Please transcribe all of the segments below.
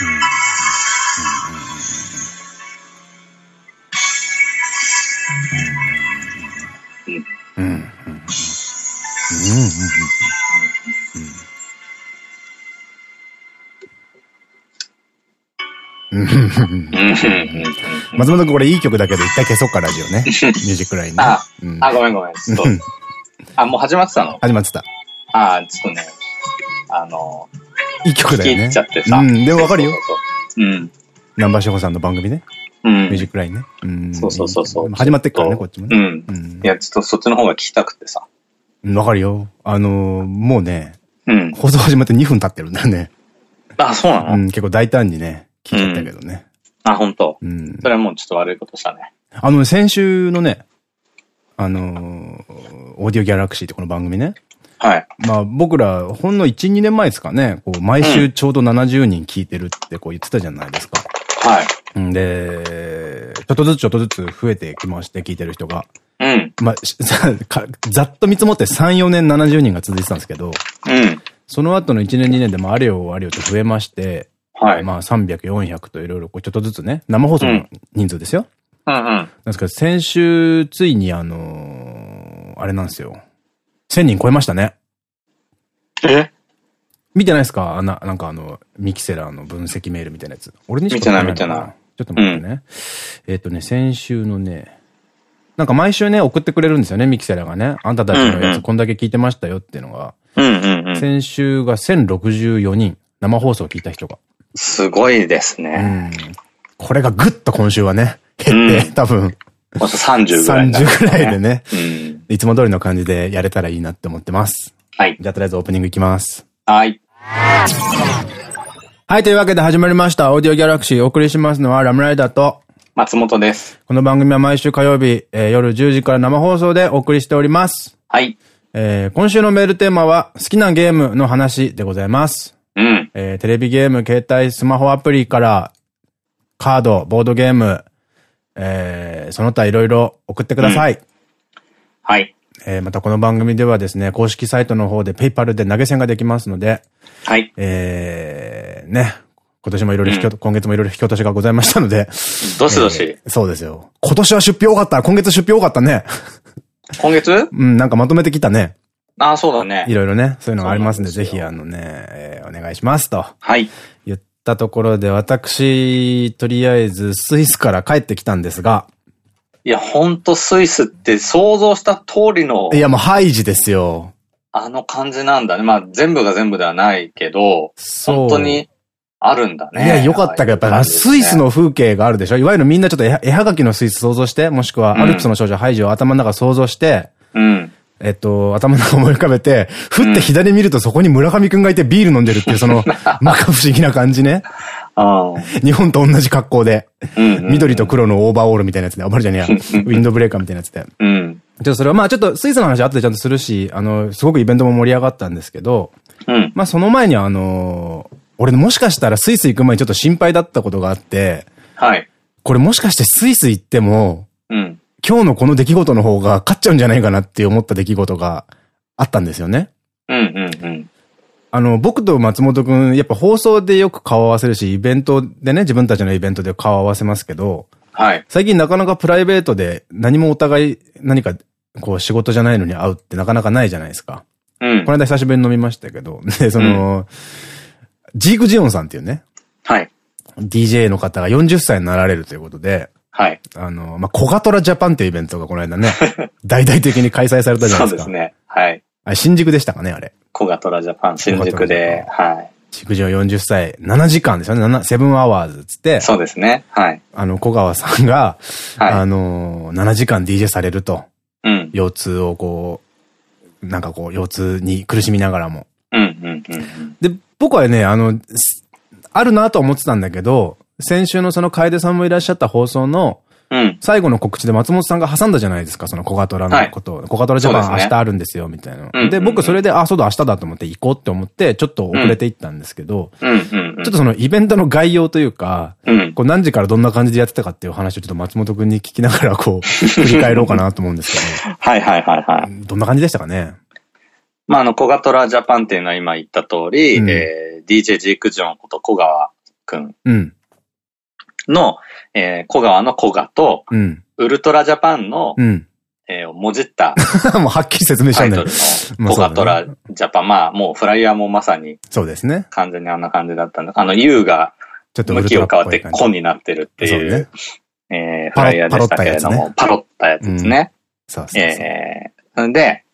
うん。うん。うん。うん。うん。うん。松本君これいい曲だけど一回消そうか、ラジオね。ミュージックラインね。あ、うんあ、ごめんごめん。ちょっとうんあ、もう始まってたの始まってた。あ、ちょっとね、あの、いい曲だよね。聞き入っちゃってさ。うん、でもわかるよそう。ん。南波志保さんの番組ね。うん。ミュージックラインね。うん。そうそうそうそう始まってっからね、こっちもね。うん。うんいや、ちょっとそっちの方が聞きたくてさ。うん。わかるよ。あのー、もうね、うん。放送始まって2分経ってるんだよね。あ、そうなの、うん、結構大胆にね、聞いちゃったけどね。あ、本当？うん。それはもうちょっと悪いことしたね。あの、先週のね、あのー、オーディオギャラクシーってこの番組ね。はい。まあ僕ら、ほんの1、2年前ですかね、こう、毎週ちょうど70人聞いてるってこう言ってたじゃないですか。はい。んで、ちょっとずつちょっとずつ増えてきまして、聞いてる人が。うん。まあ、し ざっと見積もって3、4年70人が続いてたんですけど、うん。その後の1年2年でもあれよあれよと増えまして、はい。まあ300、400といろいろこうちょっとずつね、生放送の人数ですよ。うんうん。なんですけど、先週、ついにあのーあれなんですよ。1000人超えましたね。え？見てないですか？あな、なんかあの、ミキセラーの分析メールみたいなやつ。俺にしか見てない送ってのか見てないちょっと待ってね。えっとね、先週のね、なんか毎週ね、送ってくれるんですよね、ミキセラーがね。あんたたちのうんうんやつこんだけ聞いてましたよっていうのが。うんうんうん。先週が1064人、生放送を聞いた人が。すごいですうね。ん。これがぐっと今週はね、減って、うん多分、もっと30ぐらいになる、30ぐらいでね、うん。いつも通りの感じでやれたらいいなって思ってます。はい。じゃあとりあえずオープニングいきます。はい。はい、というわけで始まりました。オーディオギャラクシーお送りしますのはラムライダーと、松本です。この番組は毎週火曜日、えー夜10時から生放送でお送りしております。はい。えー今週のメールテーマは好きなゲームの話でございます。うん。えーテレビゲーム、携帯、スマホアプリから、カード、ボードゲーム、えーその他いろいろ送ってください。はい。えーまたこの番組ではですね、公式サイトの方でペイパルで投げ銭ができますので、はい。えーね、今年もいろいろ引き落と、今月もいろいろ引き落としがございましたので、どしどし。えーそうですよ。今年は出費多かった。今月出費多かったね。今月？うん、なんかまとめてきたね。ああ、そうだねい。ろいろね、そういうのがありますんで、んですよひあのね、えーお願いしますとはい。言ったところで、私、とりあえずスイスから帰ってきたんですが、いや、ほんとスイスって想像した通りのい、やもうハイジですよ。あの感じなんだね。まあ、全部が全部ではないけど、そう。本当にあるんだね。いや、よかったけど、やっぱりスイスの風景があるでしょ？いわゆるみんなちょっと絵絵はがきのスイス想像して、もしくはアルプスの少女ハイジを頭の中想像して、うん。えっと、頭の中思い浮かべて、ふって左見るとそこに村上くんがいてビール飲んでるっていう、その、まか不思議な感じね。あ日本と同じ格好で、うん。緑と黒のオーバーオールみたいなやつで、あ、バルじゃねえや、ウィンドブレーカーみたいなやつで。うん。ちょっとそれはまあちょっとスイスの話後でちゃんとするし、あの、すごくイベントも盛り上がったんですけど、うん。まあその前にあの、俺もしかしたらスイス行く前にちょっと心配だったことがあって、はい。これもしかしてスイス行っても、うん。今日のこの出来事の方が勝っちゃうんじゃないかなって思った出来事があったんですよね。うん。うん。うん。あの、僕と松本くん、やっぱ放送でよく顔合わせるし、イベントでね、自分たちのイベントで顔合わせますけど、はい。最近なかなかプライベートで何もお互い何かこう仕事じゃないのに会うってなかなかないじゃないですか。うんこ。の間久しぶりに飲みましたけど、で、その、ジーク・ジオンさんっていうね、はい。DJ の方が40歳になられるということで、はい。あの、まあ、コガトラジャパンっていうイベントがこの間ね、大々的に開催されたじゃないうですか。そですね。はい。あれ新宿でしたかね、あれ。コガトラジャパン新宿で、はい。築地の40歳、7時間ですよね、7セブンアワーズっつって、そうですね。はい。あの、小川さんが、はいあの、7時間 DJ されると、うん。腰痛をこう、なんかこう、腰痛に苦しみながらも。うん。うん。うん。で、僕はね、あの、すあるなとは思ってたんだけど、先週のその楓さんもいらっしゃった放送のうん。最後の告知で松本さんが挟んだじゃないですか、その小ガトラのことを。小ガトラジャパン明日あるんですよ、みたいなで、僕それで、あ、そうだ、明日だと思って行こうって思って、ちょっと遅れて行ったんですけど。ちょっとそのイベントの概要というか、うん。こう何時からどんな感じでやってたかっていう話をちょっと松本くんに聞きながらこう、振り返ろうかなと思うんですけはいはいはいはい。ど、どんな感じでしたかね？まあ、あの、コガトラジャパンっていうのは今言った通り、うんえー、DJ ジークジョンこと小川くんうん。の、えー、小川の小川と、うん。ウルトラジャパンの、うん。えー、もじった もうはっきり説明しちゃうんだよタイトル。の、小川トラジャパン。まあ、もうフライヤーもまさにそうですね。完全にあんな感じだったんだ。あの、U がちょっとウ向きを変わって。コになってるっていう、そうねえー、フライヤーでしたけれども、パロったやつですね。そうそうそう。えー、で、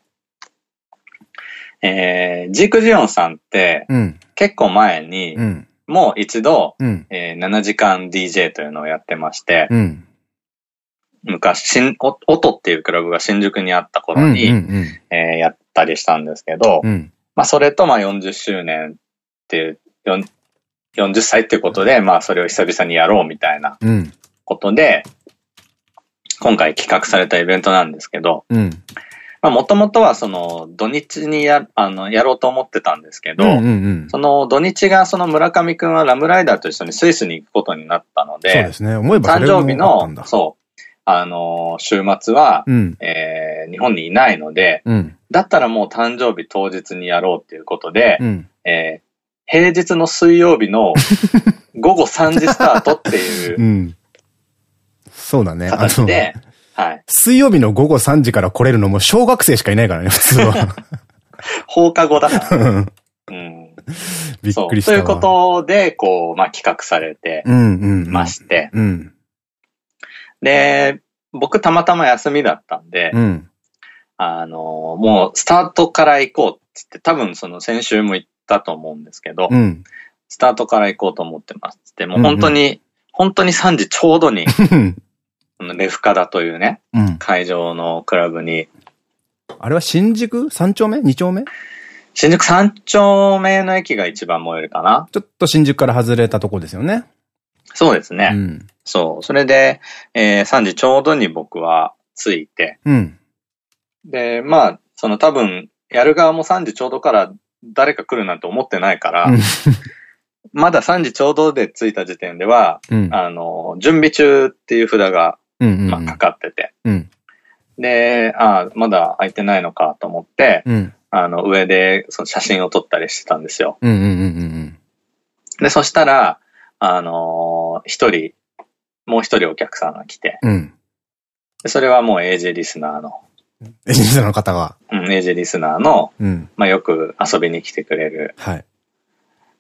えー、ジークジオンさんって、うん。結構前にう、ん。もう一度、うん。えー、7時間 DJ というのをやってまして、うん。昔、音っていうクラブが新宿にあった。頃に、やったりしたんですけど、うん。まあ、それと、まあ、40周年っていう、よん40歳っていうことで、まあ、それを久々にやろうみたいなうん。ことで、今回企画されたイベントなんですけど、うん。まあ、もともとはその、土日にや、あの、やろうと思ってたんですけど。その土日がその村上くんはラムライダーと一緒にスイスに行くことになったので、そうですね。思えばそ誕生日の。そう、あのー週末は、うん。えー日本にいないので、うん。だったらもう誕生日当日にやろうっていうことで、うん。えー平日の水曜日の 午後3時スタートっていううん。そうだね。形で、はい。水曜日の午後3時から来れるのも小学生しかいないからね、普通は。放課後だから。う んうん。びっ。くりしたわ。ということで、こう、まあ、企画されてうんうんうん。まして。うん。で、僕たまたま休みだったんで、うん。あの、もうスタートから行こうっつって、多分その先週も言ったと思うんですけど、うん。スタートから行こうと思ってますって、もう本当に、本当に3時ちょうどに、レフカダというね、うん。会場のクラブに、あれは新宿 ?3 丁目 ?2 丁目？新宿3丁目の駅が一番最寄りかなちょっと新宿から外れたとこですよね。そうですね。うん。そう。それで、えー3時ちょうどに僕は着いて、うん。で、まあ、その多分、やる側も3時ちょうどから誰か来るなんて思ってないから、うんまだ3時ちょうどで着いた時点では、うん。あの、準備中っていう札が、うん。まあ、かかってて。うん。で、ああ、まだ空いてないのかと思って、うん。あの、上でその写真を撮ったりしてたんですよ。で、そしたら、あのー一人、もう一人お客さんが来て、うん。でそれはもう AJ リスナーの、エンジニアの方が。うん、AJ リスナーの、うん。まあ、よく遊びに来てくれる。はい。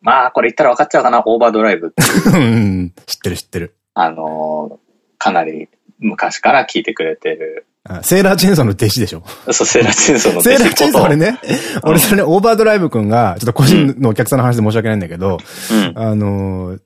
まあ、これ言ったら分かっちゃうかな、オーバードライブって うん知ってる知ってる。あのーかなり昔から聞いてくれてる、あセーラーチェーンソーの弟子でしょ？そう、セーラーチェンソーのセーラーチェーンソー俺ね。ね、俺それね、オーバードライブくんが、ちょっと個人のお客さんの話で申し訳ないんだけど、うん。あのー、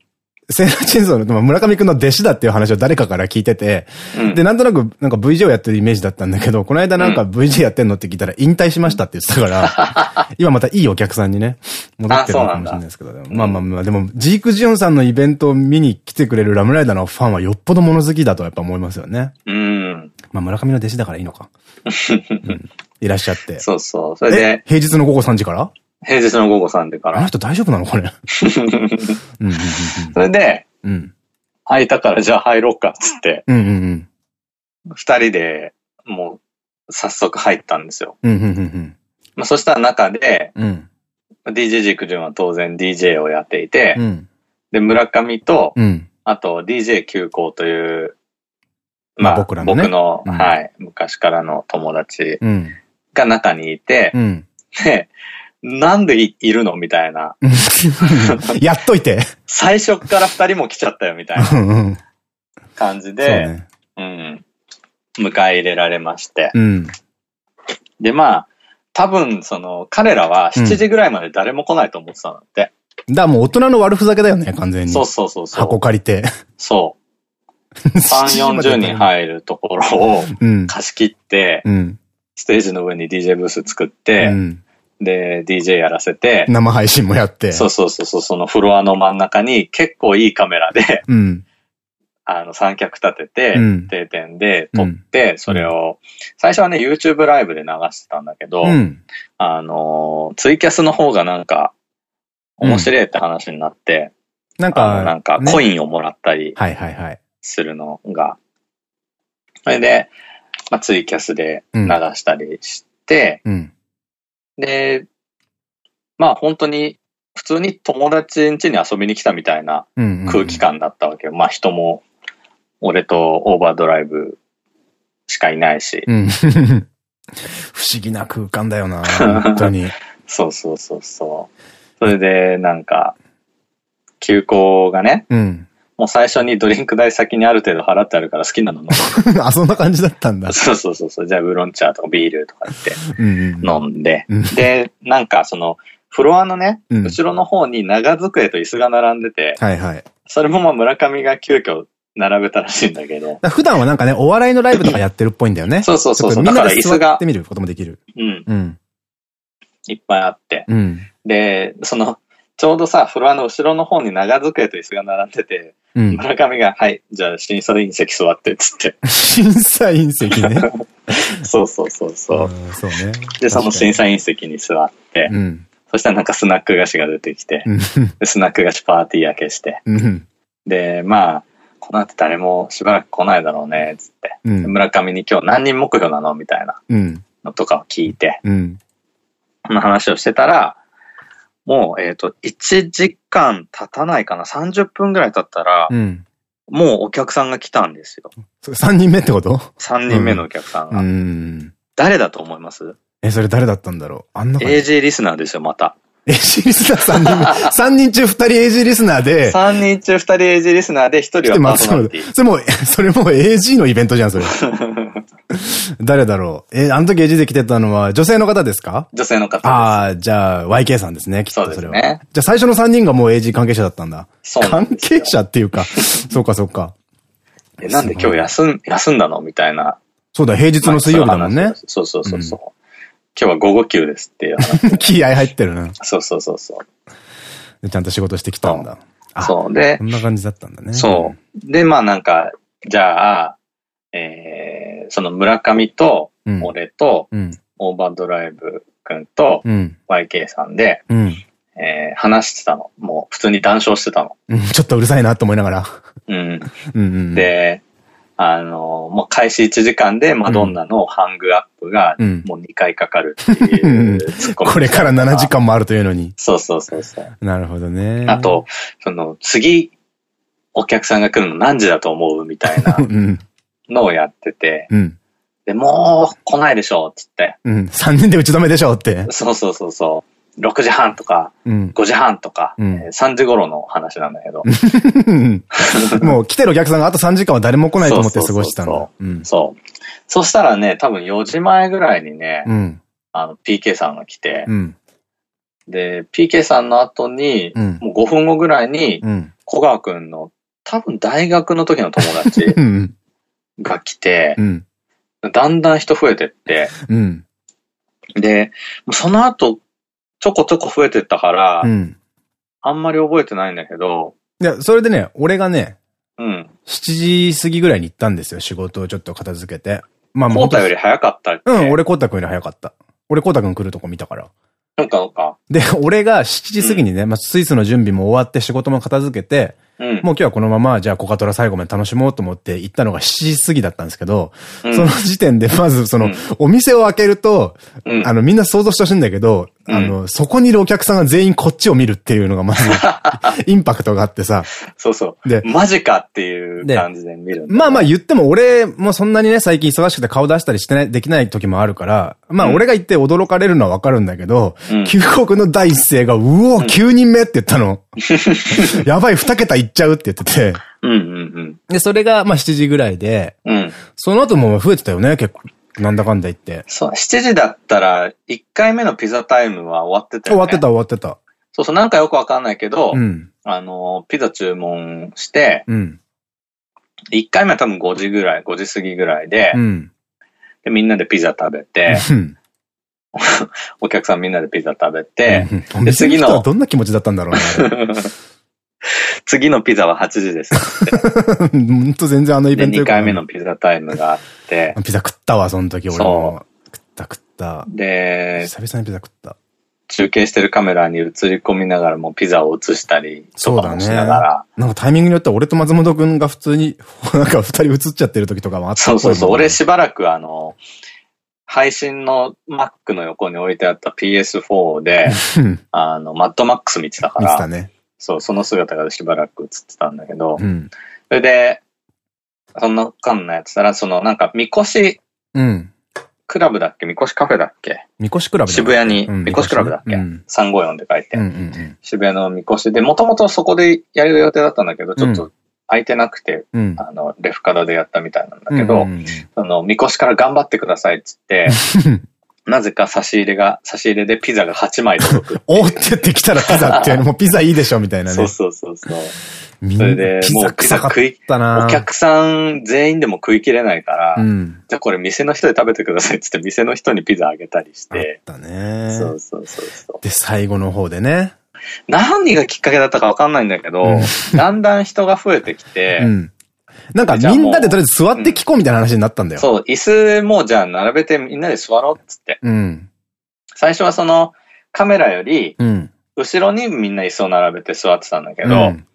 セーラーチンソーのまあ村上くんの弟子だっていう話を誰かから聞いてて、うんで、なんとなく、なんか VJ をやってるイメージだったんだけど、この間なんか VJ やってんのって聞いたら引退しましたって言ってたから、今またいいお客さんにね、戻ってるのかもしれないですけど、だまあまあまあ、でも、ジークジオンさんのイベントを見に来てくれるラムライダーのファンはよっぽど物好きだとやっぱ思いますよね。うん。まあ村上の弟子だからいいのか。うんいらっしゃって。そうそう。それえで、平日の午後3時から？平日の午後3時から。あの人大丈夫なの？これ。それで、うんうん。空いたからじゃあ入ろうかっつって、うんうんうん。二人でもう早速入ったんですよ。うんうんうんまあ、そしたら中で、うん。うん。DJ ジクジュンは当然 DJ をやっていて、うん。で、村上と、うん。あと DJ 急行という、まあ僕らのね僕の、うんはい、昔からの友達うん。が中にいて、うん。で、なんでいいるの？みたいな。やっといて。最初っから二人も来ちゃったよみたいな感じで、ね。うん。迎え入れられまして。うん。で、まあ、多分、その、彼らは7時ぐらいまで誰も来ないと思ってたんだって。だからもう大人の悪ふざけだよね、完全に。そうそうそうそう。箱借りて。そう。3、40人入るところをうん。貸し切って、うん。ステージの上に DJ ブース作っうて、ん。で、DJ やらせて、生配信もやって。そうそうそうそう、そのフロアの真ん中に結構いいカメラで、うん。あの、三脚立てて、うん定点で撮って、それを、最初はね、YouTube ライブで流してたんだけど、うん。あのー、ツイキャスの方がなんか、面白いって話になって、なんか、なんか、ねコインをもらったりはいはいはい。するのが、それで、まあ、ツイキャスで流したりして、うん。で、まあ本当に普通に友達ん家に遊びに来たみたいな空気感だったわけよ。まあ人も、俺とオーバードライブしかいないし。うん、不思議な空間だよな、本当に。そうそうそうそう。それで、なんか、休校がね、うん、もう最初にドリンク代先にある程度払ってあるから好きなの飲む。あ、そんな感じだったんだ。そうそうそうそう。じゃあ、ウーロン茶とかビールとかって飲んで、で、なんかその、フロアのね、うん、後ろの方に長机と椅子が並んでて、はいはい。それもまあ村上が急遽並べたらしいんだけど。普段はなんかね、お笑いのライブとかやってるっぽいんだよね。そうそうそうそう。みんなで椅子が。ってみることもできる。うん。うん。いっぱいあって。うん。で、その、ちょうどさ、フロアの後ろの方に長机と椅子が並んでて、うん、村上が、はい、じゃあ審査員席座ってっつって。審査員席ね。そうそうそうそう。そうね。で、その審査員席に座って、うん、そしたらなんかスナック菓子が出てきて、でスナック菓子パーティー焼けして、で、まあ、この後誰もしばらく来ないだろうね、つって、村上に今日何人目標なのみたいなのとかを聞いて、この話をしてたら、もう、えっ、と、1時間経たないかな、30分ぐらい経ったら、もうお客さんが来たんですよ。3人目ってこと ?3 人目のお客さんが。誰だと思います？え、それ誰だったんだろう？あんな ?AG リスナーですよ、また。AG リスナー？3人目。3人中2人 AG リスナーで。3人中2人 AG リスナーで1人はパーソナリティ。それも、それも AG のイベントじゃん、それ。誰だろう？え、あの時 AG で来てたのは女性の方ですか？女性の方ああ、じゃあ YK さんですね、きっとそれは。ね、じゃあ最初の3人がもう AG 関係者だったんだ。そう関係者っていうか、そうかそうか。え、なんで今日休ん、休んだの？みたいな。そうだ、平日の水曜日だもんね。そうそうそうそう。うん今日は午後休ですっていう 気合入ってるな。そうそうそうそう。ちゃんと仕事してきたんだ。そう。で、こんな感じだったんだね。そう。で、まあなんか、じゃあ、えー、その村上と、俺と、オーバードライブ君と、YK さんで、うん、えー、話してたの。もう普通に談笑してたの。うん、ちょっとうるさいなと思いながら。うん。うん、で、あの、もう開始1時間でマドンナのハングアップがもう2回かかるっていう、これから7時間もあるというのに。そうそうそうそう。なるほどね。あと、その次、お客さんが来るの何時だと思う？みたいなのをやってて、うん、で、もう来ないでしょっつって。うん、3人で打ち止めでしょって。そうそうそうそう。6時半とか、5時半とか、うん、3時頃の話なんだけど。もう来てるお客さんがあと3時間は誰も来ないと思って過ごしたの。そう。そしたらね、多分4時前ぐらいにね、うん、あの、PK さんが来て、うん、で、PK さんの後に、もう5分後ぐらいに、小川くんの多分大学の時の友達が来て、だんだん人増えてって、で、その後、ちょこちょこ増えてったから、うん、あんまり覚えてないんだけど。いや、それでね、俺がね、うん。7時過ぎぐらいに行ったんですよ、仕事をちょっと片付けて。まあ、コータより早かったっけ？うん、俺コータ君より早かった。俺コータ君来るとこ見たから。なんか、なんか。で、俺が7時過ぎにね、うん、まあ、スイスの準備も終わって仕事も片付けて、もう今日はこのまま、じゃあコカトラ最後まで楽しもうと思って行ったのが7時過ぎだったんですけど、うん、その時点でまずその、お店を開けると、うん、あの、みんな想像してほしいんだけど、うん、あの、そこにいるお客さんが全員こっちを見るっていうのがまず、インパクトがあってさ。そうそう。で、マジかっていう感じで見るまあまあ言っても俺もそんなにね、最近忙しくて顔出したりしてない、できない時もあるから、まあ俺が言って驚かれるのはわかるんだけど、旧国の第一声が、うお、9人目って言ったの。やばい、2桁いっちゃうって言ってて。うんうんうん。で、それが、まあ7時ぐらいで、うん。その後も増えてたよね、結構。なんだかんだ言って。そう、7時だったら、1回目のピザタイムは終わってたよね。終わってた、終わってた。そうそう、なんかよくわかんないけど、うん、あの、ピザ注文して、うん、1回目は多分5時ぐらい、5時過ぎぐらいで、うん、でみんなでピザ食べて、お客さんみんなでピザ食べて、で、次の。どんな気持ちだったんだろうね。次のピザは8時ですほんと全然あのイベント2回目のピザタイムがあって。ピザ食ったわ、その時俺も。食った食った。で、久々にピザ食った。中継してるカメラに映り込みながらもピザを映したりとかもしながら。ね、なんかタイミングによっては俺と松本くんが普通に、なんか二人映っちゃってる時とかもあったそうそうそう。俺しばらくあの、配信の Mac の横に置いてあった PS4 で、あの、マッドマックス見てたから、ね、そう、その姿がしばらく映ってたんだけど、うん、それで、そんな間のやつたら、そのなんか、みこし、うん。クラブだっけ？みこしカフェだっけ？みこしクラブ渋谷に、みこしクラブだっけ、うん、?354 って書いて。渋谷のみこし。で、もともとそこでやる予定だったんだけど、ちょっと空いてなくて、うん、あの、レフカラでやったみたいなんだけど、その、みこしから頑張ってくださいっつって、なぜか差し入れが、差し入れでピザが8枚届く。おって言ってきたらピザって、もうピザいいでしょみたいなね。そうそうそうそう。それで、もうピザ食い、お客さん全員でも食いきれないから、うん、じゃあこれ店の人で食べてくださいっつって店の人にピザあげたりして。あったね。そうそうそうそう。で、最後の方でね。何がきっかけだったかわかんないんだけど、うん、だんだん人が増えてきて、うんなんかみんなでとりあえず座って聞こうみたいな話になったんだよ。そう、椅子もじゃあ並べてみんなで座ろうっつって。うん。最初はそのカメラより、後ろにみんな椅子を並べて座ってたんだけど、うん、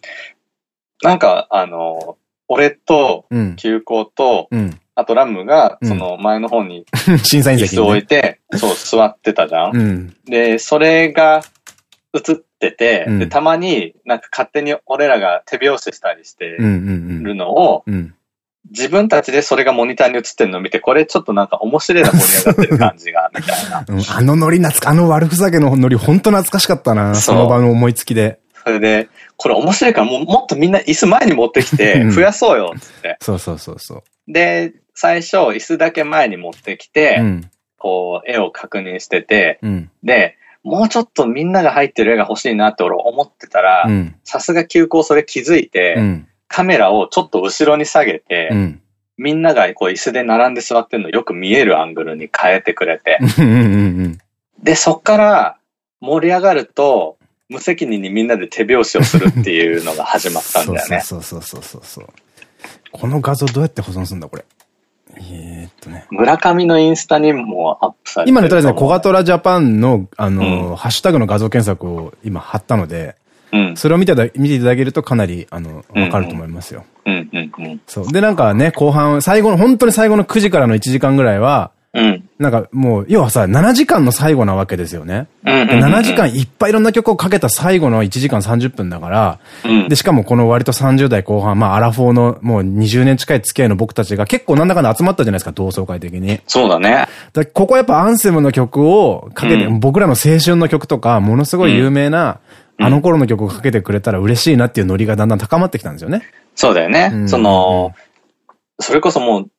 なんか、あの、俺と、急行と、うん、あとラムが、その前の方に、審査員席を置いて、そう、座ってたじゃん。うん、で、それが映ってて、で、たまになんか勝手に俺らが手拍子したりしてるのを、自分たちでそれがモニターに映ってるのを見て、これちょっとなんか面白いな盛り上がってる感じが、みたいな。あのノリ懐か、あの悪ふざけのノリほんと懐かしかったな。その場の思いつきで。それで、これ面白いからももっとみんな椅子前に持ってきて、増やそうよ、つって。そうそうそうそう。で、最初椅子だけ前に持ってきて、うん、こう、絵を確認してて、うん、で、もうちょっとみんなが入ってる絵が欲しいなって俺思ってたら、さすが急行それ気づいて、うん、カメラをちょっと後ろに下げて、みんながこう椅子で並んで座ってるのよく見えるアングルに変えてくれて。で、そっから盛り上がると、無責任にみんなで手拍子をするっていうのが始まったんだよね。そうそうそうそうそう。この画像どうやって保存するんだ、これ。えー、っとね。村上のインスタにもアップされて今ね、とりあえずね、コガトラジャパンの、あの、うん、ハッシュタグの画像検索を今貼ったので、うん、それを見て見ていただけるとかなり、あの、わかると思いますよ。そう。で、なんかね、後半、最後の、本当に最後の9時からの1時間ぐらいは、うん、なんかもう、要はさ、7時間の最後なわけですよね。7時間いっぱいいろんな曲をかけた最後の1時間30分だから、うん、で、しかもこの割と30代後半、まあアラフォーのもう20年近い付き合いの僕たちが結構なんだかんだ集まったじゃないですか、同窓会的に。そうだね。だここやっぱアンセムの曲をかけて、うん、僕らの青春の曲とか、ものすごい有名な、あの頃の曲をかけてくれたら嬉しいなっていうノリがだんだん高まってきたんですよね。そうだよね。その、それこそもう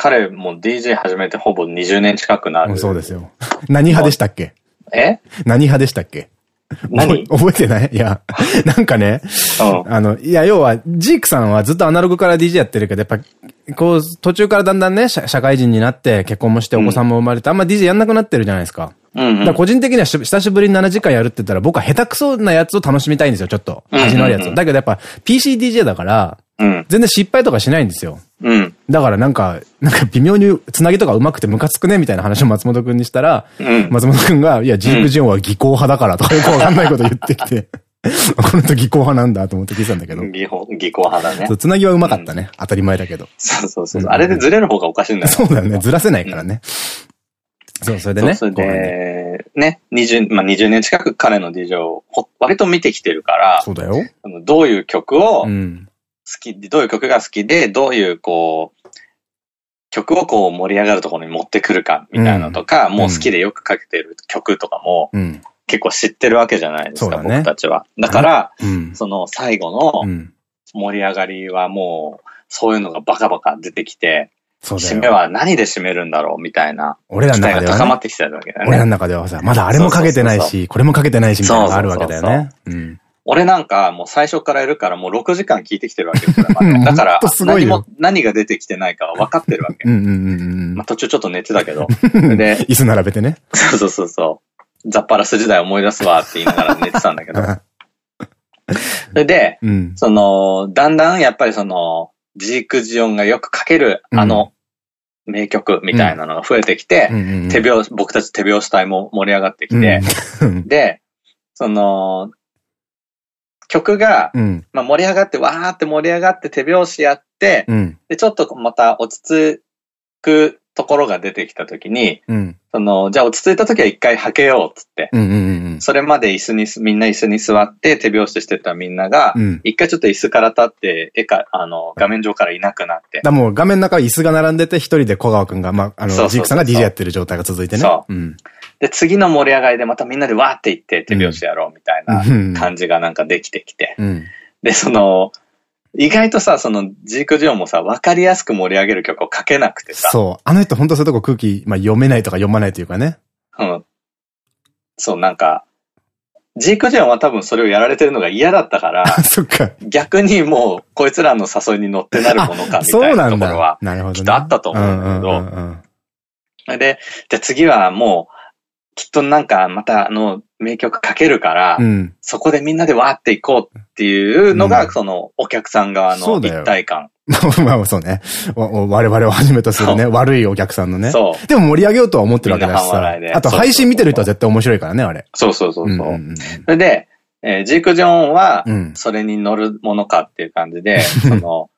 彼も DJ 始めてほぼ20年近くなる。そうですよ。何派でしたっけ？え？何派でしたっけ？何？覚えてない？いや、なんかね、うん、あの、いや、要は、ジークさんはずっとアナログから DJ やってるけど、やっぱ、こう、途中からだんだんね、社会人になって、結婚もしてお子さんも生まれて、うん、あんま DJ やんなくなってるじゃないですか。だ個人的には久しぶりに7時間やるって言ったら、僕は下手くそなやつを楽しみたいんですよ、ちょっと。味のあるやつを。だけどやっぱ、PCDJ だから、うん、全然失敗とかしないんですよ。うん。だからなんか、なんか微妙につなぎとか上手くてムカつくねみたいな話を松本くんにしたら、うん、松本くんが、いや、ジークジオンは技巧派だからとか よくわかんないこと言ってきて。この人技巧派なんだと思って聞いてたんだけど。技技巧派だね。そう、つなぎは上手かったね。当たり前だけど。そうそうそう。あれでずれる方がおかしいんだよ。そうだよね。ずらせないからね。そう、それでね。それで、ね、20、まあ、20年近く彼の DJ を割と見てきてるから、そうだよ。どういう曲を、うん好きで、どういう曲が好きで、どういうこう、曲をこう盛り上がるところに持ってくるかみたいなのとか、うん、もう好きでよくかけてる曲とかも、結構知ってるわけじゃないですか、ね、僕たちは。だから、うん、その最後の盛り上がりはもう、そういうのがバカバカ出てきて、締めは何で締めるんだろうみたいな。俺らの中では、ね、高まってきてるわけだよね。俺らの中ではさ、まだあれもかけてないし、これもかけてないしみたいなのがあるわけだよね。俺なんかもう最初からやるからもう6時間聞いてきてるわけですよ。だから何も、何が出てきてないかは分かってるわけ。まあ途中ちょっと寝てたけど。で、椅子並べてね。そうそうそうそう。ザッパラス時代思い出すわって言いながら寝てたんだけど。それで、うん、その、だんだんやっぱりその、ジークジオンがよく書けるあの名曲みたいなのが増えてきて、手拍子、僕たち手拍子隊も盛り上がってきて、で、その、曲が、うん、まあ盛り上がって、わーって盛り上がって手拍子やって、うん、で、ちょっとまた落ち着くところが出てきたときに、うん、その、じゃあ落ち着いたときは一回はけようっつって、それまで椅子に、みんな椅子に座って手拍子してたみんなが、一、うん、回ちょっと椅子から立って、絵か、あの、画面上からいなくなって。だもう画面の中椅子が並んでて、一人で小川くんが、まあ、あの、ジークさんが DJ やってる状態が続いてね。そう。うん、で、次の盛り上がりでまたみんなでわーって言って手拍子やろうみたいな感じがなんかできてきて。で、その、意外とさ、その、ジーク・ジョンもさ、わかりやすく盛り上げる曲を書けなくてさ。そう。あの人本当そういうとこ空気、まあ読めないとか読まないというかね。うん。そう、なんか、ジーク・ジョンは多分それをやられてるのが嫌だったから、そっか。逆にもう、こいつらの誘いに乗ってなるものかみたいなところは、なるほど、きっとあったと思うんだけど、で、じゃあ次はもう、きっとなんかまたあの名曲かけるから、うん、そこでみんなでわーっていこうっていうのが、うん、そのお客さん側の一体感。まあそうね。我々をはじめとするね、悪いお客さんのね。そう。でも盛り上げようとは思ってるわけだしさ。あと配信見てる人は絶対面白いからね、あれ。そうそうそうそう。それで、えー、ジーク・ジョーンは、それに乗るものかっていう感じで、その、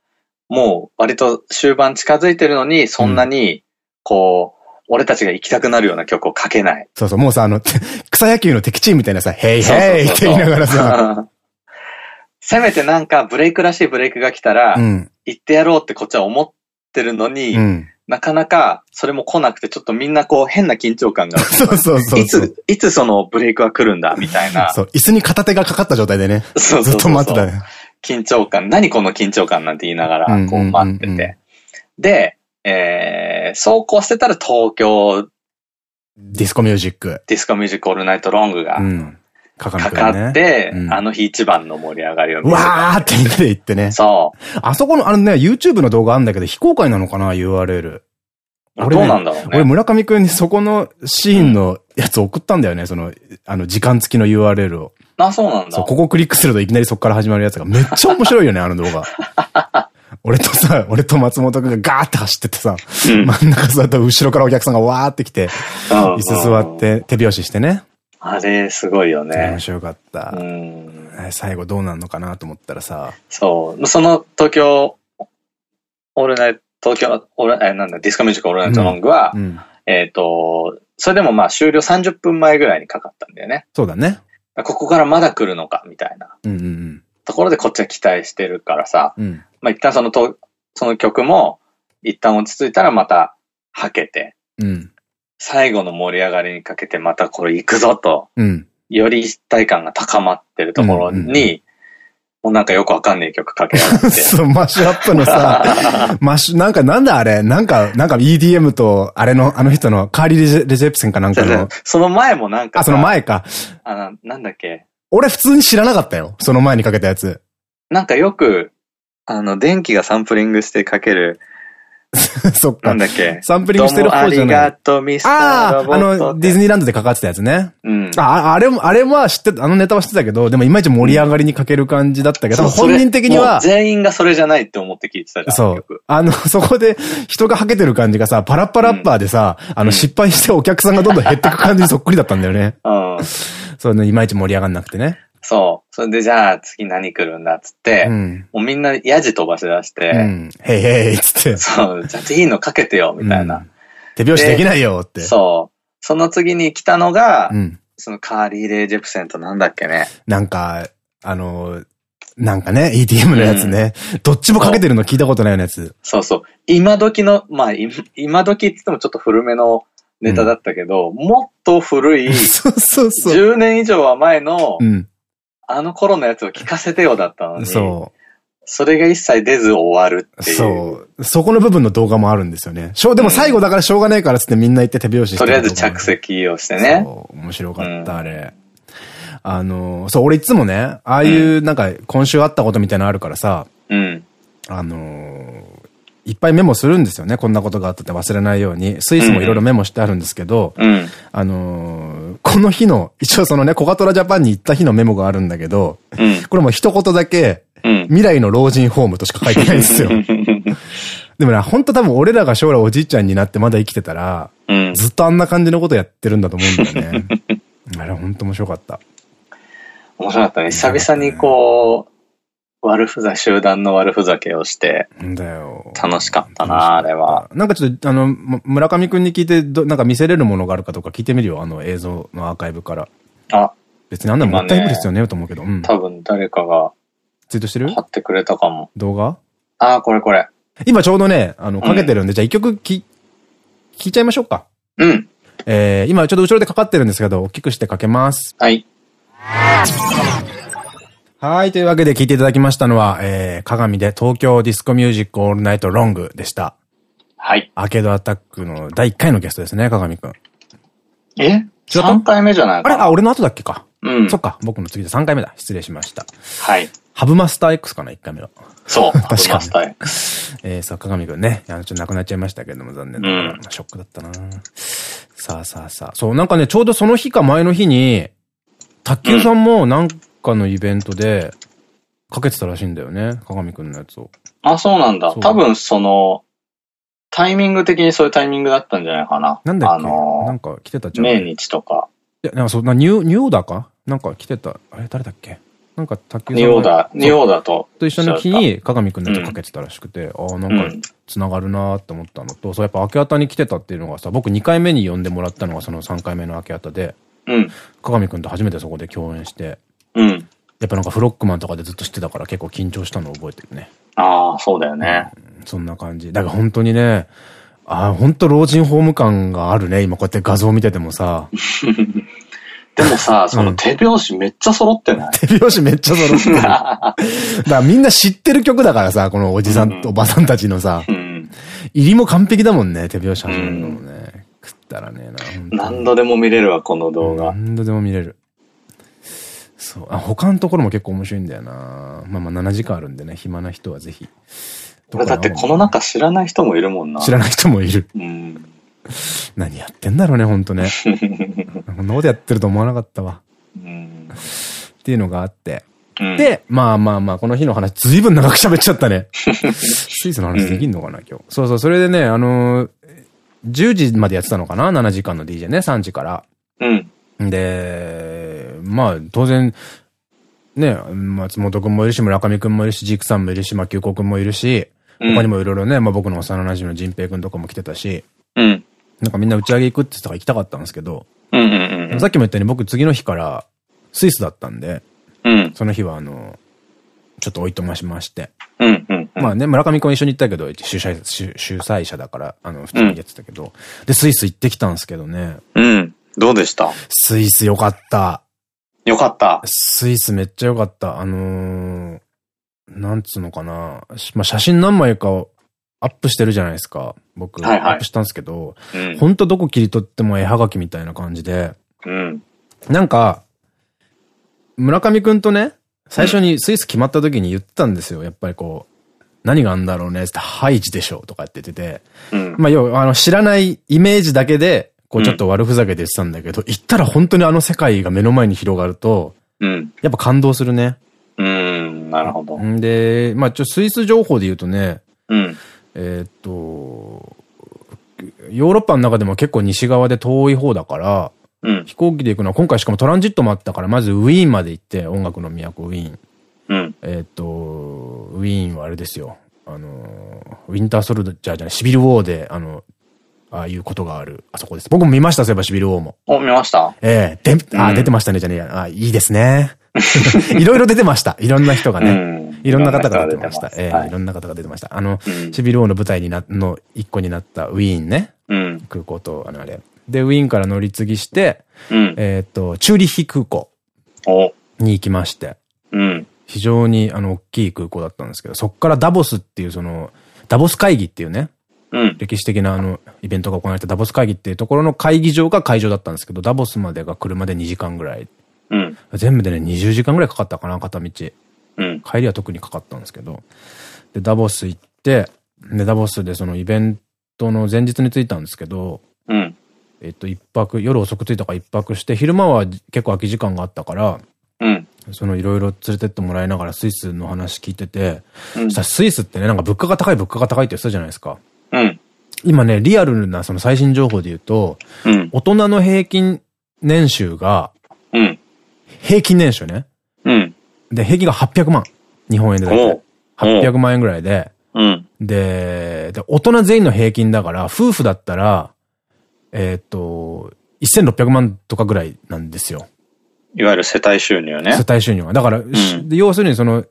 もう割と終盤近づいてるのに、そんなに、こう、俺たちが行きたくなるような曲を書けない。そうそう、もうさ、あの、草野球の敵チームみたいなさ、ヘイヘイって言いながらさ。せめてなんかブレイクらしいブレイクが来たら、うん、行ってやろうってこっちは思ってるのに、うん、なかなかそれも来なくて、ちょっとみんなこう変な緊張感が。そうそうそう。いつ、いつそのブレイクが来るんだ、みたいな。そう、椅子に片手がかかった状態でね。そうずっと待ってたね。緊張感、何この緊張感なんて言いながら、こう待ってて。で、えー、そうこうしてたら東京ディスコミュージック。ディスコミュージックオールナイトロングが、かかって、あの日一番の盛り上がりを見わーってみんなで言ってね。そう。あそこの、あのね、YouTube の動画あるんだけど、非公開なのかな、URL。俺、どうなんだろうね。俺、村上くんにそこのシーンのやつ送ったんだよね、その、あの、時間付きの URL を。あ、そうなんだ。そう、ここクリックするといきなりそこから始まるやつがめっちゃ面白いよね、あの動画。俺とさ、俺と松本くんがガーって走っててさ、うん、真ん中座った後ろからお客さんがわーって来て、椅子座って手拍子してね。あれ、すごいよね。面白かった。うん、最後どうなるのかなと思ったらさ。そう。その東京、オールナイト、東京、オールえ、なんだ、ディスコミュージックオールナイトロングは、うんうん、えっと、それでもまあ終了30分前ぐらいにかかったんだよね。そうだね。ここからまだ来るのか、みたいな。ところでこっちは期待してるからさ、うん、まあ一旦そのと、その曲も、一旦落ち着いたらまた、はけて、うん、最後の盛り上がりにかけてまたこれ行くぞと、うん、より一体感が高まってるところに、もうなんかよくわかんない曲かけられて。そう、マッシュアップのさ、マッシュ、なんかなんだあれ？なんか、なんか EDM と、あれの、あの人の、カーリー・レジェプセンかなんかの。その前もなんか。あ、その前か。あの、なんだっけ？俺普通に知らなかったよ。その前にかけたやつ。なんかよく、あの、電気がサンプリングしてかける。そっか。なんだっけ？サンプリングしてる方じゃない。ありがとう、ミスターああ、あの、ディズニーランドでかかってたやつね。うん。あ、あれも、あれは知ってた、あのネタは知ってたけど、でもいまいち盛り上がりにかける感じだったけど、本人的には。全員がそれじゃないって思って聞いてたじゃん。そう。あの、そこで人がはけてる感じがさ、パラッパラッパーでさ、あの、失敗してお客さんがどんどん減ってく感じにそっくりだったんだよね。うん。そうね、いまいち盛り上がんなくてね。そう。それでじゃあ次何来るんだっつって、うん、もうみんなヤジ飛ばし出して、うん、へいへいっつって。そう。じゃあ次のかけてよ、みたいな、うん、手拍子できないよって。そう。その次に来たのが、うん、そのカーリー・レイ・ジェプセントなんだっけね。なんか、あの、なんかね、EDM のやつね。うん、どっちもかけてるの聞いたことないようなやつ。そうそう。今時の、まあ、今時って言ってもちょっと古めのネタだったけど、うん、もっと古い、そうそうそう。10年以上は前の、うん、あの頃のやつを聞かせてよだったのに。そう。それが一切出ず終わるっていう。そう。そこの部分の動画もあるんですよね。しょう、でも最後だからしょうがないからつってみんな言って手拍子して、とりあえず着席をしてね。そう。面白かった、あれ。あの、そう、俺いつもね、ああいうなんか今週あったことみたいなのあるからさ、うん。あのいっぱいメモするんですよね。こんなことがあったって忘れないように。スイスもいろいろメモしてあるんですけど、うん、あのー、この日の、一応そのね、コカトラジャパンに行った日のメモがあるんだけど、うん、これも一言だけ、うん、未来の老人ホームとしか書いてないんですよ。でもね、ほんと多分俺らが将来おじいちゃんになってまだ生きてたら、ずっとあんな感じのことやってるんだと思うんだよね。あれほんと面白かった。面白かったね。久々にこう、悪ふざ、集団の悪ふざけをして。だよ。楽しかったな、あれは。なんかちょっと、あの、村上くんに聞いて、ど、なんか見せれるものがあるかとか聞いてみるよ、あの映像のアーカイブから。あ。別にあんなのもったいないですよね、と思うけど。うん。多分誰かが。ツイートしてる？貼ってくれたかも。動画？ああ、これこれ。今ちょうどね、あの、かけてるんで、うん、じゃあ一曲き、聞いちゃいましょうか。うん。えー、今ちょっと後ろでかかってるんですけど、大きくしてかけます。はい。はい。というわけで聞いていただきましたのは、えー、鏡で東京ディスコミュージックオールナイトロングでした。はい。アーケードアタックの第1回のゲストですね、鏡くん。え ?3 回目じゃないかあれ？あ、俺の後だっけか。うん。そっか。僕の次で3回目だ。失礼しました。はい。ハブマスター X かな、1回目は。そう。確かに。ハブマスター X。えー、さあ、鏡くんね。ちょっと亡くなっちゃいましたけれども、残念ながら。うん、ショックだったなさあさあさあ。そう、なんかね、ちょうどその日か前の日に、卓球さんもなんかのイベントで、かけてたらしいんだよね。鏡くんのやつを。あ、そうなんだ。多分その、タイミング的にそういうタイミングだったんじゃないかな。なんだっけ？あのー、なんか来てたじゃん。命日とか。いや、なんかそんな、ニュー、ニューオーダーか？なんか来てた。あれ誰だっけ？なんか卓球ニューオーダー、ニューオーダーと。と一緒の日に、鏡くんのやつかけてたらしくて、うん、ああ、なんか、繋がるなーって思ったのと、そう、やっぱ明け方に来てたっていうのがさ、僕2回目に呼んでもらったのがその3回目の明け方で、うん。鏡くんと初めてそこで共演して、うん。やっぱなんかフロックマンとかでずっと知ってたから結構緊張したのを覚えてるね。ああ、そうだよね、うん。そんな感じ。だから本当にね、ああ、本当老人ホーム感があるね。今こうやって画像見ててもさ。でもさ、その手拍子めっちゃ揃ってない、手拍子めっちゃ揃ってる。だからみんな知ってる曲だからさ、このおじさん、うん、おばさんたちのさ、うん、入りも完璧だもんね、手拍子始めるのもね。食ったらねな。何度でも見れるわ、この動画。何度でも見れる。そう。あ、他のところも結構面白いんだよなまあまあ7時間あるんでね、暇な人はぜひ。だってこの中知らない人もいるもんな。知らない人もいる。うん。何やってんだろうね、ほんとね。こんなことやってると思わなかったわ。うん、っていうのがあって。うん、で、まあまあまあ、この日の話、ずいぶん長く喋っちゃったね。スイスの話できんのかな、今日。そうそう、それでね、あのー、10時までやってたのかな ?7 時間の DJ ね、3時から。うん。で、まあ、当然、ね、松本くんもいるし、村上くんもいるし、ジークさんもいるし、まあ、急行くんもいるし、他にもいろいろね、まあ僕の幼馴染の仁平くんとかも来てたし、うん。なんかみんな打ち上げ行くって言ってたから行きたかったんですけど、うんうんうん、さっきも言ったように僕次の日からスイスだったんで、うん、その日はあの、ちょっとおいとましまして。まあね、村上くん一緒に行ったけど、主催主主催者だから、あの、普通にやってたけど、うん、で、スイス行ってきたんですけどね。うん。どうでした？スイスよかった。よかった。スイスめっちゃよかった。あのー、なんつうのかな。まあ、写真何枚かアップしてるじゃないですか。僕、はいはい、アップしたんですけど、うん、ほんとどこ切り取っても絵はがきみたいな感じで、うん、なんか、村上くんとね、最初にスイス決まった時に言ったんですよ。やっぱりこう、何があんだろうねって、ハイジでしょとかって言ってて、うん、まあ要は、あの、知らないイメージだけで、こうちょっと悪ふざけて言ってたんだけど、うん、行ったら本当にあの世界が目の前に広がると、うん、やっぱ感動するね。うん、なるほど。で、まあちょ、スイス情報で言うとね、うん、えっと、ヨーロッパの中でも結構西側で遠い方だから、うん、飛行機で行くのは今回しかもトランジットもあったから、まずウィーンまで行って、音楽の都ウィーン。うん、えっと、ウィーンはあれですよ。あの、ウィンターソルジャーじゃない、シビルウォーで、あの、ああいうことがある、あそこです。僕も見ました、そういえばシビルウォーも。お、見ました？ええー、で、あ、出てましたね、じゃねえや。あ、いいですね。いろいろ出てました。いろんな人がね。いろんな方が出てました。ええ、いろんな方が出てました。あの、シビル王の舞台にな、の一個になったウィーンね。空港と、あのあれ。で、ウィーンから乗り継ぎして、えっと、チューリッヒ空港に行きまして。非常に、あの、大きい空港だったんですけど、そこからダボスっていう、その、ダボス会議っていうね。歴史的なあの、イベントが行われたダボス会議っていうところの会議場が会場だったんですけど、ダボスまでが車で2時間ぐらい。うん、全部でね、20時間ぐらいかかったかな、片道。うん、帰りは特にかかったんですけど。で、ダボス行って、で、ダボスでそのイベントの前日に着いたんですけど、うん、えっと、一泊、夜遅く着いたから一泊して、昼間は結構空き時間があったから、うん、そのいろいろ連れてってもらいながらスイスの話聞いてて、うん、スイスってね、なんか物価が高い物価が高いって言ってたじゃないですか。うん、今ね、リアルなその最新情報で言うと、うん、大人の平均年収が、うん、平均年収ね。うん。で、平均が800万。日本円でだいたい。800万円ぐらいで。うん。で、で、大人全員の平均だから、夫婦だったら、えっ、と、1600万とかぐらいなんですよ。いわゆる世帯収入ね。世帯収入が。だから、うん、要するにその、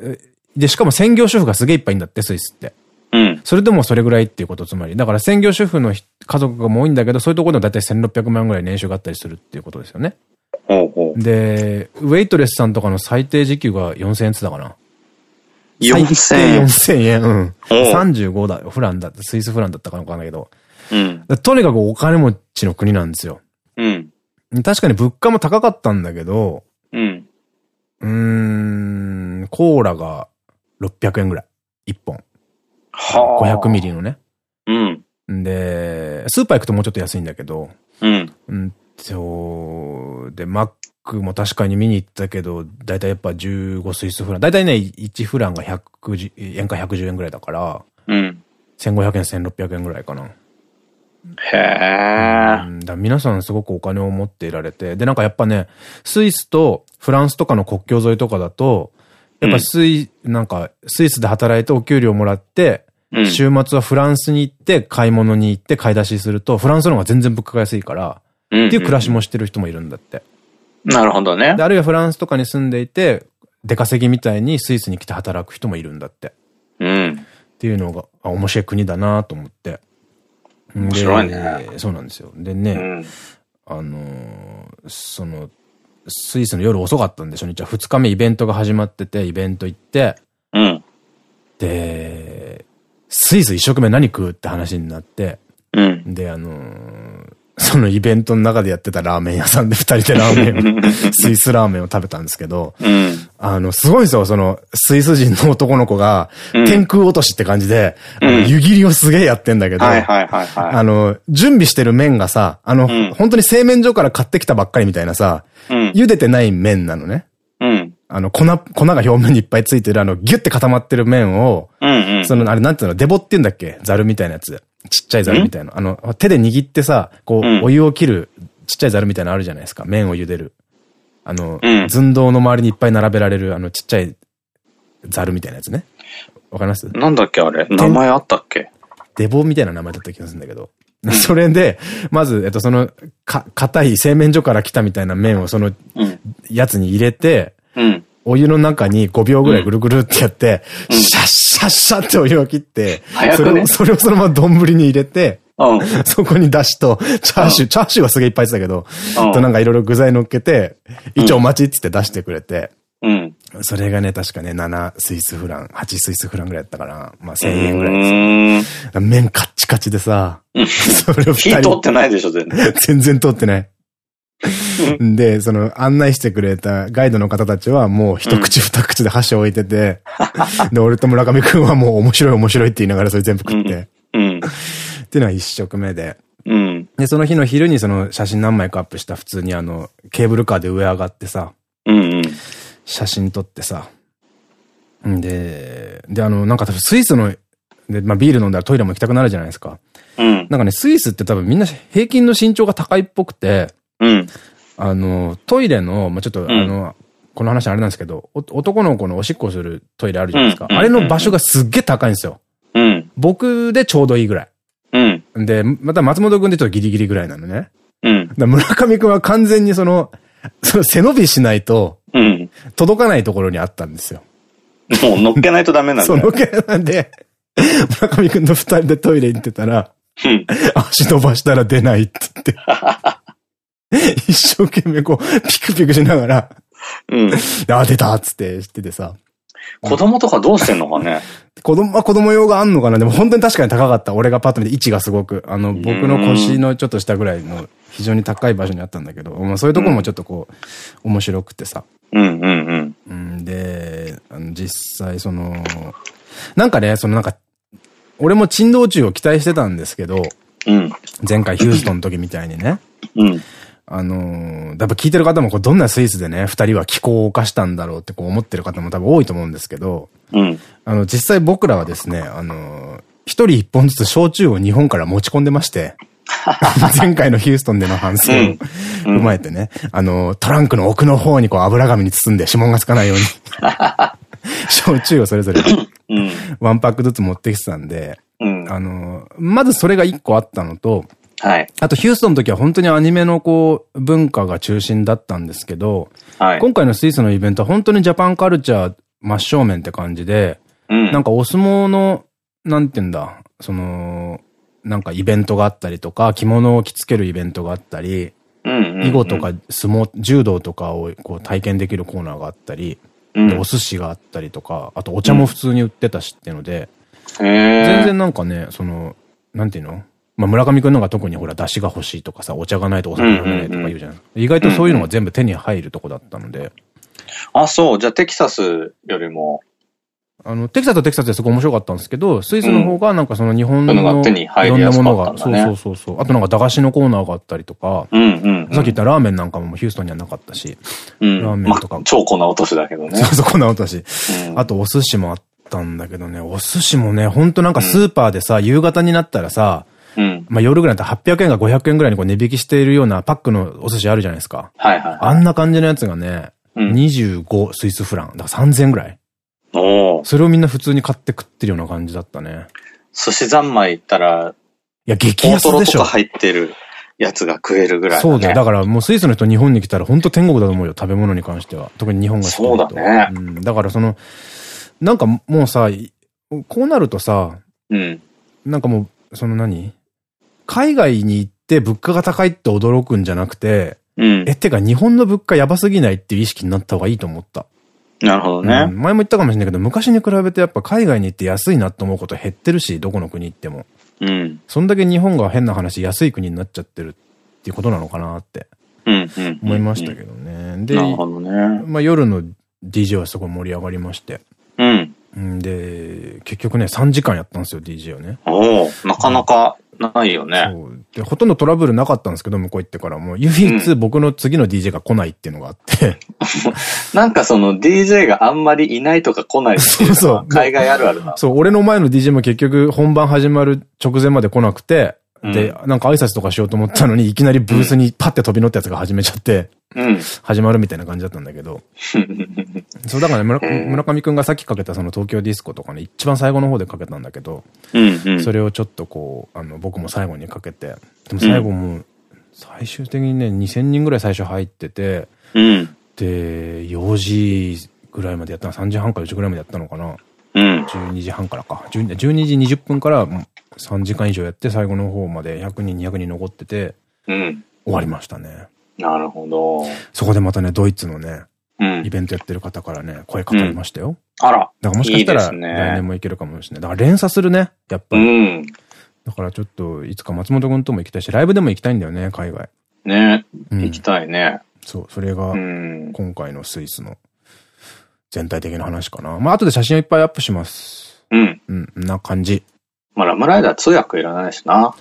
で、しかも専業主婦がすげえいっぱいいんだって、スイスって。うん。それでもそれぐらいっていうこと、つまり。だから専業主婦の家族がも多いんだけど、そういうところでもだいたい1600万ぐらい年収があったりするっていうことですよね。で、ウェイトレスさんとかの最低時給が4000円つだかな。4000円 ?4000 円、うん。35だよ。フランだって、スイスフランだったかなわかんないけど。うん。とにかくお金持ちの国なんですよ。うん。確かに物価も高かったんだけど、うん。うーん、コーラが600円ぐらい。1本。はあ。500ミリのね。うん。で、スーパー行くともうちょっと安いんだけど、うん。うんそう、で、マックも確かに見に行ったけど、だいたいやっぱ15スイスフラン。だいたいね、1フランが100円か110円ぐらいだから、うん。1500円、1600円ぐらいかな。へえ。うん、だ皆さんすごくお金を持っていられて、で、なんかやっぱね、スイスとフランスとかの国境沿いとかだと、やっぱスイ、うん、なんか、スイスで働いてお給料もらって、うん、週末はフランスに行って、買い物に行って買い出しすると、フランスの方が全然物価が安いから、っていう暮らしもしてる人もいるんだって。なるほどね。あるいはフランスとかに住んでいて、出稼ぎみたいにスイスに来て働く人もいるんだって。うん。っていうのが、あ、面白い国だなと思って。面白いね。そうなんですよ。でね、うん、あのー、その、スイスの夜遅かったんで、初日は2日目イベントが始まってて、イベント行って、うん。で、スイス一食目何食うって話になって、うん。で、あのー、そのイベントの中でやってたラーメン屋さんで二人でラーメンを、スイスラーメンを食べたんですけど、うん、あの、すごいですよ、その、スイス人の男の子が、天空落としって感じで、うん、湯切りをすげえやってんだけど、あの、準備してる麺がさ、あの、うん、本当に製麺所から買ってきたばっかりみたいなさ、茹でてない麺なのね。あの、粉、粉が表面にいっぱいついてる、あの、ギュって固まってる麺を、その、あれなんていうの、デボって言うんだっけ？ザルみたいなやつ。ちっちゃいザルみたいな。あの、手で握ってさ、こう、お湯を切るちっちゃいザルみたいなのあるじゃないですか？麺を茹でる。あの、寸胴の周りにいっぱい並べられる、あの、ちっちゃいザルみたいなやつね。わかります？なんだっけあれ？名前あったっけ？デボみたいな名前だった気がするんだけど。それで、まず、えっと、その、か、硬い製麺所から来たみたいな麺をその、やつに入れて、うん、お湯の中に5秒ぐらいぐるぐるってやって、うん、シャッシャッシャってお湯を切って、ね、それを、それをそのまま丼に入れて、うん、そこにだしと、チャーシュー、チャーシューはすげえいっぱいってたけど、となんかいろいろ具材乗っけて、一応待ちって出してくれて、うん。それがね、確かね、7スイスフラン、8スイスフランぐらいやったかな。まあ1000円ぐらいですね。麺カッチカチでさ、それを火通ってないでしょ、全然。全然通ってない。で、その案内してくれたガイドの方たちはもう一口二口で箸を置いてて、で、俺と村上くんはもう面白い面白いって言いながらそれ全部食って、うん、っていうのは一食目で、うん、で、その日の昼にその写真何枚かアップした普通にあの、ケーブルカーで上上がってさ、うんうん、写真撮ってさ、で、で、あの、なんか多分スイスの、で、まあビール飲んだらトイレも行きたくなるじゃないですか。うん、なんかね、スイスって多分みんな平均の身長が高いっぽくて、うん。あの、トイレの、まあ、ちょっと、うん、あの、この話あれなんですけど、男の子のおしっこするトイレあるじゃないですか。あれの場所がすっげえ高いんですよ。うん。僕でちょうどいいぐらい。うん。で、また松本くんでちょっとギリギリぐらいなのね。うん。だ村上くんは完全にその、その背伸びしないと、うん。届かないところにあったんですよ。もう乗っけないとダメなんだ そう、乗っけなんで、村上くんと二人でトイレ行ってたら、うん、足伸ばしたら出ないって言って。一生懸命こう、ピクピクしながら、うん。あ、出たっつって知っててさ。子供とかどうしてんのかね 子供は子供用があんのかなでも本当に確かに高かった。俺がパッと見て位置がすごく、あの、僕の腰のちょっと下ぐらいの非常に高い場所にあったんだけど、まあそういうところもちょっとこう、面白くてさ。うんうんうん。で、あの実際その、なんかね、そのなんか、俺も珍道中を期待してたんですけど、うん、前回ヒューストンの時みたいにね。うん。あのー、やっぱ聞いてる方もこうどんなスイスでね、二人は気候を犯したんだろうってこう思ってる方も多分多いと思うんですけど、うん。あの、実際僕らはですね、あのー、一人一本ずつ焼酎を日本から持ち込んでまして、前回のヒューストンでの反省を踏まえてね、うん、あの、トランクの奥の方にこう油紙に包んで指紋がつかないように 焼酎をそれぞれ、ワンパックずつ持ってきてたんで、うん、あの、まずそれが一個あったのと、はい。あと、ヒューストンの時は本当にアニメのこう、文化が中心だったんですけど、はい、今回のスイスのイベントは本当にジャパンカルチャー真正面って感じで、うん、なんかお相撲の、なんて言うんだ、その、なんかイベントがあったりとか、着物を着付けるイベントがあったり、囲碁とか相撲、柔道とかをこう体験できるコーナーがあったり、うん、お寿司があったりとか、あとお茶も普通に売ってたしっていうので、うん、全然なんかね、その、なんていうの？まあ村上くんのが特にほら出汁が欲しいとかさ、お茶がないとお酒飲めないとか言うじゃない意外とそういうのが全部手に入るとこだったので。あ、そう。じゃあテキサスよりもあの、テキサスとテキサスですごい面白かったんですけど、スイスの方がなんかその日本のいろんなものが、そうそうそうそう。あとなんか駄菓子のコーナーがあったりとか、さっき言ったラーメンなんかもヒューストンにはなかったし、ラーメンとか。超粉落としだけどね。そうそう、粉落とし。あとお寿司もあったんだけどね、お寿司もね、ほんとなんかスーパーでさ、夕方になったらさ、まあ夜ぐらいだったら800円が500円ぐらいにこう値引きしているようなパックのお寿司あるじゃないですか。はいはい。あんな感じのやつがね、25スイスフラン。だから3000円ぐらい。それをみんな普通に買って食ってるような感じだったね。寿司三昧行ったら、いや、激安でしょ。とか入ってるやつが食えるぐらい、ね、そうだよ。だからもうスイスの人日本に来たら本当天国だと思うよ。食べ物に関しては。特に日本が好きそうだね。うん。だからその、なんかもうさ、こうなるとさ、うん。なんかもう、その何？海外に行って物価が高いって驚くんじゃなくて、うん。え、てか日本の物価やばすぎないっていう意識になった方がいいと思った。なるほどね、うん、前も言ったかもしれないけど、昔に比べてやっぱ海外に行って安いなと思うこと減ってるし、どこの国行っても。うん。そんだけ日本が変な話、安い国になっちゃってるっていうことなのかなって。思いましたけどね。で、なるほどね。まあ夜の DJ はすごい盛り上がりまして。うん。で、結局ね、3時間やったんですよ、DJ をね。おおなかなかないよね。そうで、ほとんどトラブルなかったんですけど、向こう行ってからも。唯一僕の次の DJ が来ないっていうのがあって。なんかその DJ があんまりいないとか来ないっていうのは海外あるあるな。そう、俺の前の DJ も結局本番始まる直前まで来なくて、で、なんか挨拶とかしようと思ったのに、いきなりブースにパッて飛び乗ったやつが始めちゃって、うん、始まるみたいな感じだったんだけど。そう、だからね村、村上くんがさっきかけたその東京ディスコとかね、一番最後の方でかけたんだけど、それをちょっとこう、あの、僕も最後にかけて、でも最後も、最終的にね、2000人ぐらい最初入ってて、うん、で、4時ぐらいまでやったの、3時半から4時ぐらいまでやったのかな。うん、12時半からか。12, 12時20分から3時間以上やって最後の方まで100人200人残ってて、うん、終わりましたね。なるほど。そこでまたね、ドイツのね、うん、イベントやってる方からね、声かかりましたよ。うん、あら。だからもしかしたら来年もいけるかもしれない。だから連鎖するね、やっぱり。うん、だからちょっと、いつか松本君とも行きたいし、ライブでも行きたいんだよね、海外。ね、行きたいね。そう、それが、今回のスイスの全体的な話かな。まあ、後で写真をいっぱいアップします。うん。うん、な感じ。まあ、ラムライダー通訳いらないしな。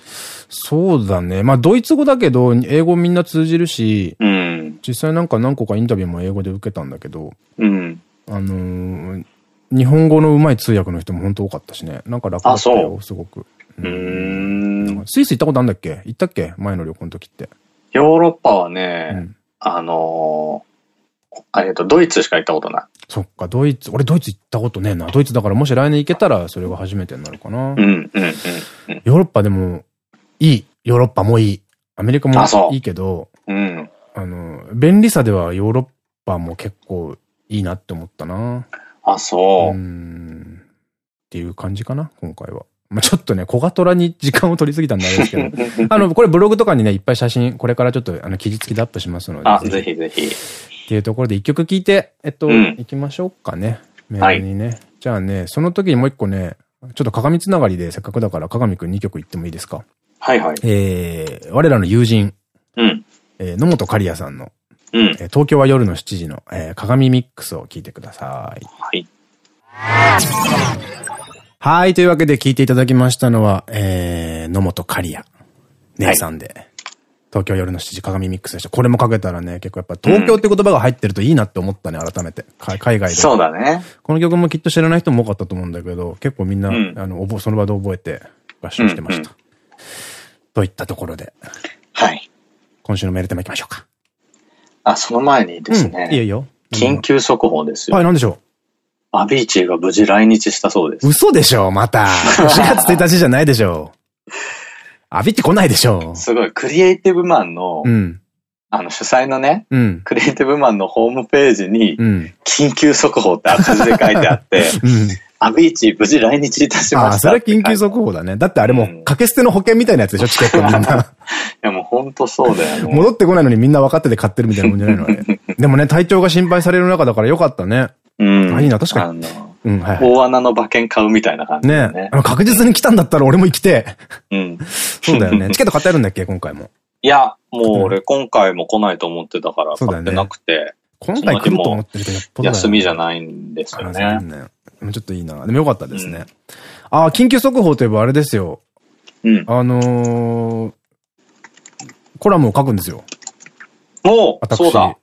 そうだね。まあ、ドイツ語だけど、英語みんな通じるし、うん、実際なんか何個かインタビューも英語で受けたんだけど、うん、あのー、日本語の上手い通訳の人も本当多かったしね。なんか楽だったよ、すごく。うん。スイス行ったことあるんだっけ？行ったっけ？前の旅行の時って。ヨーロッパはね、うん、あのー、えっと、ドイツしか行ったことない。そっか、ドイツ、俺ドイツ行ったことねえな。ドイツだからもし来年行けたらそれが初めてになるかな。うん、うん、うん。ヨーロッパでも、いい。ヨーロッパもいい。アメリカもいいけど、うん。あの、便利さではヨーロッパも結構いいなって思ったな。あ、そう。うん。っていう感じかな、今回は。まあ、ちょっとね、小型トに時間を取りすぎたんであれですけど。あの、これブログとかにね、いっぱい写真、これからちょっと、あの、記事付きでアップしますので。あ、ぜひぜひ。っていうところで一曲聴いて、えっと、うん、行きましょうかね。メールにね。はい、じゃあね、その時にもう一個ね、ちょっと鏡つながりでせっかくだから鏡くん2曲言ってもいいですか？はいはい。えー、我らの友人。うん。えー、野本刈谷さんの、うん。えー、東京は夜の7時の、えー、鏡ミックスを聞いてください。はい。はい。というわけで聞いていただきましたのは、えー、野本刈谷姉さんで、はい東京夜の7時鏡ミックスでした。これもかけたらね、結構やっぱ東京って言葉が入ってるといいなって思ったね、改めて。海外で。そうだね。この曲もきっと知らない人も多かったと思うんだけど、結構みんな、うん、あの、その場で覚えて合唱してました。といったところで。はい。今週のメールテーマいきましょうか。あ、その前にですね。うん、いいよ。緊急速報ですよ。はい、なんでしょアビーチーが無事来日したそうです。嘘でしょまた。4月1日じゃないでしょアビーチ来ないでしょすごい、クリエイティブマンの、うん、あの主催のね、うん、クリエイティブマンのホームページに、緊急速報って赤字で書いてあって、うんアビーチ無事来日いたしました。あ、それは緊急速報だね。だってあれもう、掛け捨ての保険みたいなやつでしょ、チケットみんな。いやもうほんとそうだよね。戻ってこないのにみんな分かってて買ってるみたいなもんじゃないのあれ。でもね、体調が心配される中だからよかったね。うん。あ、いいな、確かに。うん、はい。大穴の馬券買うみたいな感じね。ね確実に来たんだったら俺も生きて。うん。そうだよね。チケット買ってあるんだっけ、今回も。いや、もう俺今回も来ないと思ってたから買ってなくて。今回来ると思ってるけど、休みじゃないんですよね。ちょっといいな。でもよかったですね。うん、ああ、緊急速報といえばあれですよ。うん。あのー、コラムを書くんですよ。おそうだ。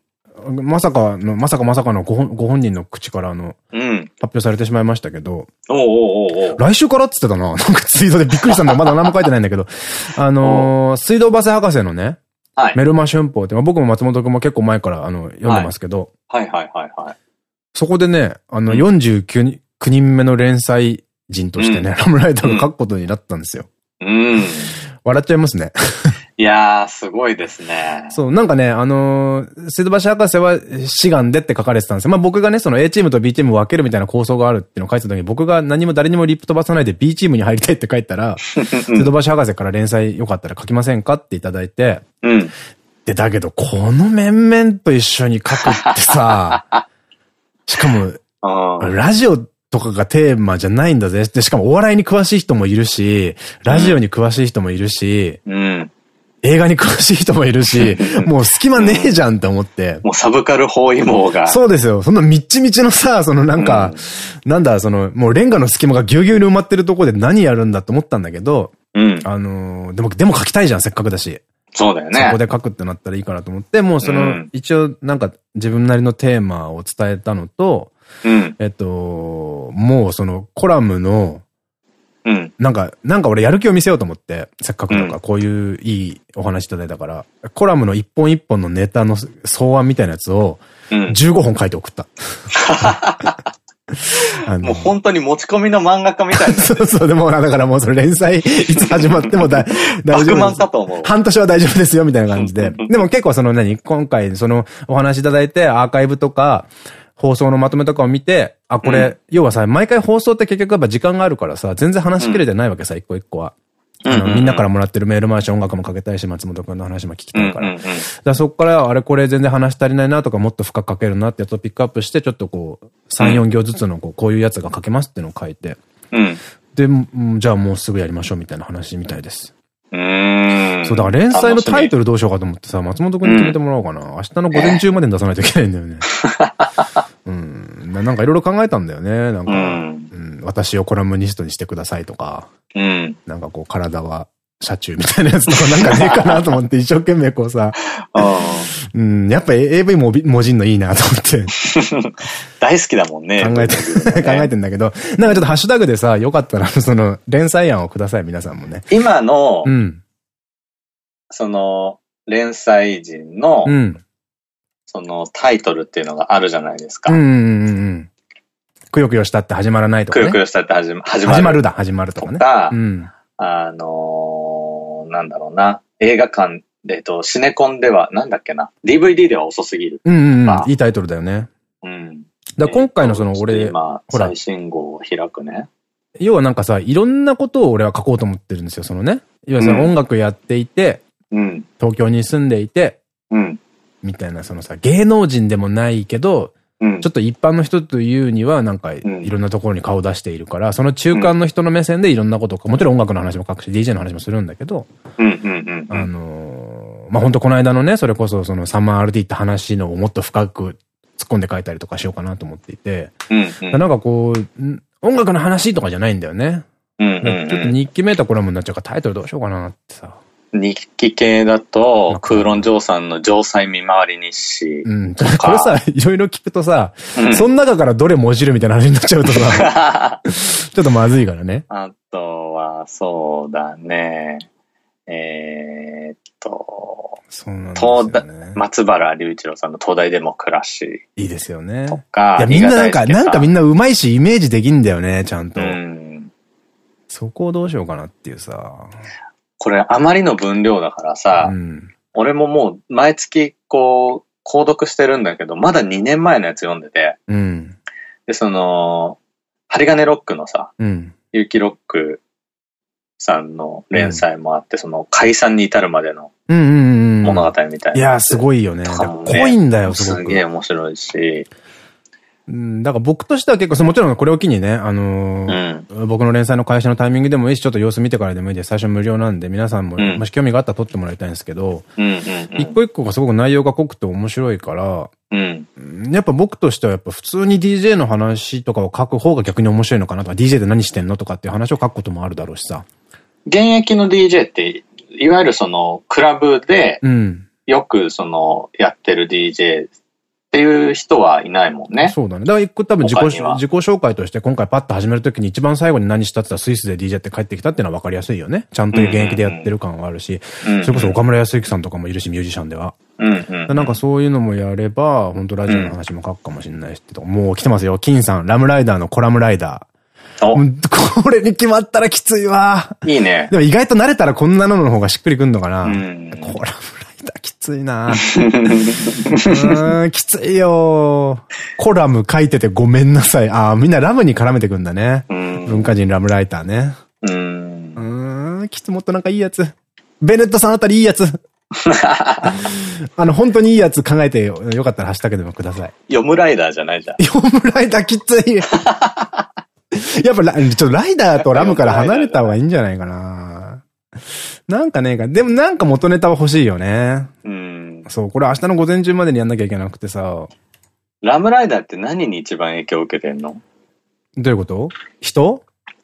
まさかの、まさかまさかのご本ご本人の口からあの、うん、発表されてしまいましたけど、おおおお来週からって言ってたな。なんかツイートでびっくりしたんだ。まだ何も書いてないんだけど、あのー、水道橋博士のね、はい、メルマ春報って、まあ、僕も松本君も結構前からあの読んでますけど、はい、はいはいはいはい。そこでね、あの、49 9人目の連載人としてね、ラムライダーが書くことになったんですよ。うん。笑っちゃいますね。いやー、すごいですね。そう、なんかね、あのー、瀬戸橋博士は志願でって書かれてたんですよ。まあ僕がね、その A チームと B チーム分けるみたいな構想があるっていうのを書いてた時に、僕が何も誰にもリップ飛ばさないで B チームに入りたいって書いたら、瀬戸橋博士から連載よかったら書きませんかっていただいて、うん。で、だけど、この面々と一緒に書くってさ、しかも、ラジオとかがテーマじゃないんだぜ。で、しかもお笑いに詳しい人もいるし、ラジオに詳しい人もいるし、うん、映画に詳しい人もいるし、もう隙間ねえじゃんって思って。もうサブカル包囲網が。そうですよ。そんなみっちみちのさ、そのなんか、うん、なんだ、その、もうレンガの隙間がぎゅうぎゅうに埋まってるとこで何やるんだって思ったんだけど、うん、あのー、でも、でも書きたいじゃん、せっかくだし。そうだよね。そこで書くってなったらいいかなと思って、もうその、うん、一応なんか自分なりのテーマを伝えたのと、うん、えっと、もうそのコラムの、うん、なんか、なんか俺やる気を見せようと思って、せっかくとかこういういいお話いただいたから、コラムの一本一本のネタの草案みたいなやつを、15本書いて送った。もう本当に持ち込みの漫画家みたいな。そうそう、でもだからもうその連載いつ始まっても 大丈夫。かと思う。半年は大丈夫ですよ、みたいな感じで。でも結構その何今回そのお話いただいてアーカイブとか、放送のまとめとかを見て、あ、これ、うん、要はさ、毎回放送って結局やっぱ時間があるからさ、全然話しきれてないわけさ、一個一個は。あの、みんなからもらってるメール回し音楽もかけたいし、松本くんの話も聞きたいから。だからそこからあれこれ全然話足りないなとか、もっと深く書けるなってやつをピックアップして、ちょっとこう、3、4行ずつのこう、こういうやつが書けますっていうのを書いて。うん、で、じゃあもうすぐやりましょうみたいな話みたいです。うん。そう、だから連載のタイトルどうしようかと思ってさ、松本くんに決めてもらおうかな。明日の午前中までに出さないといけないんだよね。うん。なんかいろいろ考えたんだよね。なんか、うん、うん、私をコラムニストにしてくださいとか、うん、なんかこう体は車中みたいなやつとかなんかねえかなと思って一生懸命こうさ、うん、やっぱ AV も文字んのいいなと思って。大好きだもんね。考えて、ね、考えてんだけど、なんかちょっとハッシュタグでさ、よかったらその連載案をください、皆さんもね。今の、うん、その、連載人の、うん、そのタイトルっていうのがあるじゃないですか。うんうんうん。くよくよしたって始まらないとか、ね。くよくよしたって始まる。始まるだ、始まるとかね。か、うん、あのー、なんだろうな、映画館、えっと、シネコンでは、なんだっけな、DVD では遅すぎる。うんうん、うん、いいタイトルだよね。うん。だ今回のその俺、今、最新号を開くね。要はなんかさ、いろんなことを俺は書こうと思ってるんですよ、そのね。要はその音楽やっていて、うん、東京に住んでいて、うん、みたいな、そのさ、芸能人でもないけど、うん、ちょっと一般の人というには、なんか、いろんなところに顔を出しているから、その中間の人の目線でいろんなことか、もちろん音楽の話も書くし、DJ の話もするんだけど、あのー、まあ、本当この間のね、それこそ、そのサマー RD って話のをもっと深く突っ込んで書いたりとかしようかなと思っていて、なんかこう、音楽の話とかじゃないんだよね。ちょっと日記メーターコラムになっちゃうからタイトルどうしようかなってさ。日記系だと、空論城さんの城西見回り日誌。うん。これさ、いろいろ聞くとさ、うん、その中からどれもじるみたいな話になっちゃうとさ、ちょっとまずいからね。あとは、そうだね。えー、っと、そうなんですね。松原隆一郎さんの東大デモクラシー。いいですよね。とか。いや、みんななんか、なんかみんな上手いし、イメージできんだよね、ちゃんと。うん。そこをどうしようかなっていうさ。これ、あまりの分量だからさ、うん、俺ももう、毎月、こう、購読してるんだけど、まだ2年前のやつ読んでて、うん、で、その、針金ロックのさ、うん、結城ロックさんの連載もあって、その解散に至るまでの物語みたいな。いや、すごいよね。濃いんだよ、すごく。すげえ面白いし。うん、だから僕としては結構、もちろんこれを機にね、あのーうん、僕の連載の会社のタイミングでもいいし、ちょっと様子見てからでもいいです。最初無料なんで、皆さんも、もし興味があったら撮ってもらいたいんですけど、一個一個がすごく内容が濃くて面白いから、うん、やっぱ僕としてはやっぱ普通に DJ の話とかを書く方が逆に面白いのかなとか、DJ で何してんのとかっていう話を書くこともあるだろうしさ。現役の DJ って、いわゆるその、クラブで、よくその、やってる DJ っていう人はいないもんね。そうだね。だから一個多分自己自己紹介として今回パッと始めるときに一番最後に何したって言ったらスイスで DJ って帰ってきたっていうのは分かりやすいよね。ちゃんと現役でやってる感があるし、それこそ岡村康之さんとかもいるし、ミュージシャンでは。なんかそういうのもやれば、本当ラジオの話も書くかもしれないしってもう来てますよ。金さん、ラムライダーのコラムライダー。これに決まったらきついわ。いいね。でも意外と慣れたらこんなのの方がしっくりくんのかな。コラムきついなうん、きついよ。コラム書いててごめんなさい。ああ、みんなラムに絡めてくんだね。文化人ラムライターね。うん。うん、きつもっとなんかいいやつ。ベネットさんあたりいいやつ。あの、本当にいいやつ考えてよよかったらハッシュタグでもください。読むライダーじゃないじゃん。読むライダーきつい。やっぱ、ちょっとライダーとラムから離れた方がいいんじゃないかな。なんかねでもなんか元ネタは欲しいよね。うん。そう、これ明日の午前中までにやんなきゃいけなくてさ。ラムライダーって何に一番影響を受けてんの？どういうこと？人？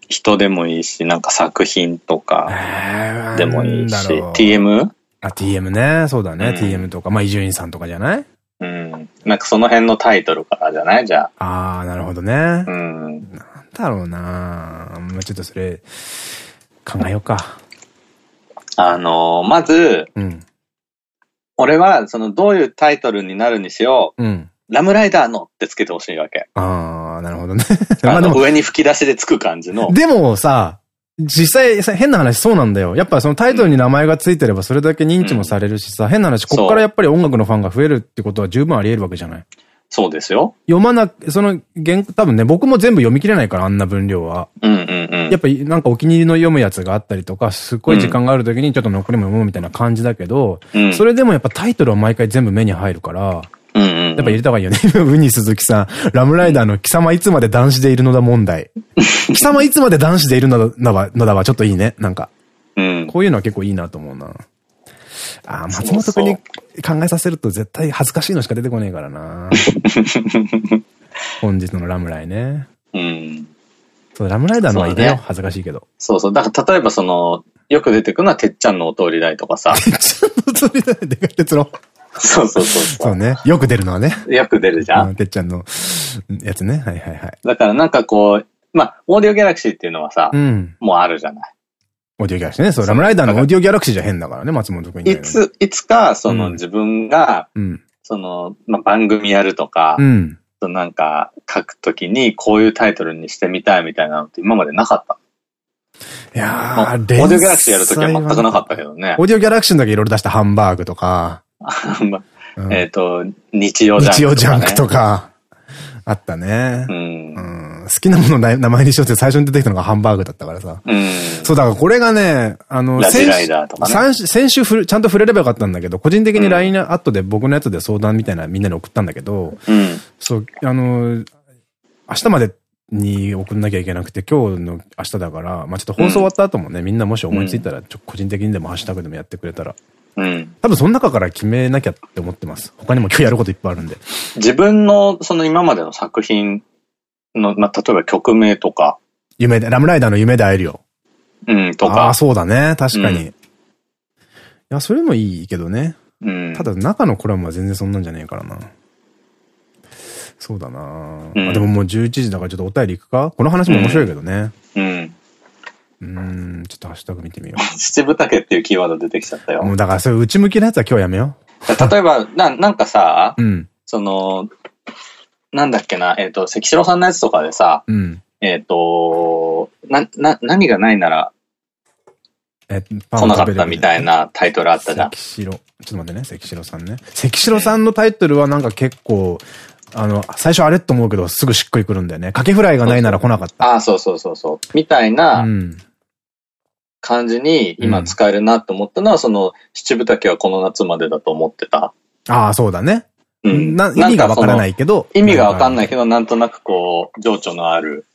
人でもいいし、なんか作品とかでもいいし、TM? あ、TM ね。そうだね。うん、TM とか、まあ、伊集院さんとかじゃない？うん。なんかその辺のタイトルからじゃない？じゃあ。ああ、なるほどね。うん。なんだろうなまあちょっとそれ、考えようか。あのー、まず、うん、俺は、その、どういうタイトルになるにしよう、うん、ラムライダーのってつけてほしいわけ。ああ、なるほどね。あの、上に吹き出しでつく感じの。でもさ、実際、変な話そうなんだよ。やっぱそのタイトルに名前がついてればそれだけ認知もされるしさ、うん、変な話、こっからやっぱり音楽のファンが増えるってことは十分あり得るわけじゃない？そうですよ。読まな、その、原、多分ね、僕も全部読み切れないから、あんな分量は。うんうんうん。やっぱりなんかお気に入りの読むやつがあったりとか、すっごい時間がある時にちょっと残りも読むみたいな感じだけど、うん、それでもやっぱタイトルは毎回全部目に入るから、うんうん、やっぱ入れた方がいいよね。ウニ鈴木さん、ラムライダーの貴様いつまで男子でいるのだ問題。貴様いつまで男子でいるのだのだはちょっといいね。なんか。うん、こういうのは結構いいなと思うな。ああ、松本くんに考えさせると絶対恥ずかしいのしか出てこねえからな。本日のラムライね。うん。そう、ラムライダーのはいいよ、ね、恥ずかしいけど。そうそう。だから例えばその、よく出てくるのはてっちゃんのお通り台とかさ。てっちゃんのお通り台でかい鉄郎。そうそうそうそう。ね。よく出るのはね。よく出るじゃん。てっちゃんのやつね。はいはいはい。だからなんかこう、まあ、オーディオギャラクシーっていうのはさ、うん、もうあるじゃない。オーディオギャラクシーね。そう、ラムライダーのオーディオギャラクシーじゃ変だからね、松本君いつ、いつか、その自分が、うん、その、まあ、番組やるとか、うん、なんか書くときにこういうタイトルにしてみたいみたいなのって今までなかった。いやー、オーディオギャラクシーやるときは全くなかったけどね。オーディオギャラクシーの時いろいろ出したハンバーグとか、えっと、日曜ジャンクとか、日曜ジャンクとか、あったね。うん。うん好きなもの名前にしようって最初に出てきたのがハンバーグだったからさ。うん。そう、だからこれがね、あの、先週、先週ふちゃんと触れればよかったんだけど、個人的に LINE アットで僕のやつで相談みたいなみんなに送ったんだけど、うん。そう、あの、明日までに送んなきゃいけなくて、今日の明日だから、まあちょっと放送終わった後もね、みんなもし思いついたら、ちょ個人的にでもハッシュタグでもやってくれたら。うん。多分その中から決めなきゃって思ってます。他にも今日やることいっぱいあるんで。自分のその今までの作品の、まあ、例えば曲名とか。夢で、ラムライダーの夢で会えるよ。うん、とか。ああ、そうだね。確かに。うん、いや、それもいいけどね。うん。ただ、中のコラムは全然そんなんじゃねえからな。そうだな、うん、あでももう11時だからちょっとお便り行くか？この話も面白いけどね。うん。うん、ちょっとハッシュタグ見てみよう。七分丈っていうキーワード出てきちゃったよ。もうだからそういう内向きなやつは今日やめよう。例えば、な、なんかさ、うん、その、なんだっけな、えっ、ー、と、関城さんのやつとかでさ、うん、えっと、な、な、何がないなら、え来なかったみたいなタイトルあったじゃん。関城。ちょっと待ってね、関城さんね。関城さんのタイトルはなんか結構、あの、最初あれと思うけど、すぐしっくりくるんだよね。カケフライがないなら来なかった。ああ、そうそうそうそう。みたいな感じに今使えるなと思ったのは、うん、その、七分丈はこの夏までだと思ってた。ああ、そうだね。うん。な意味がわからないけど。意味がわかんないけど、なんとなくこう、情緒のある。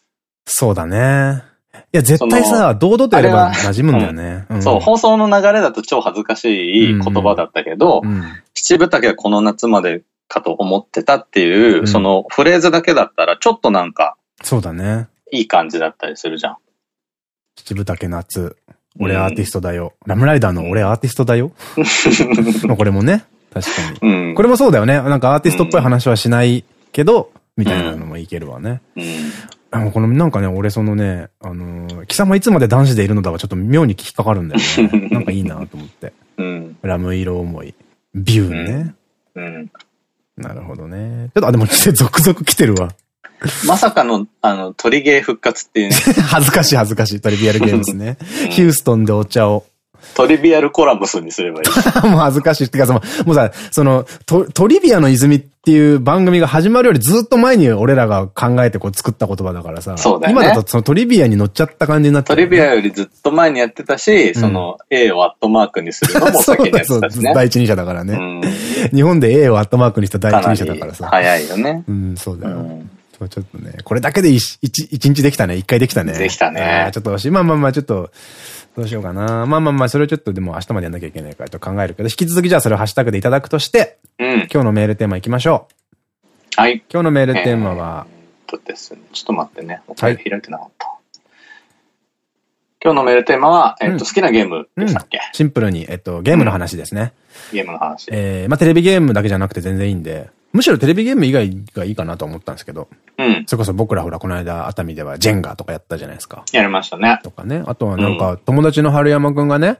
そうだね。いや、絶対さ、堂々とやれば馴染むんだよね。うん、そう、放送の流れだと超恥ずかしい言葉だったけど、うん、七分丈はこの夏までかと思ってたっていう、うん、そのフレーズだけだったらちょっとなんか、そうだね。いい感じだったりするじゃん。七分丈夏。俺アーティストだよ。ラムライダーの俺アーティストだよ。これもね。確かに。これもそうだよね。なんかアーティストっぽい話はしないけど、みたいなのもいけるわね。あの、この、なんかね、俺そのね、あのー、貴様いつまで男子でいるのだがちょっと妙に引っかかるんだよね。なんかいいなと思って。うん、ラム色思い。ビューね。うん、なるほどね。ちょっと、あ、でも、続々来てるわ。まさかの、あの、トリゲー復活っていうね。恥ずかしい恥ずかしいトリビアルゲームですね。ヒューストンでお茶を。トリビアルコラムスにすればいい。もう恥ずかしい。ってか、その、もうさ、そのト、トリビアの泉っていう番組が始まるよりずっと前に俺らが考えてこう作った言葉だからさ。そうだね。今だとそのトリビアに乗っちゃった感じになって、ね、トリビアよりずっと前にやってたし、うん、その A をアットマークにするのも 先にやってたしね。第一人者だからね。うん、日本で A をアットマークにした第一人者だからさ。早いよね。うん、そうだよ。うんちょっとね、これだけで一日できたね。一回できたね。できたね。ちょっと、まあまあまあ、ちょっと、どうしようかな。まあまあまあ、それをちょっとでも明日までやんなきゃいけないからと考えるけど、引き続きじゃあそれをハッシュタグでいただくとして、うん、今日のメールテーマいきましょう。はい。今日のメールテーマは、えー、とですね、ちょっと待ってね。お開いてなかった。はい、今日のメールテーマは、えっ、と、好きなゲームでしたっけ、うん、シンプルに、えっと、ゲームの話ですね。ゲームの話。えー、まあテレビゲームだけじゃなくて全然いいんで、むしろテレビゲーム以外がいいかなと思ったんですけど。うん。それこそ僕らほら、この間、熱海ではジェンガとかやったじゃないですか。やりましたね。とかね。あとはなんか、友達の春山くんがね、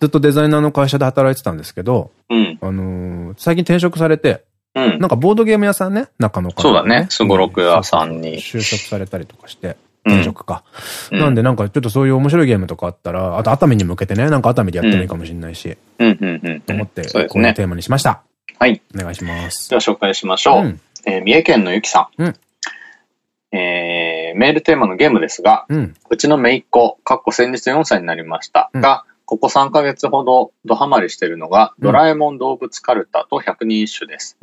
ずっとデザイナーの会社で働いてたんですけど、うん。あのー、最近転職されて、うん。なんかボードゲーム屋さんね、中の方、ね、そうだね。すごろく屋さんに。就職されたりとかして。転職か。うん、なんでなんかちょっとそういう面白いゲームとかあったら、あと熱海に向けてね、なんか熱海でやってもいいかもしれないし。うんうんうん。と思って、このテーマにしました。はい。お願いします。では紹介しましょう。うん、えー、三重県のゆきさん。うん、えー、メールテーマのゲームですが、うん、うちの姪っ子、かっこ先日4歳になりました、うん、が、ここ3ヶ月ほどドハマりしてるのが、ドラえもん動物カルタと百人一首です。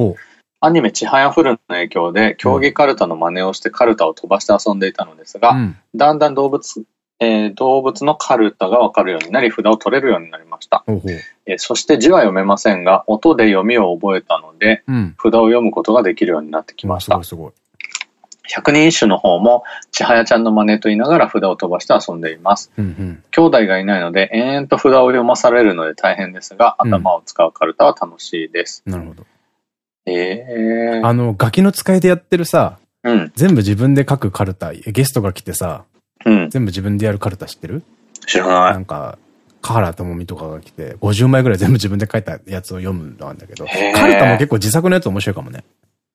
アニメちはやふるの影響で、競技カルタの真似をしてカルタを飛ばして遊んでいたのですが、だんだん動物えー、動物のカルタがわかるようになり、札を取れるようになりました。ほうほうえー、そして字は読めませんが、音で読みを覚えたので、うん、札を読むことができるようになってきました。すごい百人一首の方も、ちはやちゃんの真似と言いながら札を飛ばして遊んでいます。うんうん、兄弟がいないので、延々と札を読まされるので大変ですが、頭を使うカルタは楽しいです。うん、なるほど。ええー、あの、ガキの使いでやってるさ、うん、全部自分で書くカルタ、ゲストが来てさ、うん、全部自分でやるカルタ知ってる？知らない。なんか、河原智美とかが来て、50枚ぐらい全部自分で書いたやつを読むのなんだけど、カルタも結構自作のやつ面白いかもね。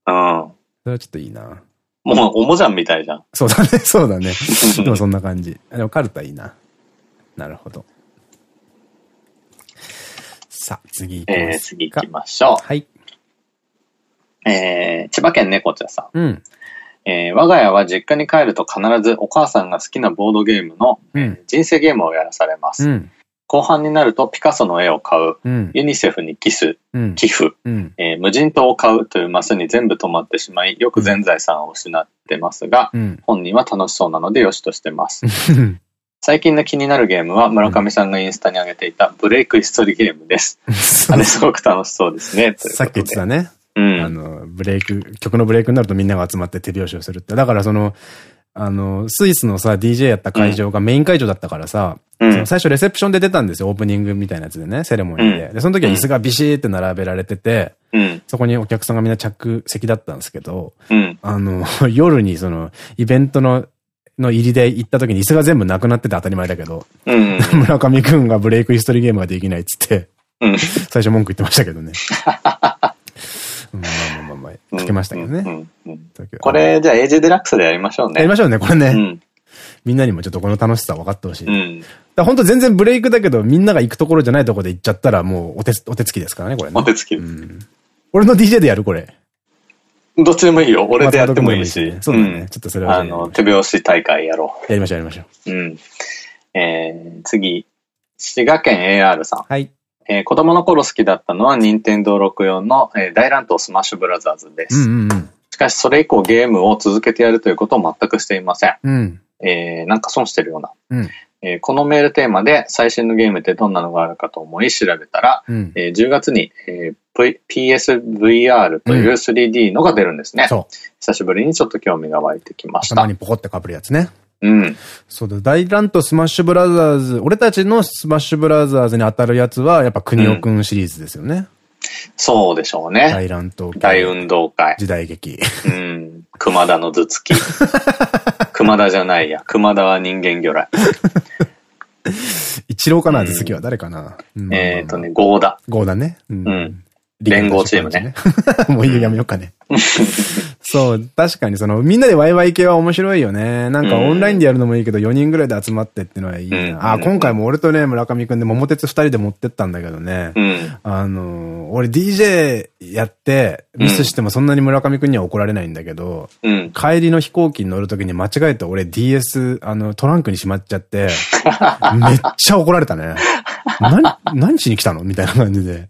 うん。それはちょっといいな。もう、おもじゃんみたいじゃん。そうだね、そうだね。でもそんな感じ。でもカルタいいな。なるほど。さあ、次行きますえー、次行きましょう。はい。えー、千葉県猫茶さん。うん。えー、我が家は実家に帰ると必ずお母さんが好きなボードゲームの、うん、人生ゲームをやらされます。うん、後半になるとピカソの絵を買う、うん、ユニセフにキス、寄付、えー、無人島を買うというマスに全部止まってしまい、よく全財産を失ってますが、本人は楽しそうなのでよしとしてます。最近の気になるゲームは村上さんがインスタに上げていたブレイクヒストリーゲームです。あれすごく楽しそうですね。さっき言ってたね。うん、あの、ブレイク、曲のブレイクになるとみんなが集まって手拍子をするって。だからその、あの、スイスのさ、DJ やった会場がメイン会場だったからさ、うん、最初レセプションで出たんですよ、オープニングみたいなやつでね、セレモニーで。うん、で、その時は椅子がビシーって並べられてて、うん、そこにお客さんがみんな着席だったんですけど、あの、夜にその、イベントのの入りで行った時に椅子が全部なくなってて当たり前だけど、うん、村上くんがブレイクヒストリーゲームができないっつって、うん、最初文句言ってましたけどね。まあまあまあまあ、書けましたけどね。これ、じゃあ、エイジデラックスでやりましょうね。やりましょうね、これね。うん、みんなにもちょっとこの楽しさ分かってほしい。うん、だ本当全然ブレイクだけど、みんなが行くところじゃないところで行っちゃったら、もうお手、お手つきですからね、これね。お手つき。うん、俺の DJ でやる、これ。どっちでもいいよ。俺でやってもいいし。そうだね。ちょっとそれは。あの、手拍子大会やろう。やりましょう、やりましょう。うん。えー、次。滋賀県 AR さん。はい。えー、子供の頃好きだったのは、任天堂64の、えー、大乱闘スマッシュブラザーズです。しかし、それ以降ゲームを続けてやるということを全くしていません。うん、えー、なんか損してるような。うんえー、このメールテーマで最新のゲームってどんなのがあるかと思い調べたら、うん、えー、10月に、えー PSVR という 3D のが出るんですね。うん、久しぶりにちょっと興味が湧いてきました。たまにポコってかぶるやつね。うん。そうだ、大乱闘スマッシュブラザーズ、俺たちのスマッシュブラザーズに当たるやつは、やっぱくにおくんシリーズですよね。うん、そうでしょうね。大乱闘大運動会。時代劇。うん。熊田の頭突き。熊田じゃないや。熊田は人間魚雷。一郎かな、頭突きは誰かな。えっとね、ゴーダ。ゴーダね。うん。連合チームね。もういいよ、やめようかね。そう、確かにその、みんなでワイワイ系は面白いよね。なんかオンラインでやるのもいいけど、4人ぐらいで集まってってのはいいな。あ、今回も俺とね、村上くんで桃鉄2人で持ってったんだけどね。うん、あの、俺 DJ やって、ミスしてもそんなに村上くんには怒られないんだけど、うん、帰りの飛行機に乗るときに間違えて俺 DS、あの、トランクにしまっちゃって、めっちゃ怒られたね。何、何しに来たの？みたいな感じで。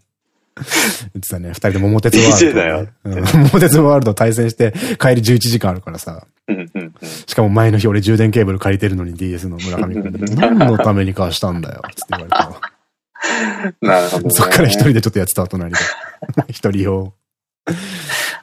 言ってたね。二人で桃鉄ワールド、ね。だよ。桃鉄ワールド対戦して帰り11時間あるからさ。しかも前の日俺充電ケーブル借りてるのに DS の村上君で。何のために貸したんだよ。つって言われた。なるほど、そっから一人でちょっとやってた隣で。一人用。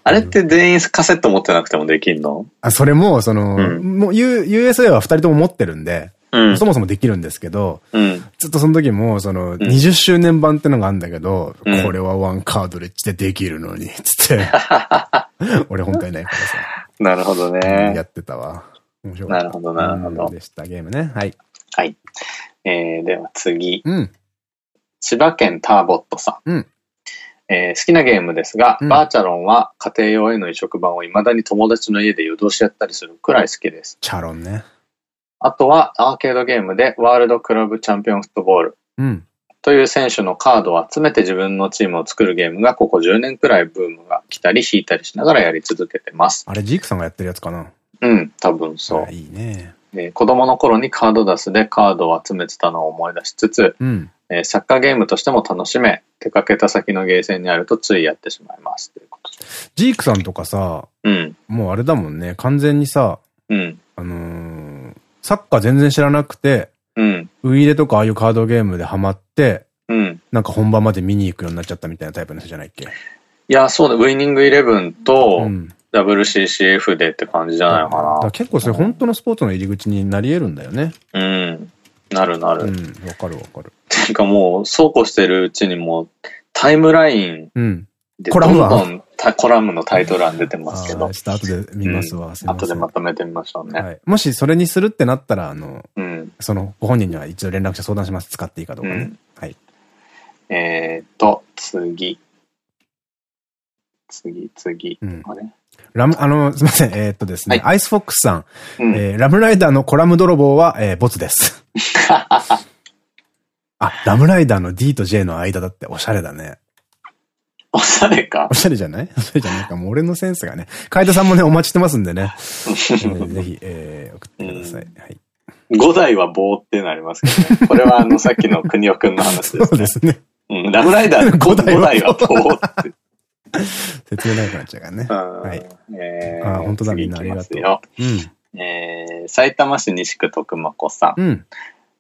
あれって全員カセット持ってなくてもできんの？あ、それも、その、うん、もう USA は二人とも持ってるんで、うん、そもそもできるんですけど、うん、ずっとその時も、その、20周年版ってのがあるんだけど、うん、これはワンカードレッジでできるのに、つって。俺本体ないからさ。なるほどね。やってたわ。面白かった。なるほど、なるほど。でした、ゲームね。はい。はい。えー、では次。うん。千葉県ターボットさん。うん。えー、好きなゲームですが、うん、バーチャロンは家庭用への移植版を未だに友達の家で夜通しやったりするくらい好きです。チャロンね。あとはアーケードゲームでワールドクラブチャンピオンフットボール。うん。という選手のカードを集めて自分のチームを作るゲームがここ10年くらいブームが来たり引いたりしながらやり続けてます。あれ、ジークさんがやってるやつかな？うん、多分そう。いいね。えー、子供の頃にカードダスでカードを集めてたのを思い出しつつ、うん、えー、サッカーゲームとしても楽しめ、出かけた先のゲーセンにあるとついやってしまいます。ということジークさんとかさ、うん、もうあれだもんね、完全にさ、うん、あのーサッカー全然知らなくて、うん。ウイイレとかああいうカードゲームでハマって、うん。なんか本番まで見に行くようになっちゃったみたいなタイプの人じゃないっけ？いや、そうだ、ウイニングイレブンと、うん、WCCF でって感じじゃないかな。結構それ本当のスポーツの入り口になり得るんだよね。うん。なるなる。うん、わかるわかる。ていうかもう、そうこうしてるうちにもタイムラインでどんどんコラムのタイトル欄出てますけど。ちょっと後で見ますわ。うん、後でまとめてみましょうね。はい。もしそれにするってなったら、あの、うん、その、ご本人には一度連絡して相談します。使っていいかどうかね。うん、はい。えっと、次。次、次。うん、あれ？ラム、あの、すみません。えー、っとですね、はい、アイスフォックスさん。うん、えー、ラムライダーのコラム泥棒は、えー、ボツです。あ、ラムライダーの D と J の間だっておしゃれだね。おしゃれかおしゃれじゃない？おしゃれじゃないか。もう俺のセンスがね。海田さんもね、お待ちしてますんでね。ぜひ、えー、送ってください。はい。五代は棒ってなりますけどね。これはあの、さっきの国尾くんの話です、ね。そうですね。うん、ラブライダーの五代は棒って。説明なくなっちゃうからね。はい。えー、あ、本当だ、みんなありがとう。うん。えー、埼玉市西区徳間子さん。うん。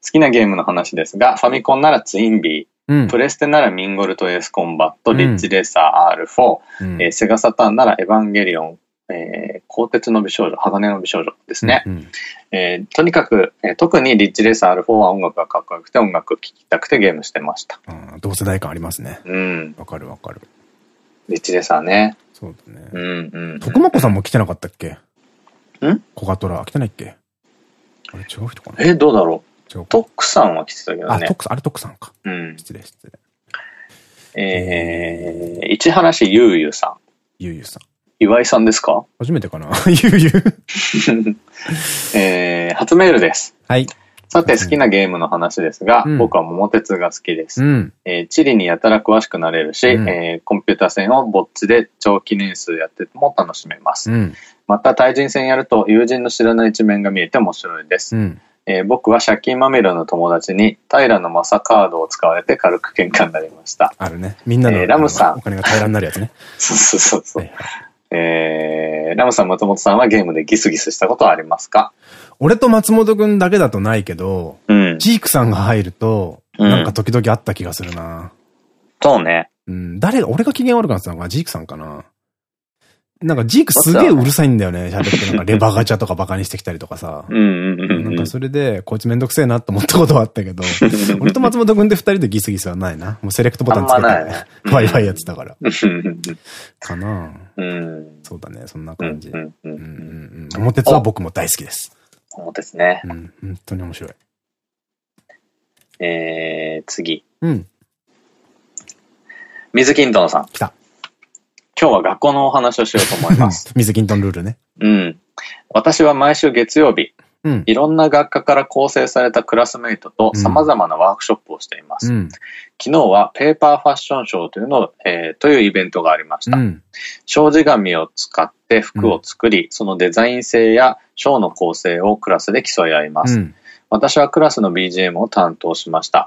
好きなゲームの話ですが、ファミコンならツインビー、うん、プレステならミンゴルトエースコンバット、リッチレーサー R4、うんえー、セガサターンならエヴァンゲリオン、えー、鋼鉄の美少女、鋼の美少女ですね。うんうん、えー、とにかく、えー、特にリッチレーサー R4 は音楽がかっこよくて音楽聴きたくてゲームしてました。同世代感ありますね。うん。わかるわかる。リッチレーサーね。そうだね。うんうん、うん。徳間子さんも来てなかったっけ？ん？コカトラ来てないっけ？あれ違う人かな？え、どうだろう？トックさんは来てたけどね。あ、トックさん、あれトックさんか。うん。失礼、失礼。えー、市原市ゆうゆうさん。ゆうゆうさん。岩井さんですか？初めてかな？ゆうゆう。えー、初メールです。はい。さて好きなゲームの話ですが、うん、僕は桃鉄が好きです。うん、えー、地理にやたら詳しくなれるし、うん、えー、コンピューター戦をぼっちで長期年数やってても楽しめます。うん、また対人戦やると友人の知らない一面が見えて面白いです。えー、僕は借金まみれの友達に平の正カードを使われて軽く喧嘩になりました。あるね。みんなの、えー、ラムさん。お金が平らになるやつね。そうそうそう。はいえー、ラムさん、松本さんはゲームでギスギスしたことはありますか？俺と松本くんだけだとないけど、うん、ジークさんが入ると、なんか時々あった気がするな。うん、そうね。うん、誰が、俺が機嫌悪くなってたのかジークさんかな？なんかジークすげえうるさいんだよね、喋って。なんかレバガチャとかバカにしてきたりとかさ。なんかそれで、こいつめんどくせえなって思ったことはあったけど、俺と松本くんで二人でギスギスはないな。もうセレクトボタンつけて、ね、ワイワイやってたから。かなうん。そうだね、そんな感じ。桃鉄は僕も大好きです。桃鉄ね。うん、本当に面白い。えー、次。うん。水金殿さん。来た。今日は学校のお話をしようと思います。水キントンルールね。うん。私は毎週月曜日、うん、いろんな学科から構成されたクラスメイトと様々なワークショップをしています。うん、昨日はペーパーファッションショーというの、えー、というイベントがありました。うん、障子紙を使って服を作り、そのデザイン性やショーの構成をクラスで競い合います。私はクラスの BGM を担当しました。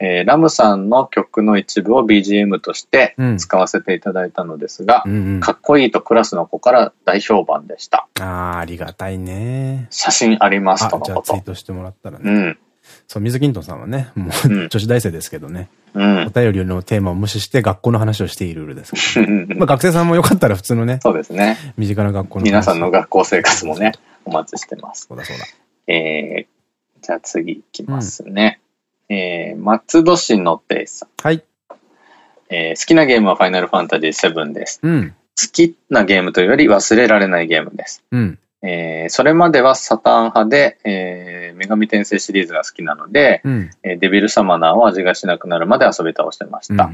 うん、えー、ラムさんの曲の一部を BGM として使わせていただいたのですが、うんうんうん、かっこいいとクラスの子から大評判でした。ああ、ありがたいね。写真ありますとのこと。じゃあツイートしてもらったらね。うん。そう、水金ンさんはね、もう、女子大生ですけどね。うん、お便りのテーマを無視して学校の話をしているルールですまあ学生さんもよかったら普通のね。そうですね。身近な学校の皆さんの学校生活もね、お待ちしてます。そうだそうだ。えー、じゃあ次いきますね。うん、えー、松戸市のていさん。はい。えー、好きなゲームはファイナルファンタジー7です。うん。好きなゲームというより忘れられないゲームです。うん。えー、それまではサタン派で、えー、女神転生シリーズが好きなので、うん、えー、デビルサマナーを味がしなくなるまで遊び倒してました。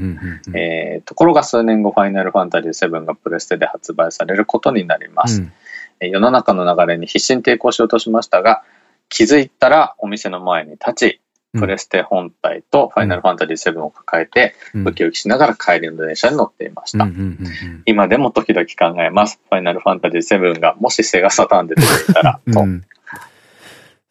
ところが数年後、ファイナルファンタジー7がプレステで発売されることになります。うん、え世の中の流れに必死に抵抗しようとしましたが、気づいたらお店の前に立ち、プレステ本体とファイナルファンタジー7を抱えて、ウキウキしながら帰りの電車に乗っていました。今でも時々考えます。ファイナルファンタジー7がもしセガサターンで出ていたら、と。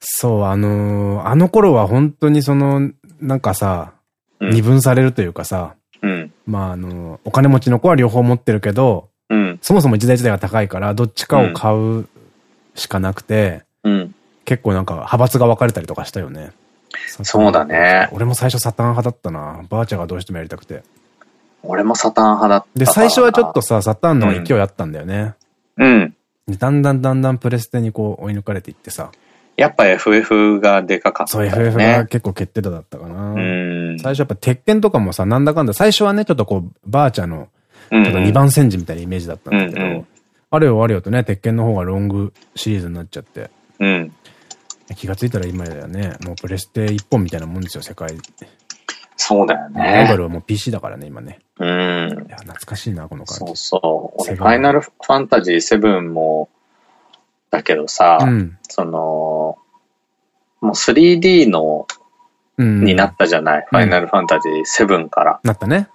そう、あのー、あの頃は本当にその、なんかさ、二分されるというかさ、うん、まああの、お金持ちの子は両方持ってるけど、うん、そもそも時代自体が高いから、どっちかを買うしかなくて、うん、結構なんか派閥が分かれたりとかしたよね。そうだね。俺も最初サタン派だったな。バーチャがどうしてもやりたくて。俺もサタン派だったで、最初はちょっとさ、サタンの勢いあったんだよね。うん。だんだんだんだんプレステにこう追い抜かれていってさ。やっぱ FF がでかかった、ね。そう、FF が結構決定打だったかな。最初やっぱ鉄拳とかもさ、なんだかんだ、最初はね、ちょっとこう、バーチャの、ちょっと2番戦時みたいなイメージだったんだけど、あれよあれよとね、鉄拳の方がロングシリーズになっちゃって。うん。気がついたら今やね、もうプレステ一本みたいなもんですよ、世界。そうだよね。ライバルはもう PC だからね、今ね。うん。いや、懐かしいな、この感じ。そうそう。俺、ファイナルファンタジー7も、だけどさ、うん、その、もう 3D の、になったじゃない、うん、ファイナルファンタジー7から。なったね。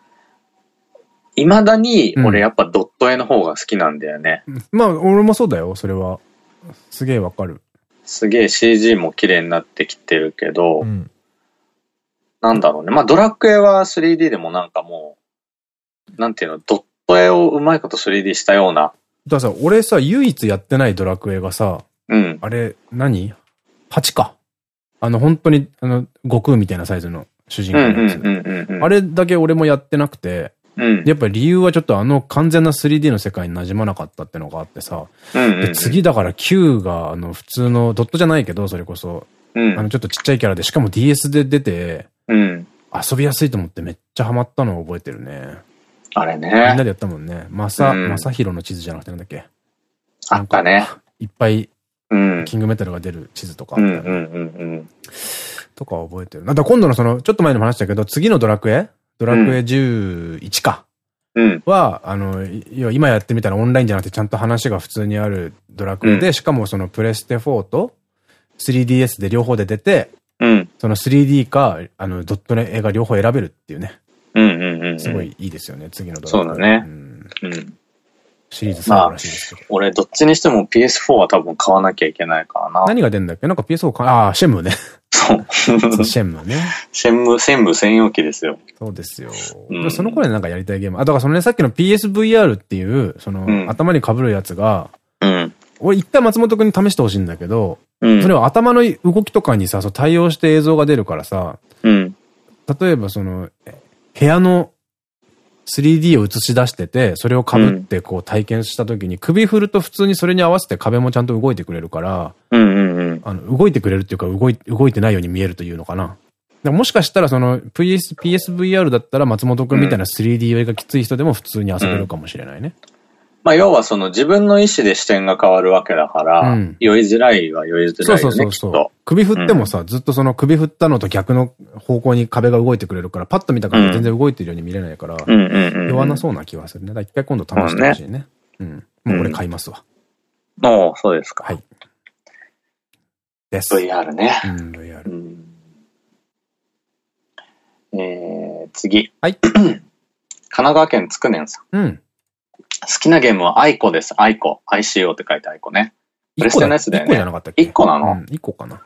未だに、俺やっぱドット絵の方が好きなんだよね。うん、まあ、俺もそうだよ、それは。すげえわかる。すげえ CG も綺麗になってきてるけど、うん、なんだろうね。まあドラクエは 3D でもなんかもう、なんていうの、ドット絵をうまいこと 3D したような。だからさ、俺さ、唯一やってないドラクエがさ、うん。あれ何、?8 か。あの、本当に、あの、悟空みたいなサイズの主人公のやつ。あれだけ俺もやってなくて、うん、やっぱり理由はちょっとあの完全な 3D の世界に馴染まなかったってのがあってさ。で次だから9があの普通のドットじゃないけど、それこそ。うん、あのちょっとちっちゃいキャラで、しかも DS で出て、うん、遊びやすいと思ってめっちゃハマったのを覚えてるね。あれね。みんなでやったもんね。まさ、まさひろの地図じゃなくてなんだっけ？あったね。いっぱいうん、キングメタルが出る地図とか。とか覚えてる。だ今度のその、ちょっと前にも話したけど、次のドラクエドラクエ11か。うん、は、あの、今やってみたらオンラインじゃなくてちゃんと話が普通にあるドラクエで、うん、しかもそのプレステ4と 3DS で両方で出て、うん、その 3D か、あの、ドット絵が両方選べるっていうね。すごいいいですよね、次のドラクエ。そうだね。うん。シリーズ最後らしいですけど。俺、どっちにしても PS4 は多分買わなきゃいけないからな。何が出るんだっけ？なんか PS4 買ああ、シェムね。そう。シェムね。シェム、シェム専用機ですよ。そうですよ。うん、その頃になんかやりたいゲーム。あ、だからそのね、さっきの PSVR っていう、その、うん、頭に被るやつが、うん。俺一回松本くんに試してほしいんだけど、うん、それは頭の動きとかにさ、そう対応して映像が出るからさ、うん。例えばその、部屋の 3D を映し出してて、それを被ってこう体験した時に、首振ると普通にそれに合わせて壁もちゃんと動いてくれるから、あの、動いてくれるっていうか動い、動いてないように見えるというのかな。もしかしたらその PS、PSVR だったら松本くんみたいな 3D 絵がきつい人でも普通に遊べるかもしれないね。うんまあ要はその自分の意思で視点が変わるわけだから、うん、酔いづらいは酔いづらいよね。そうそうそうそう。首振ってもさ、うん、ずっとその首振ったのと逆の方向に壁が動いてくれるから、パッと見た感じ全然動いてるように見れないから、弱なそうな気はするね。だ一回今度試してほしいね。うん。もう俺買いますわ。おそうですか。はい。です。VR ね。うん、VR。うん、えー、次。はい。神奈川県つくねんさん。うん。好きなゲームはアイコです。アイコ。ICO って書いてアイコね。プレステのやつだよね。イコじゃなかったっけ ?イコなの、うん、?イコかな。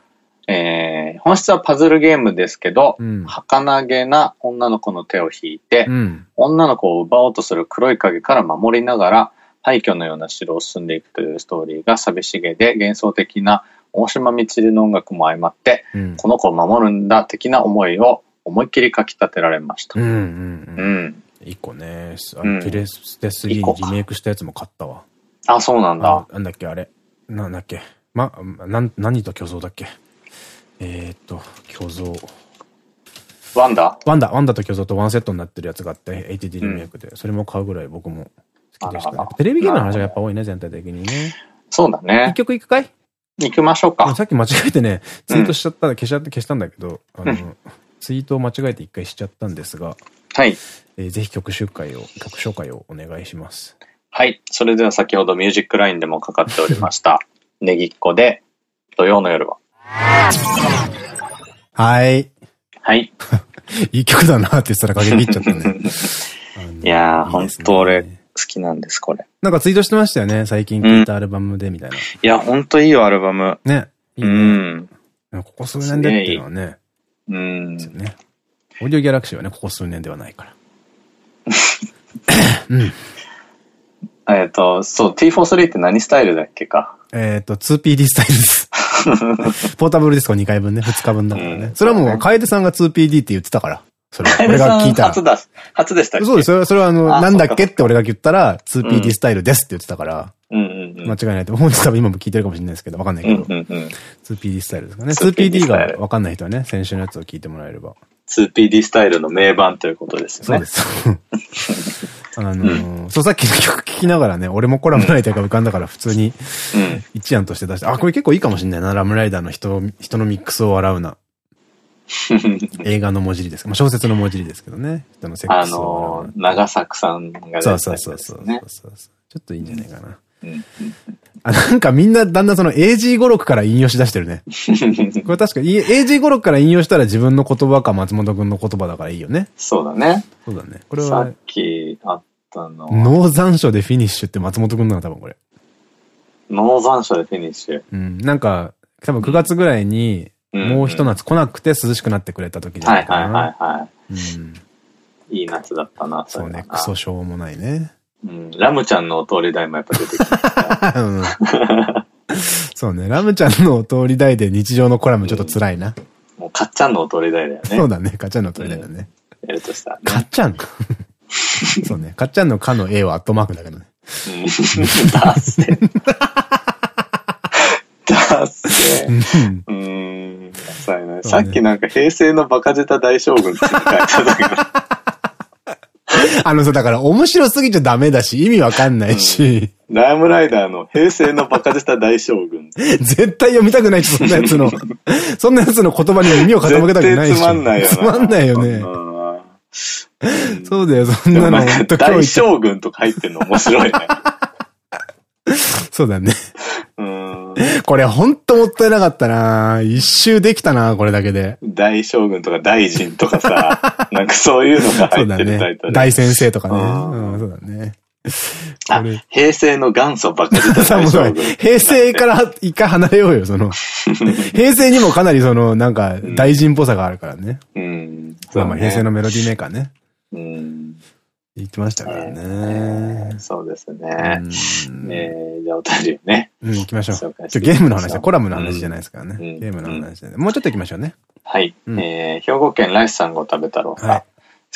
えー、本質はパズルゲームですけど、うん、儚げな女の子の手を引いて、うん、女の子を奪おうとする黒い影から守りながら、廃墟のような城を進んでいくというストーリーが寂しげで幻想的な大島みちるの音楽も相まって、うん、この子を守るんだ的な思いを思いっきりかき立てられました。うん。一個ね、あの、プレステ3にリメイクしたやつも買ったわ。あ、そうなんだ。なんだっけ、あれ。なんだっけ。ま、なん、何と巨像だっけ。えー、っと、巨像。ワンダ？ワンダ、ワンダと巨像とワンセットになってるやつがあって、ATD リメイクで、うん、それも買うぐらい僕も好きでした、ね。テレビゲームの話がやっぱ多いね、全体的にね。そうだね。一曲いくかい？行きましょうか。さっき間違えてね、ツイートしちゃった、消しちゃった、消したんだけど、あの、ツイートを間違えて一回しちゃったんですが、はい。えー、ぜひ曲紹介を、曲紹介をお願いします。はい。それでは先ほどミュージックラインでもかかっておりました、ネギっ子で、土曜の夜は。はい。はい。いい曲だなって言ったら駆け切っちゃったね。いやー、ほんと俺、好きなんです、これ。なんかツイートしてましたよね、最近聴いたアルバムでみたいな。いや、ほんといいよ、アルバム。ね。いいね。うん。ここ数年でっていうのはね。うん。ね。オーディオギャラクシーはね、ここ数年ではないから。うん。えっと、そう、T43 って何スタイルだっけか。えっと、2PD スタイルです。ポータブルディスコ2回分ね、2日分だからね。うん、それはもう、楓さんが 2PD って言ってたから。それ、俺が聞いた初だ、初でしたっけ？そうです。それはあの、なんだっけって俺が言ったら、2PD スタイルですって言ってたから。間違いないと。本日多分今も聞いてるかもしれないですけど、わかんないけど。2PD スタイルですかね。2PD がわかんない人はね、先週のやつを聞いてもらえれば。2PD スタイルの名盤ということですよね。そうです。あのーうん、そう、さっきの曲聴きながらね、俺もコラムライダーが浮かんだから普通に、一案として出して、あ、これ結構いいかもしんないな、ラムライダーの人、人のミックスを笑うな。映画の文字りです。まあ、小説の文字りですけどね。人のセックスを。あのー、長作さんが出てた、ね、そうそうそうそうそうそう。ちょっといいんじゃないかな。あ、なんかみんなだんだんその AG 語録から引用し出してるね。これ確かに AG 語録から引用したら自分の言葉か松本くんの言葉だからいいよね。そうだね。そうだね。これは。さっきあったの。ノー残暑でフィニッシュって松本くんなの多分これ。ノー残暑でフィニッシュ。うん。なんか、多分9月ぐらいに、もう一夏来なくて涼しくなってくれた時じゃないかな。はいはいはいはい。うん。いい夏だったな、そうね。クソしょうもないね。うん、ラムちゃんのお通り台もやっぱ出てきた。うん、そうね、ラムちゃんのお通り台で日常のコラムちょっと辛いな。うん、もうかっちゃんのお通り台だよね。そうだね、かっちゃんのお通り台だね。やるとしたら、ね。かっちゃん そうね、かっちゃんのかの A はアットマークだけどね。うん。だせ。だせ。うん。ダサいな。さっきなんか平成のバカ舌大将軍って書いてたけど。あのさ、だから面白すぎちゃダメだし、意味わかんないし。うん、ライムライダーの平成のバカでした大将軍。絶対読みたくないそんなやつの。そんなやつの言葉に耳を傾けたくないし。つまんないよつまんないよね。そうだよ、そんなの。大将軍とか入ってんの面白いね。そうだね。これほんともったいなかったな一周できたなこれだけで。大将軍とか大臣とかさ、なんかそういうのが入ってるタイトル。ね、大先生とかね。うん、そうだね。あ、平成の元祖ばっかり 平成から一回離れようよ、その。平成にもかなりその、なんか、大臣っぽさがあるからね。うん。まあまあ、平成のメロディーメーカーね。うん。言ってましたからね。そうですね。えじゃあお便りね。うん、行きましょう。ゲームの話で、コラムの話じゃないですからね。ゲームの話で。もうちょっと行きましょうね。はい。え兵庫県ライスさんご食べ太郎さん。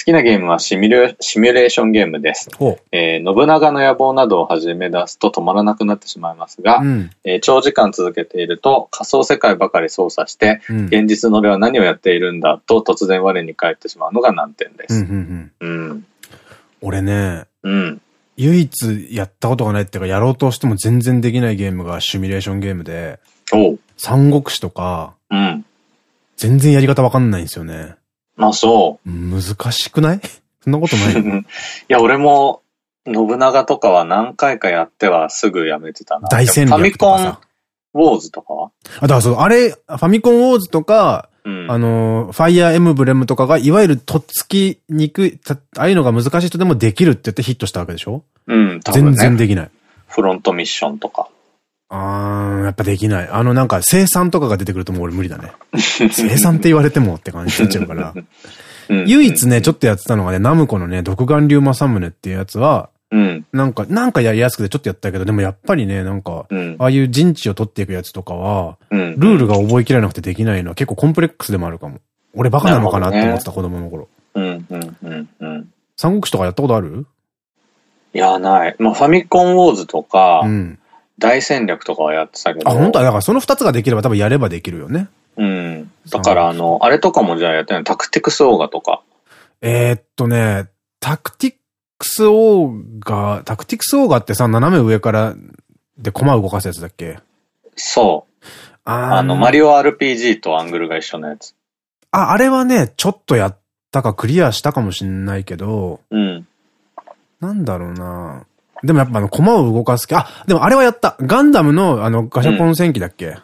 好きなゲームはシミュレシミュレーションゲームです。えー、信長の野望などを始め出すと止まらなくなってしまいますが、うん、えー、長時間続けていると仮想世界ばかり操作して、うん、現実の俺は何をやっているんだと突然我に返ってしまうのが難点です。俺ね、うん、唯一やったことがないっていうか、やろうとしても全然できないゲームがシミュレーションゲームで、三国志とか、うん、全然やり方わかんないんですよね。あ、そう。難しくない？そんなことない？いや、俺も、信長とかは何回かやってはすぐやめてたな。大戦略ファミコンウォーズとかは？あ、だからそう、あれ、ファミコンウォーズとか、うん、あの、ファイアーエムブレムとかが、いわゆるとっつきにくい、ああいうのが難しい人でもできるって言ってヒットしたわけでしょ？うん、ね、全然できない。フロントミッションとか。あー、やっぱできない。あのなんか生産とかが出てくるともう俺無理だね。生産って言われてもって感じになっちゃうから。唯一ね、ちょっとやってたのがね、ナムコのね、独眼竜政宗っていうやつは、うん、なんか、なんかやりやすくてちょっとやったけど、でもやっぱりね、なんか、うん、ああいう陣地を取っていくやつとかは、うん、ルールが覚えきれなくてできないのは結構コンプレックスでもあるかも。俺バカなのかなって思ってた、子供の頃。うんうんうんうん。三国志とかやったことある？いや、ない。まあ、ファミコンウォーズとか、うん、大戦略とかはやってたけど。あ、本当？はだからその二つができれば多分やればできるよね。うん。だからあの、あれとかもじゃあやってない？タクティクスオーガとか。えっとね、タクティクスオーガ、タクティクスオーガってさ、斜め上からで駒を動かすやつだっけ？そう。ああの、マリオ RPG とアングルが一緒のやつ。あ、あれはね、ちょっとやったかクリアしたかもしんないけど、うん。なんだろうなでもやっぱあの、駒を動かすけ、あ、でもあれはやった。ガンダムのあの、ガシャポン戦記だっけ、うん、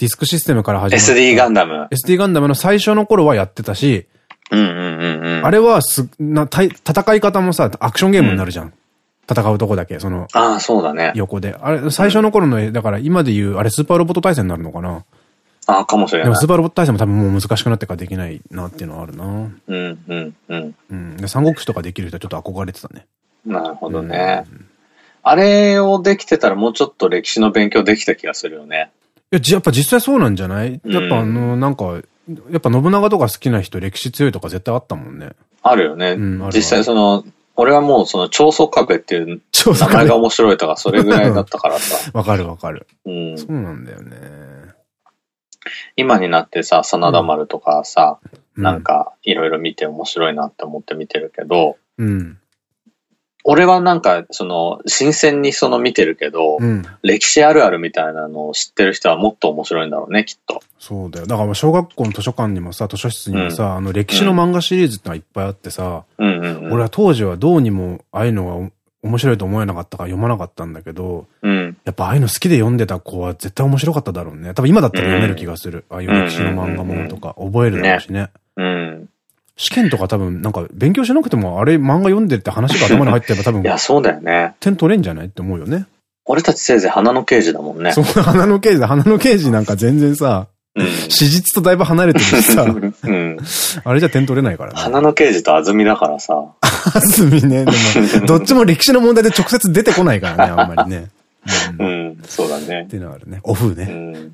ディスクシステムから始まる。SD ガンダム。SD ガンダムの最初の頃はやってたし。あれはす、な、た戦い方もさ、アクションゲームになるじゃん。うん、戦うとこだけ、その。ああ、そうだね。横で。あれ、最初の頃の、だから今で言う、あれスーパーロボット対戦になるのかな？ああ、かもしれない。でもスーパーロボット対戦も多分もう難しくなってからできないなっていうのはあるな。うん、うん、うん。うん。で、三国志とかできる人はちょっと憧れてたね。なるほどね。うんあれをできてたらもうちょっと歴史の勉強できた気がするよね。いや、やっぱ実際そうなんじゃない？やっぱあの、なんか、やっぱ信長とか好きな人歴史強いとか絶対あったもんね。あるよね。うん、実際その、俺はもうその長宗壁っていう名前が面白いとかそれぐらいだったからさ。わかるわかる。うん。そうなんだよね。今になってさ、真田丸とかさ、うん、なんかいろいろ見て面白いなって思って見てるけど、うん。俺はなんか、その、新鮮にその見てるけど、うん、歴史あるあるみたいなのを知ってる人はもっと面白いんだろうね、きっと。そうだよ。だから小学校の図書館にもさ、図書室にもさ、うん、あの歴史の漫画シリーズってのがいっぱいあってさ、俺は当時はどうにもああいうのが面白いと思えなかったから読まなかったんだけど、うん、やっぱああいうの好きで読んでた子は絶対面白かっただろうね。多分今だったら読める気がする。ああいう歴史の漫画ものとか覚えるだろうしね。うん試験とか多分、なんか勉強しなくても、あれ漫画読んでって話が頭に入ってれば多分。いや、そうだよね。点取れんじゃないって思うよね。俺たちせいぜい花の刑事だもんね。そう、花の刑事だ。花の刑事なんか全然さ、うん、史実とだいぶ離れてるしさ、うん、あれじゃ点取れないからね。花の刑事と安住だからさ。安住ね。でも、どっちも歴史の問題で直接出てこないからね、あんまりね。うん、うん、そうだね。っていうのはあるね。オフね。うん、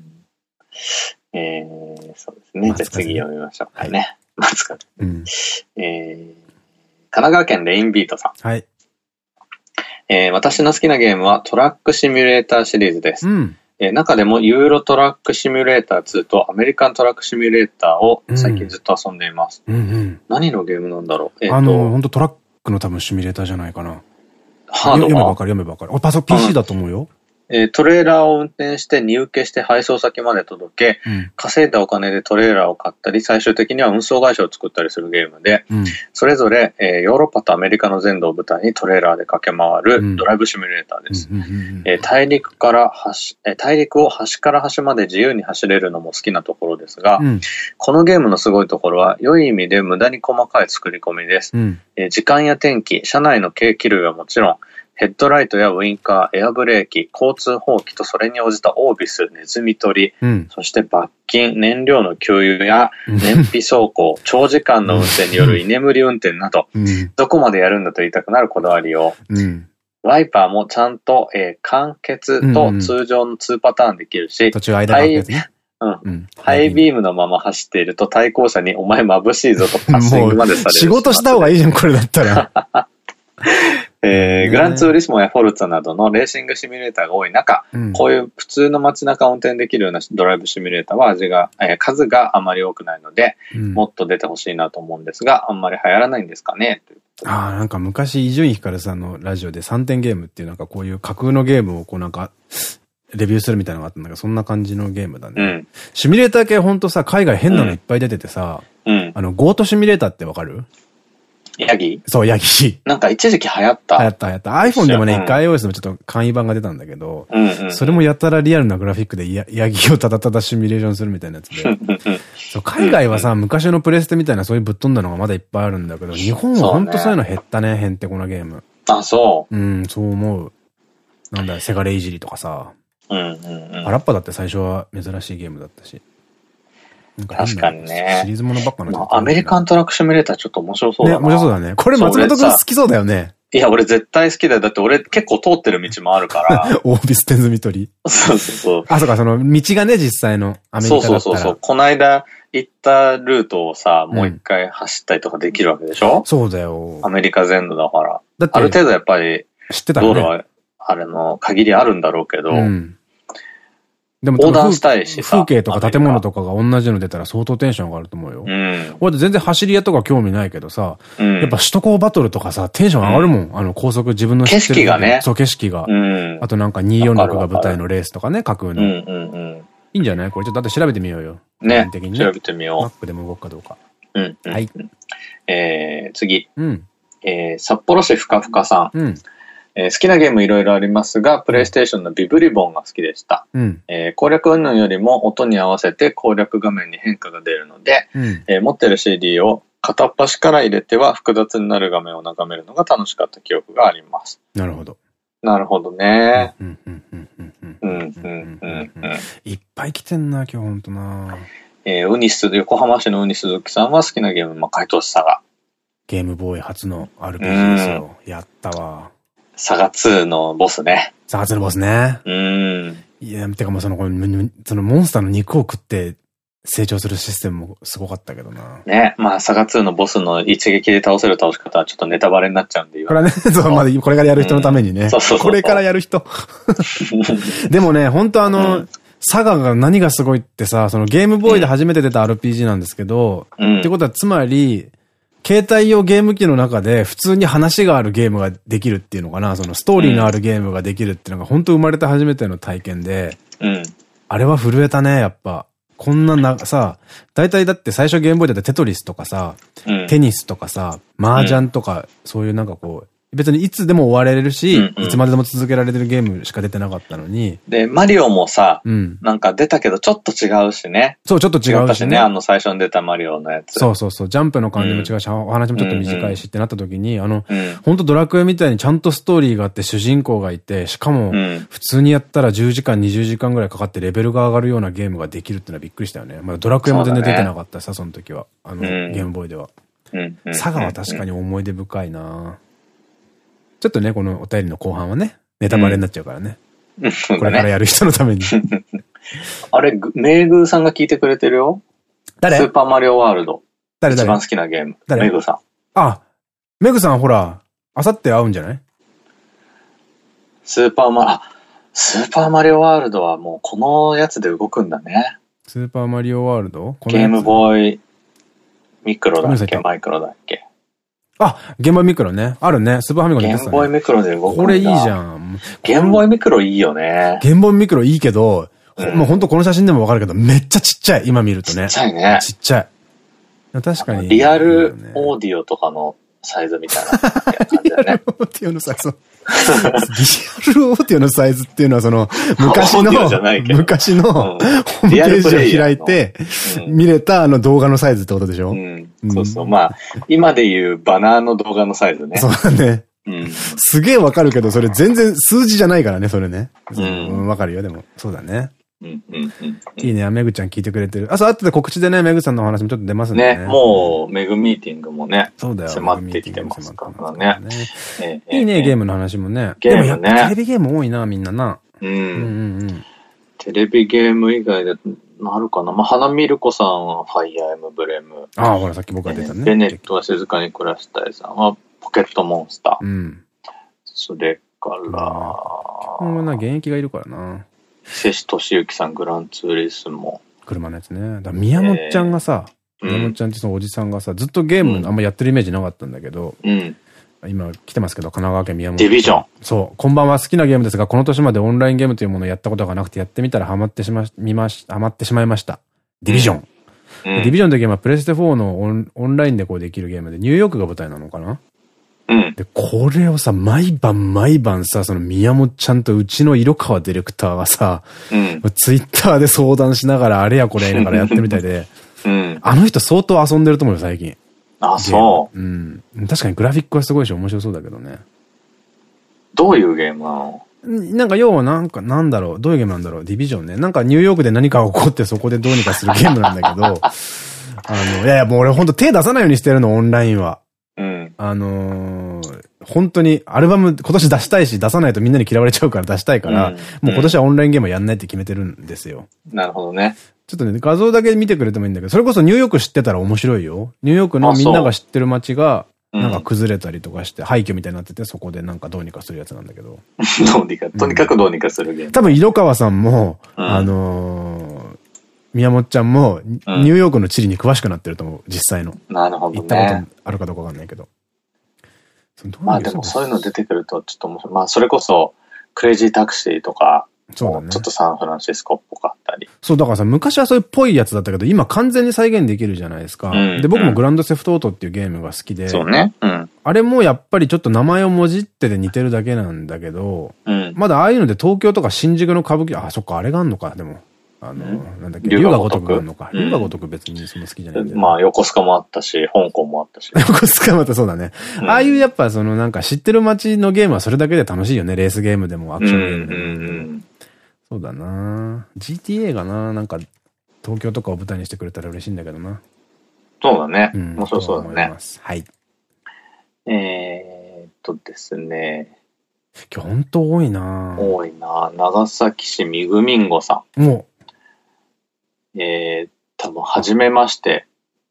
えー、そうですね。じゃあ次読みましょうかね。ますか、うん、えー、神奈川県レインビートさん。はい。えー、私の好きなゲームはトラックシミュレーターシリーズです。うん、えー、中でもユーロトラックシミュレーター2とアメリカントラックシミュレーターを最近ずっと遊んでいます。何のゲームなんだろう、えー、あの、本当トラックの多分シミュレーターじゃないかな。ハード読めばわかる、読めばわかる。パソコン PC だと思うよ。えー、トレーラーを運転して荷受けして配送先まで届け、うん、稼いだお金でトレーラーを買ったり、最終的には運送会社を作ったりするゲームで、うん、それぞれ、えー、ヨーロッパとアメリカの全土を舞台にトレーラーで駆け回るドライブシミュレーターです。大陸から端、えー、大陸を端から端まで自由に走れるのも好きなところですが、うん、このゲームのすごいところは、良い意味で無駄に細かい作り込みです。え時間や天気、車内の計器類はもちろん、ヘッドライトやウインカー、エアブレーキ、交通法規とそれに応じたオービス、ネズミ捕り、うん、そして罰金、燃料の給油や燃費走行、長時間の運転による居眠り運転など、うん、どこまでやるんだと言いたくなるこだわりを、うん、ワイパーもちゃんと、えー、間欠と通常の2パターンできるし、途中間がやつね。うん。ハイビーム。のまま走っていると対向車にお前眩しいぞとパッシングまでされる。仕事した方がいいじゃん、これだったら。えー、グランツーリスモやフォルツァなどのレーシングシミュレーターが多い中、うん、こういう普通の街中を運転できるようなドライブシミュレーターは味が、えー、数があまり多くないので、うん、もっと出てほしいなと思うんですが、あんまり流行らないんですかね？ああ、なんか昔、伊集院光さんのラジオで3点ゲームっていうなんかこういう架空のゲームをこうなんか、レビューするみたいなのがあったんだけど、そんな感じのゲームだね。うん、シミュレーター系ほんとさ、海外変なのいっぱい出ててさ、うん、あの、ゴートシミュレーターってわかる？ヤギ？そう、ヤギ。なんか一時期流行った。流行った流行った。iPhone でもね、一回 iOS のちょっと簡易版が出たんだけど、それもやたらリアルなグラフィックでヤヤギをただただシミュレーションするみたいなやつで。そう海外はさ、昔のプレステみたいなそういうぶっ飛んだのがまだいっぱいあるんだけど、日本はほんとそういうの減ったね、へんてこなゲーム。あ、そう。うん、そう思う。なんだよ、セガレいじりとかさ。うんうんうん。パラッパだって最初は珍しいゲームだったし。確かにね。シリーズものばっかなアメリカントラックシミュレーターちょっと面白そうだね。面白そうだね。これ松本くん好きそうだよね。いや、俺絶対好きだよ。だって俺結構通ってる道もあるから。オービステンズミトリ。そうそうそう。あ、そうか、その道がね、実際のアメリカだそうそうそう。この間行ったルートをさ、もう一回走ったりとかできるわけでしょ、うん、そうだよ。アメリカ全土だから。だって、ある程度やっぱり、知ってた道路は、あれの限りあるんだろうけど、うんでも、横断したいし風景とか建物とかが同じの出たら相当テンション上がると思うよ。うん。俺全然走り屋とか興味ないけどさ、うん、やっぱ首都高バトルとかさ、テンション上がるもん。うん、あの、高速自分の。景色がね。そう、景色が。うん。あとなんか246が舞台のレースとかね、架空の。うんうんうん。いいんじゃない？これちょっとだって調べてみようよ。ね。的にね。調べてみよう。マップでも動くかどうか。うん。はい。えー、次。うん。えー、札幌市ふかふかさん。うん。えー、好きなゲームいろいろありますが、プレイステーションのビブリボンが好きでした。うん、えー、攻略云々よりも音に合わせて攻略画面に変化が出るので、うん、えー、持ってる CD を片っ端から入れては複雑になる画面を眺めるのが楽しかった記憶があります。なるほど。なるほどね。いっぱい来てんな、今日ほんとな。えー、ウニス、横浜市のウニ鈴木さんは好きなゲーム、まあ、怪盗サガ。ゲームボーイ初の RPG ですよ。やったわ。サガ2のボスね。サガ2のボスね。うん。いや、てかもうその、そのモンスターの肉を食って成長するシステムもすごかったけどな。ね。まあ、サガ2のボスの一撃で倒せる倒し方はちょっとネタバレになっちゃうんでこれはね、そう、まだこれからやる人のためにね。そうそうこれからやる人。でもね、本当あの、うんサガが何がすごいってさ、そのゲームボーイで初めて出た RPG なんですけど、うん、ってことはつまり、携帯用ゲーム機の中で普通に話があるゲームができるっていうのかな、そのストーリーのあるゲームができるっていうのが本当生まれて初めての体験で、うん、あれは震えたね、やっぱ。こんなな、さ、大体だって最初ゲームボーイだってテトリスとかさ、うん、テニスとかさ、麻雀とか、そういうなんかこう、別にいつでも終われるし、うんうん、いつまででも続けられてるゲームしか出てなかったのに。で、マリオもさ、うん、なんか出たけどちょっと違うしね。そう、ちょっと違うしね。あの最初に出たマリオのやつ。そうそうそう。ジャンプの感じも違うし、うん、お話もちょっと短いしってなった時に、あの、うん、本当ドラクエみたいにちゃんとストーリーがあって主人公がいて、しかも、普通にやったら10時間、20時間ぐらいかかってレベルが上がるようなゲームができるってのはびっくりしたよね。まだドラクエも全然出てなかったさ、その時は。あの、ゲームボーイでは。佐賀は確かに思い出深いなちょっとね、このお便りの後半はね、ネタバレになっちゃうからね。うん、これからやる人のために。あれ、メイグさんが聞いてくれてるよ？誰？スーパーマリオワールド。誰誰？一番好きなゲーム。誰？メグさん。あ、メグさんほら、あさって会うんじゃない？スーパーマ、あ、スーパーマリオワールドはもうこのやつで動くんだね。スーパーマリオワールド？ゲームボーイミクロだっけ？マイクロだっけ？あ、ゲームボーイミクロね。あるね。スーパーファミコンで、ね、ゲームボーイミクロで動くこれいいじゃん。ゲームボーイミクロいいよね。ゲームボーイミクロいいけど、うん、もうほんとこの写真でもわかるけど、めっちゃちっちゃい。今見るとね。ちっちゃいね。ちっちゃい。確かに、リアルオーディオとかのサイズみたいな感じだね。リアルオーディオのサイズ。リアルオーディオのサイズっていうのはその、昔の、昔のホームページを開いて、見れたあの動画のサイズってことでしょうん。そうそう。まあ、今で言うバナーの動画のサイズね。そうだね。うん、すげえわかるけど、それ全然数字じゃないからね、それね。うん。わかるよ、でも。そうだね。いいね、めぐちゃん聞いてくれてる。あ、そう、後で告知でね、めぐさんのお話もちょっと出ますね。ね、もう、めぐミーティングもね。そうだよ。迫ってきてますからね。いいね、ゲームの話もね。ゲームね。テレビゲーム多いな、みんなな。うん。うんうんテレビゲーム以外で、なるかなまあ、花見る子さんはファイアーエムブレム。ああ、ほら、さっき僕が出たね。ベネットは静かに暮らしたいさんはポケットモンスター。うん。それから、うん、な、現役がいるからな。瀬戸俊之さん、グランツーリスモ。車のやつね。だ宮本ちゃんがさ、えー、宮本ちゃんってそのおじさんがさ、ずっとゲームあんまやってるイメージなかったんだけど、うん、今来てますけど、神奈川県宮本。ディビジョン。そう。こんばんは好きなゲームですが、この年までオンラインゲームというものをやったことがなくて、やってみたらハマってしま、見まし、ハマってしまいました。ディビジョン。うんディビジョンというゲームはプレステ4のオンオンラインでこうできるゲームで、ニューヨークが舞台なのかなうん。で、これをさ、毎晩毎晩さ、その宮本ちゃんとうちの色川ディレクターがさ、うん、ツイッターで相談しながら、あれやこれやりながらやってるみたいで、うん、あの人相当遊んでると思うよ、最近。あ、そう。うん。確かにグラフィックはすごいし面白そうだけどね。どういうゲームなの？なんか要はなんかなんだろう、どういうゲームなんだろう、ディビジョンね。なんかニューヨークで何か起こってそこでどうにかするゲームなんだけど、あの、いやいやもう俺ほんと手出さないようにしてるの、オンラインは。うん。あのー、本当にアルバム今年出したいし、出さないとみんなに嫌われちゃうから出したいから、うん、もう今年はオンラインゲームやんないって決めてるんですよ。なるほどね。ちょっとね、画像だけ見てくれてもいいんだけど、それこそニューヨーク知ってたら面白いよ。ニューヨークのみんなが知ってる街が、なんか崩れたりとかして、廃墟みたいになってて、そこでなんかどうにかするやつなんだけど。どうにか、とにかくどうにかするゲーム。多分、色川さんも、あの宮本ちゃんも、ニューヨークの地理に詳しくなってると思う、実際の。なるほど、行ったことあるかどうかわかんないけど。まあでもそういうの出てくるとちょっと面白い。まあそれこそ、クレイジータクシーとか、そうだね。ちょっとサンフランシスコっぽかったり。そう、だからさ、昔はそういうっぽいやつだったけど、今完全に再現できるじゃないですか。うん、で、僕もグランドセフトオートっていうゲームが好きで。そうね。うん。あれもやっぱりちょっと名前をもじってで似てるだけなんだけど、うん、まだああいうので東京とか新宿の歌舞伎、あ、そっか、あれがあんのか、でも。あの、なんだっけ、龍が如くあるのか。龍が如く別にそんな好きじゃないんだまあ、横須賀もあったし、香港もあったし。横須賀もあったそうだね。ああいうやっぱそのなんか知ってる街のゲームはそれだけで楽しいよね。レースゲームでもアクションゲームでも。そうだな GTA がななんか東京とかを舞台にしてくれたら嬉しいんだけどな。そうだね。面白そうだね。はい。えーっとですね。今日本当多いな多いな長崎市みぐみんごさん。もう。えー、多分、はじめまして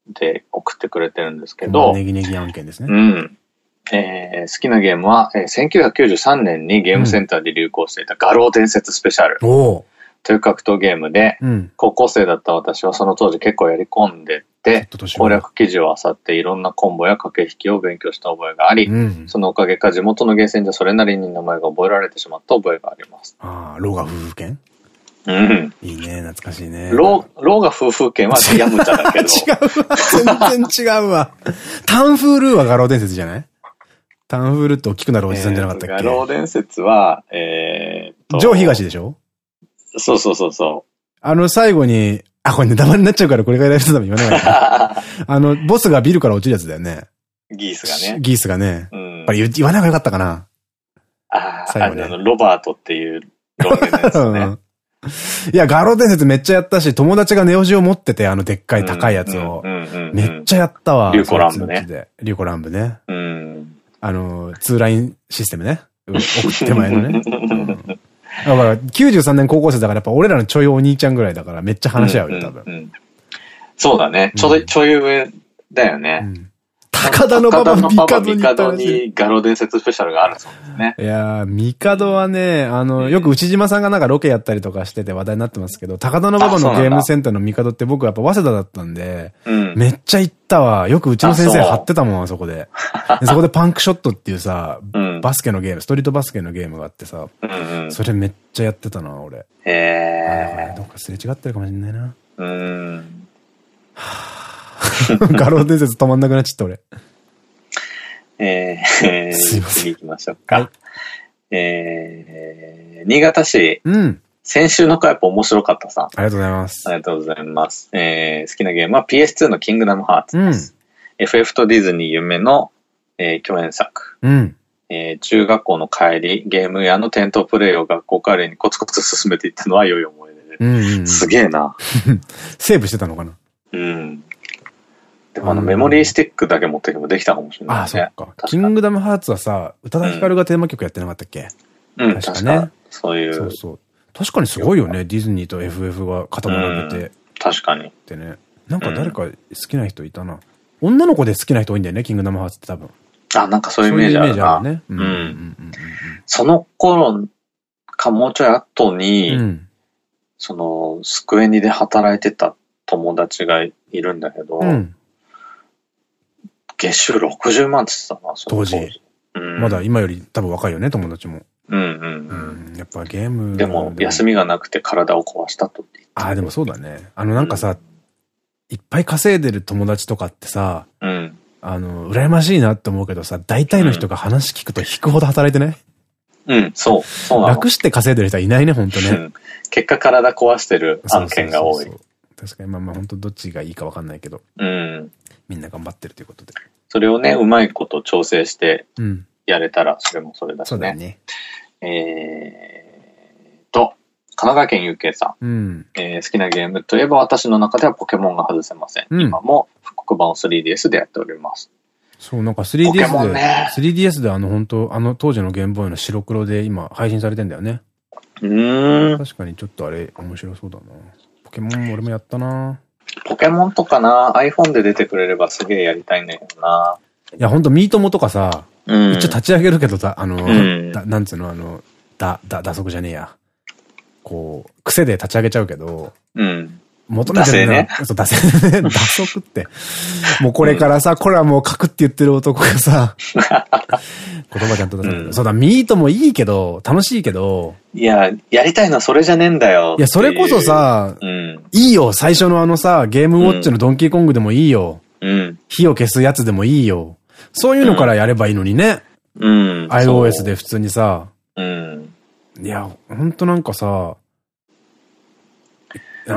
で送ってくれてるんですけど。ネギネギ案件ですね。うん。えー、好きなゲームは、えー、1993年にゲームセンターで流行していた画廊伝説スペシャル。うんという格闘ゲームで、うん、高校生だった私はその当時結構やり込んでて、攻略記事を漁っていろんなコンボや駆け引きを勉強した覚えがあり、うん、そのおかげか地元のゲーセンでそれなりに名前が覚えられてしまった覚えがあります。ああ、ローガ夫婦犬うん。いいね、懐かしいね。ロー、狼牙風風拳はヤムチャだけど。違うわ。全然違うわ。タンフールーは餓狼伝説じゃない？タンフールって大きくなるおじさんじゃなかったっけ、餓狼伝説は、えー、ジョー東でしょ？そうそうそうそう。あの最後に、あ、これネタバレになっちゃうからこれがライフために言わないか あの、ボスがビルから落ちるやつだよね。ギースがね。ギースがね。うん。やっぱり言わない方がよかったかな。ああ、あの、ロバートっていうローのやつね。いや、ガロ伝説めっちゃやったし、友達がネオジオ持ってて、あのでっかい高いやつを。めっちゃやったわ。リュウコランブね。リュウコランブね。うん。あの、ツーラインシステムね。送って前のね。だから、93年高校生だからやっぱ俺らのちょいお兄ちゃんぐらいだからめっちゃ話し合うよ、多分。そうだね。ちょい、ちょい上だよね。高田の馬場ミカドにガロ伝説スペシャルがあるそうですね。いやー、ミカドはね、あの、よく内島さんがなんかロケやったりとかしてて話題になってますけど、高田の馬場のゲームセンターのミカドって僕やっぱ早稲田だったんで、うん、めっちゃ行ったわ。よくうちの先生貼ってたもん、あそこで。でそこでパンクショットっていうさ、うん、バスケのゲーム、ストリートバスケのゲームがあってさ、うんうん、それめっちゃやってたな、俺。へえ。どっかすれ違ってるかもしんないな。うん。画廊伝説止まんなくなっちゃった、俺。えー、すいません。次行きましょうか。はい、えー、新潟市。うん。先週の回やっぱ面白かったさ。ありがとうございます。ありがとうございます。えー、好きなゲームは PS2 のキングダムハーツです。うん、FF とディズニー夢の、えー、共演作。うん。えー、中学校の帰り、ゲーム屋の店頭プレイを学校帰りにコツコツ進めていったのは良い思い出で。うん、すげえな。セーブしてたのかな？うん。でもあのメモリースティックだけ持っていけばできたかもしれない、ね、あ、そっか。キングダムハーツはさ、宇多田ヒカルがテーマ曲やってなかったっけ？うん、確かね。そういう。そうそう。確かにすごいよね、ディズニーと FF が肩も並べて。確かに。ってね。なんか誰か好きな人いたな。女の子で好きな人多いんだよね、キングダムハーツって多分。あ、なんかそういうイメージあるな。ね。うん。その頃かもうちょい後に、うん、その、スクエニで働いてた友達がいるんだけど、うん、月収60万って言ってたな、当時。うん、まだ今より多分若いよね、友達も。うんうんうん。やっぱゲームでも、休みがなくて体を壊したとってああ、でもそうだね。あの、なんかさ、いっぱい稼いでる友達とかってさ、うん。あの、羨ましいなって思うけどさ、大体の人が話聞くと引くほど働いてね。うん、そう、そう。楽して稼いでる人はいないね、本当ね。うん、結果体壊してる案件が多い。確かに、まあまあ本当どっちがいいかわかんないけど。うん。みんな頑張ってるということで。それをね、うまいこと調整して、やれたら、それもそれだしね。そうだね。えーと、神奈川県 UK さん。うん、えー、好きなゲームといえば私の中ではポケモンが外せません。うん、今も復刻版を 3DS でやっております。そう、なんか 3DS で、ね、3DS であの本当あの当時のゲームボーイの白黒で今配信されてんだよね。うん。確かにちょっとあれ面白そうだな。ポケモン俺もやったな。ポケモンとかな、iPhone で出てくれればすげえやりたいんだけどな。いや、ほんとミートモとかさ、うん、一応立ち上げるけどさ、あの、うん、なんつうの、あの、だ、だ、打足じゃねえや。こう、癖で立ち上げちゃうけど、うん。求めてるね。そう、打線ね。打足って。もうこれからさ、これはもう書くって言ってる男がさ、言葉ちゃんと出さそうだ、ミートもいいけど、楽しいけど。いや、やりたいのはそれじゃねえんだよ。いや、それこそさ、うん、いいよ、最初のあのさ、ゲームウォッチのドンキーコングでもいいよ。うん。火を消すやつでもいいよ。そういうのからやればいいのにね。うん。iOS で普通にさ。うん。いや、ほんとなんかさ、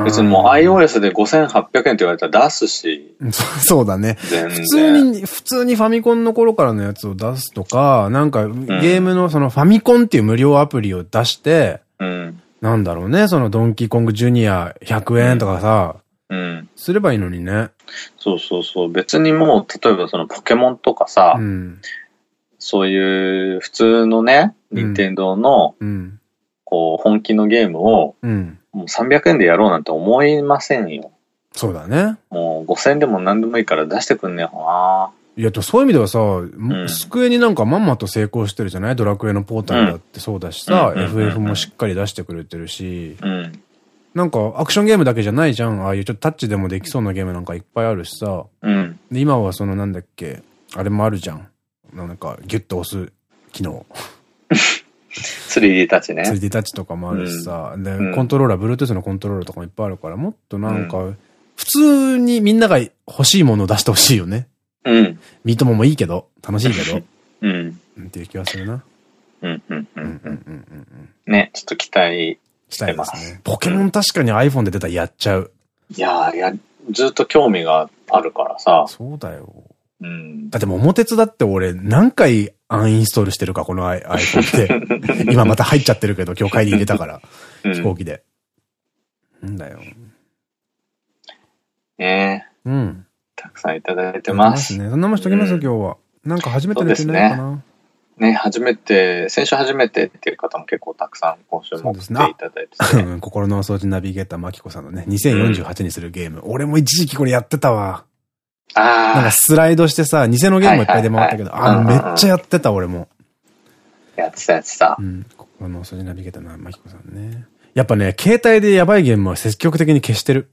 別にもう iOS で5800円って言われたら出すし。そうだね。普通に、普通にファミコンの頃からのやつを出すとか、なんかゲームのそのファミコンっていう無料アプリを出して、うん、なんだろうね、そのドンキーコングジュニア100円とかさ、うん。すればいいのにね。そうそうそう。別にもう、例えばそのポケモンとかさ、うん、そういう普通のね、任天堂の、うん、こう、本気のゲームを、うんもう300円でやろうなんて思いませんよ。そうだね。もう5000円でも何でもいいから出してくんねえほな。いや、そういう意味ではさ、うん、机になんかまんまと成功してるじゃない？ドラクエのポータルだってそうだしさ、FF もしっかり出してくれてるし、うん、なんかアクションゲームだけじゃないじゃん。ああいうちょっとタッチでもできそうなゲームなんかいっぱいあるしさ。うん、で今はそのなんだっけ、あれもあるじゃん。なんかギュッと押す機能。3D タッチね。3D タッチとかもあるしさ、うん、で、コントローラー、Bluetooth のコントローラーとかもいっぱいあるから、もっとなんか、普通にみんなが欲しいものを出してほしいよね。うん。ミートモもいいけど、楽しいけど。うん。っていう気はするな。うんうんうんうんうんね、ちょっと期待したいですね。ポケモン確かに iPhone で出たらやっちゃう。いやー、や、ずっと興味があるからさ。そうだよ。うん。だって桃鉄だって俺何回アンインストールしてるか、この iPhone って。今また入っちゃってるけど、今日帰り入れたから。飛行機で。なんだよ。ねえ。うん。たくさんいただいてます。ね。そんなもんしときますよ、今日は。なんか初めて出てないかな？ね、初めて、先週初めてっていう方も結構たくさん今週も来ていただいて、ね、心のお掃除ナビゲーターマキコさんのね、2048にするゲーム。俺も一時期これやってたわ。なんかスライドしてさ、偽のゲームもいっぱい出回ったけど、あ、めっちゃやってた、俺も。やってた、やってた。うん。ここの遅いナビゲーターのマキコさんね。やっぱね、携帯でやばいゲームは積極的に消してる。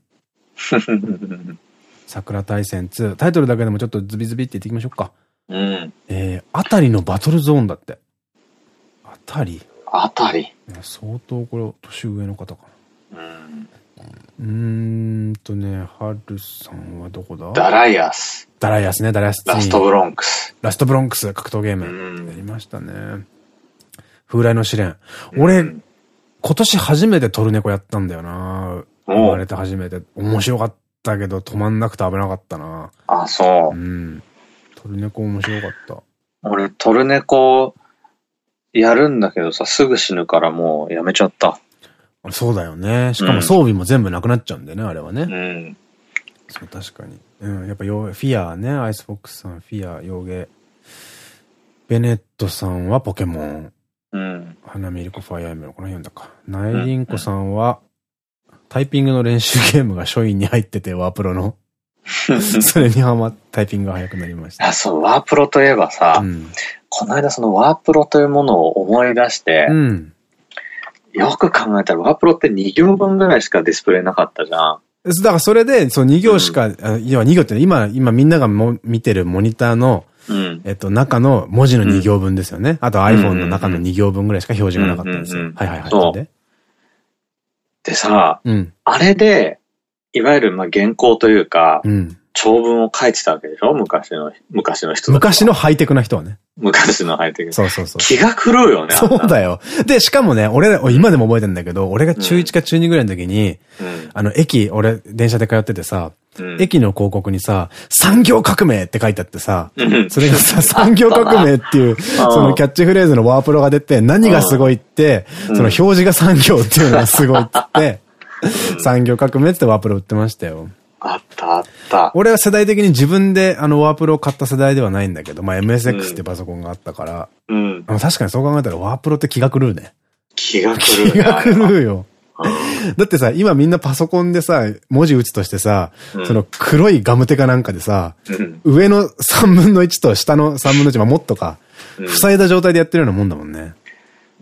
桜大戦2。タイトルだけでもちょっとズビズビって言っていきましょうか。うん。えー、あたりのバトルゾーンだって。あたりあたり相当これ、年上の方かな。うん。うんとね、ハルさんはどこだ？ダライアス。ダライアスね、ダライアス。ラストブロンクス。ラストブロンクス、格闘ゲーム。やりましたね。風来のシレン。俺、今年初めてトルネコやったんだよな。生まれて初めて。面白かったけど、止まんなくて危なかったな。あ、そう。うん。トルネコ面白かった。俺、トルネコ、やるんだけどさ、すぐ死ぬからもうやめちゃった。そうだよね。しかも装備も全部なくなっちゃうんだよね、あれはね。うん。そう、確かに。うん、やっぱ、フィアね、アイスフォックスさん、フィア、ヨーゲ。ベネットさんはポケモン。うん。花見りこファイアーエムのこの辺だか。ナイリンコさんは、タイピングの練習ゲームが書院に入ってて、ワープロの。それにはまタイピングが速くなりました。あ、そう、ワープロといえばさ、うん、この間そのワープロというものを思い出して、うん、よく考えたらワープロって2行分ぐらいしかディスプレイなかったじゃん。だからそれで、そう2行しか、うん、要は2行って今、今みんながも見てるモニターの、うん、えっと、中の文字の2行分ですよね。うん、あと iPhone の中の2行分ぐらいしか表示がなかったんですよ。はいはいはい。ででさ、うん、あれで、いわゆるまあ原稿というか、うん、長文を書いてたわけでしょ？昔の、昔の人昔のハイテクな人はね。昔のハイテク。そうそうそう。気が狂うよね。そうだよ。で、しかもね、俺、今でも覚えてんだけど、俺が中1か中2ぐらいの時に、うん、あの、駅、俺、電車で通っててさ、うん、駅の広告にさ、産業革命って書いてあってさ、うん、それがさ、産業革命っていう、そのキャッチフレーズのワープロが出て、何がすごいって、その表示が産業っていうのがすごいって、産業革命ってワープロ売ってましたよ。あったあった。俺は世代的に自分であのワープロを買った世代ではないんだけど、まあ MSX ってパソコンがあったから。うん。確かにそう考えたらワープロって気が狂うね。気が狂う、気が狂うよ。だってさ、今みんなパソコンでさ、文字打つとしてさ、うん、その黒いガムテかなんかでさ、うん、上の3分の1と下の3分の1、まあもっとか、塞いだ状態でやってるようなもんだもんね。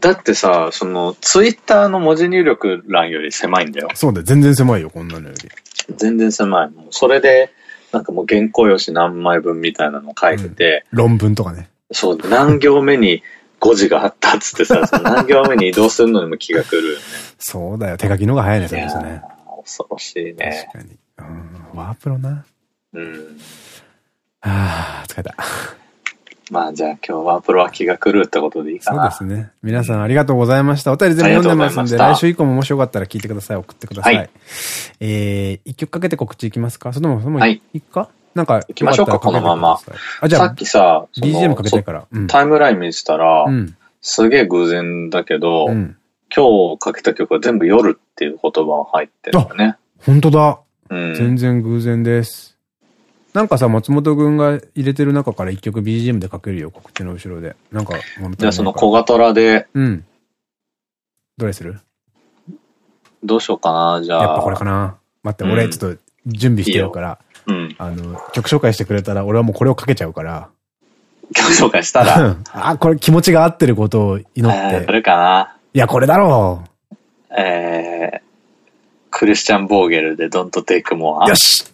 だってさ、その、ツイッターの文字入力欄より狭いんだよ。そうだよ。全然狭いよ、こんなのより。全然狭い。もうそれで、なんかもう原稿用紙何枚分みたいなの書いてて、うん、論文とかね。そう、何行目に誤字があったっつってさ、何行目に移動するのにも気が狂うよね。そうだよ。手書きのが早いね、それですね。恐ろしいね。確かに。うん、ワープロな。うん。ああ、疲れた。まあじゃあ今日はプロは気が狂うってことでいいかな。そうですね。皆さんありがとうございました。お便り全部読んでますんで、来週以降ももしよかったら聞いてください。送ってください。はい、えー、一曲かけて告知いきますかそれとも、そのままいいか、はい、なんか、行きましょうか、このまま。あ、じゃあ、さっきさ、BGM かけてから、うん、タイムライン見てたら、うん、すげえ偶然だけど、うん、今日かけた曲は全部夜っていう言葉が入ってるんだね。本当だ。うん、全然偶然です。なんかさ、松本くんが入れてる中から一曲 BGM でかけるよ、告知の後ろで。なんか、じゃあその小型ラで。うん。どれする？どうしようかな、じゃあ。やっぱこれかな。待って、俺ちょっと準備してるから。うん。あの、曲紹介してくれたら、俺はもうこれをかけちゃうから。曲紹介したら あ、これ気持ちが合ってることを祈って。それかな。いや、これだろう。えー、クリスチャン・ボーゲルで Don't Take More。よし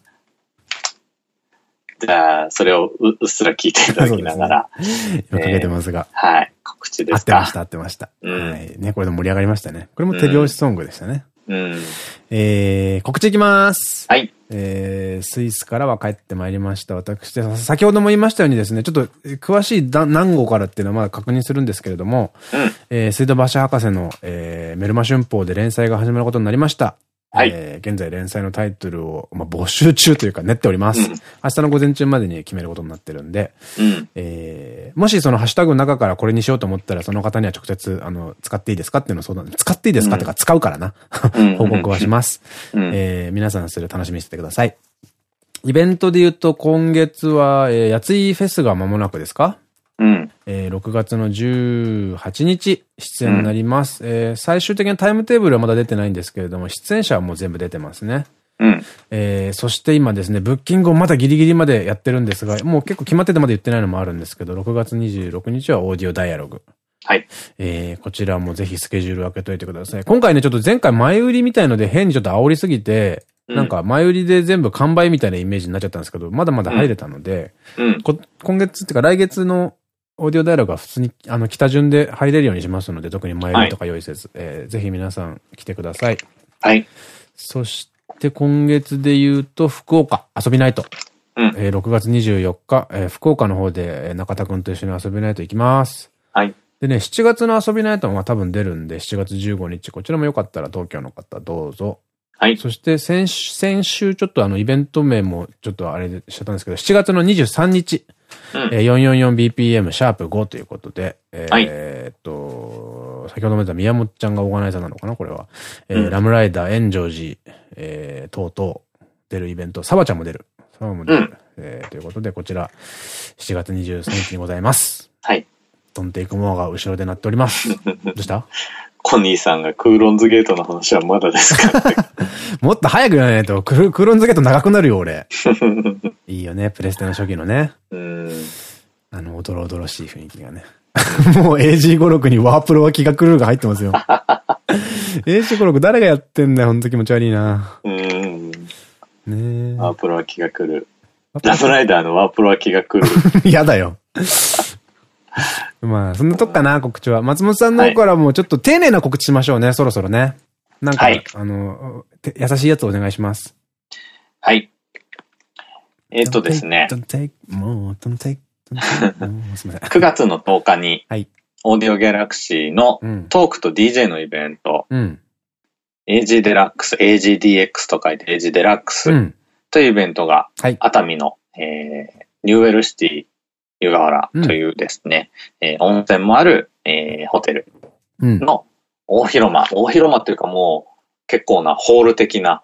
あ、それをうっすら聞いていただきながら。ね、今かけてますが。はい。告知ですか？合ってました、合ってました。うん、はい。ね、これで盛り上がりましたね。これも手拍子ソングでしたね。うん。えー、告知いきます。はい。えー、スイスからは帰ってまいりました。私で、先ほども言いましたようにですね、ちょっと詳しい何号からっていうのはまだ確認するんですけれども、うん、えー、水道橋博士の、えー、メルマ春報で連載が始まることになりました。はい。えー、現在連載のタイトルを、まあ、募集中というか練っております。うん、明日の午前中までに決めることになってるんで、うん、えー、もしそのハッシュタグの中からこれにしようと思ったら、その方には直接、あの、使っていいですかっていうのを相談、使っていいですかっていうか、使うからな。報告はします。えー、皆さんそれ楽しみにしててください。イベントで言うと、今月は、えー、やついフェスが間もなくですか？うん。えー、6月の18日出演になります。うん、えー、最終的なタイムテーブルはまだ出てないんですけれども、出演者はもう全部出てますね。うん、えー、そして今ですね、ブッキングをまだギリギリまでやってるんですが、もう結構決まっててまだ言ってないのもあるんですけど、6月26日はオーディオダイアログ。はい。えー、こちらもぜひスケジュール開けといてください。今回ね、ちょっと前回前売りみたいので変にちょっと煽りすぎて、うん、なんか前売りで全部完売みたいなイメージになっちゃったんですけど、まだまだ入れたので、うん、今月っていうか来月のオーディオダイアログは普通に、あの、北順で入れるようにしますので、特に前売りとか用意せず、はい、えー、ぜひ皆さん来てください。はい。そして今月で言うと、福岡、遊びないと。うん、えー、6月24日、えー、福岡の方で中田くんと一緒に遊びないと行きます。はい。でね、7月の遊びないとは多分出るんで、7月15日、こちらもよかったら東京の方どうぞ。はい。そして先先週ちょっとあのイベント名もちょっとあれしちゃったんですけど、7月の23日、うん、えー、444BPM シャープ5ということで、えっと、先ほども言った宮本ちゃんがオーガナイザーなのかなこれは。えー、うん、ラムライダー、炎上寺、えー、等々出るイベント、サバちゃんも出る。サバも出る。うん、えー、ということで、こちら、7月23日にございます。はい。トンテイクモアが後ろで鳴っております。どうした？コニーさんがクーロンズゲートの話はまだですか？もっと早く言わないと、クーロンズゲート長くなるよ、俺。いいよね、プレステの初期のね。うん。あの、おどろおどろしい雰囲気がね。もう AG56 にワープロは気が狂うが入ってますよ。AG56 誰がやってんだよ、ほんと気持ち悪いな。うん。ねワープロは気が狂う。ラブライダーのワープロは気が狂う。嫌だよ。まあ、そんなとこかな、告知は。松本さんの方からもちょっと丁寧な告知しましょうね、そろそろね。なんか、はい、あの、優しいやつお願いします。はい。えっとですね。9 月の10日に、はい、オーディオギャラクシーのトークと DJ のイベント、うん、AG デラックス、AGDX と書いて AG デラックスというイベントが、熱海の、えー、ニューウェルシティ湯河原というですね、うん、えー、温泉もある、えー、ホテルの大広間、大広間っていうかもう結構なホール的な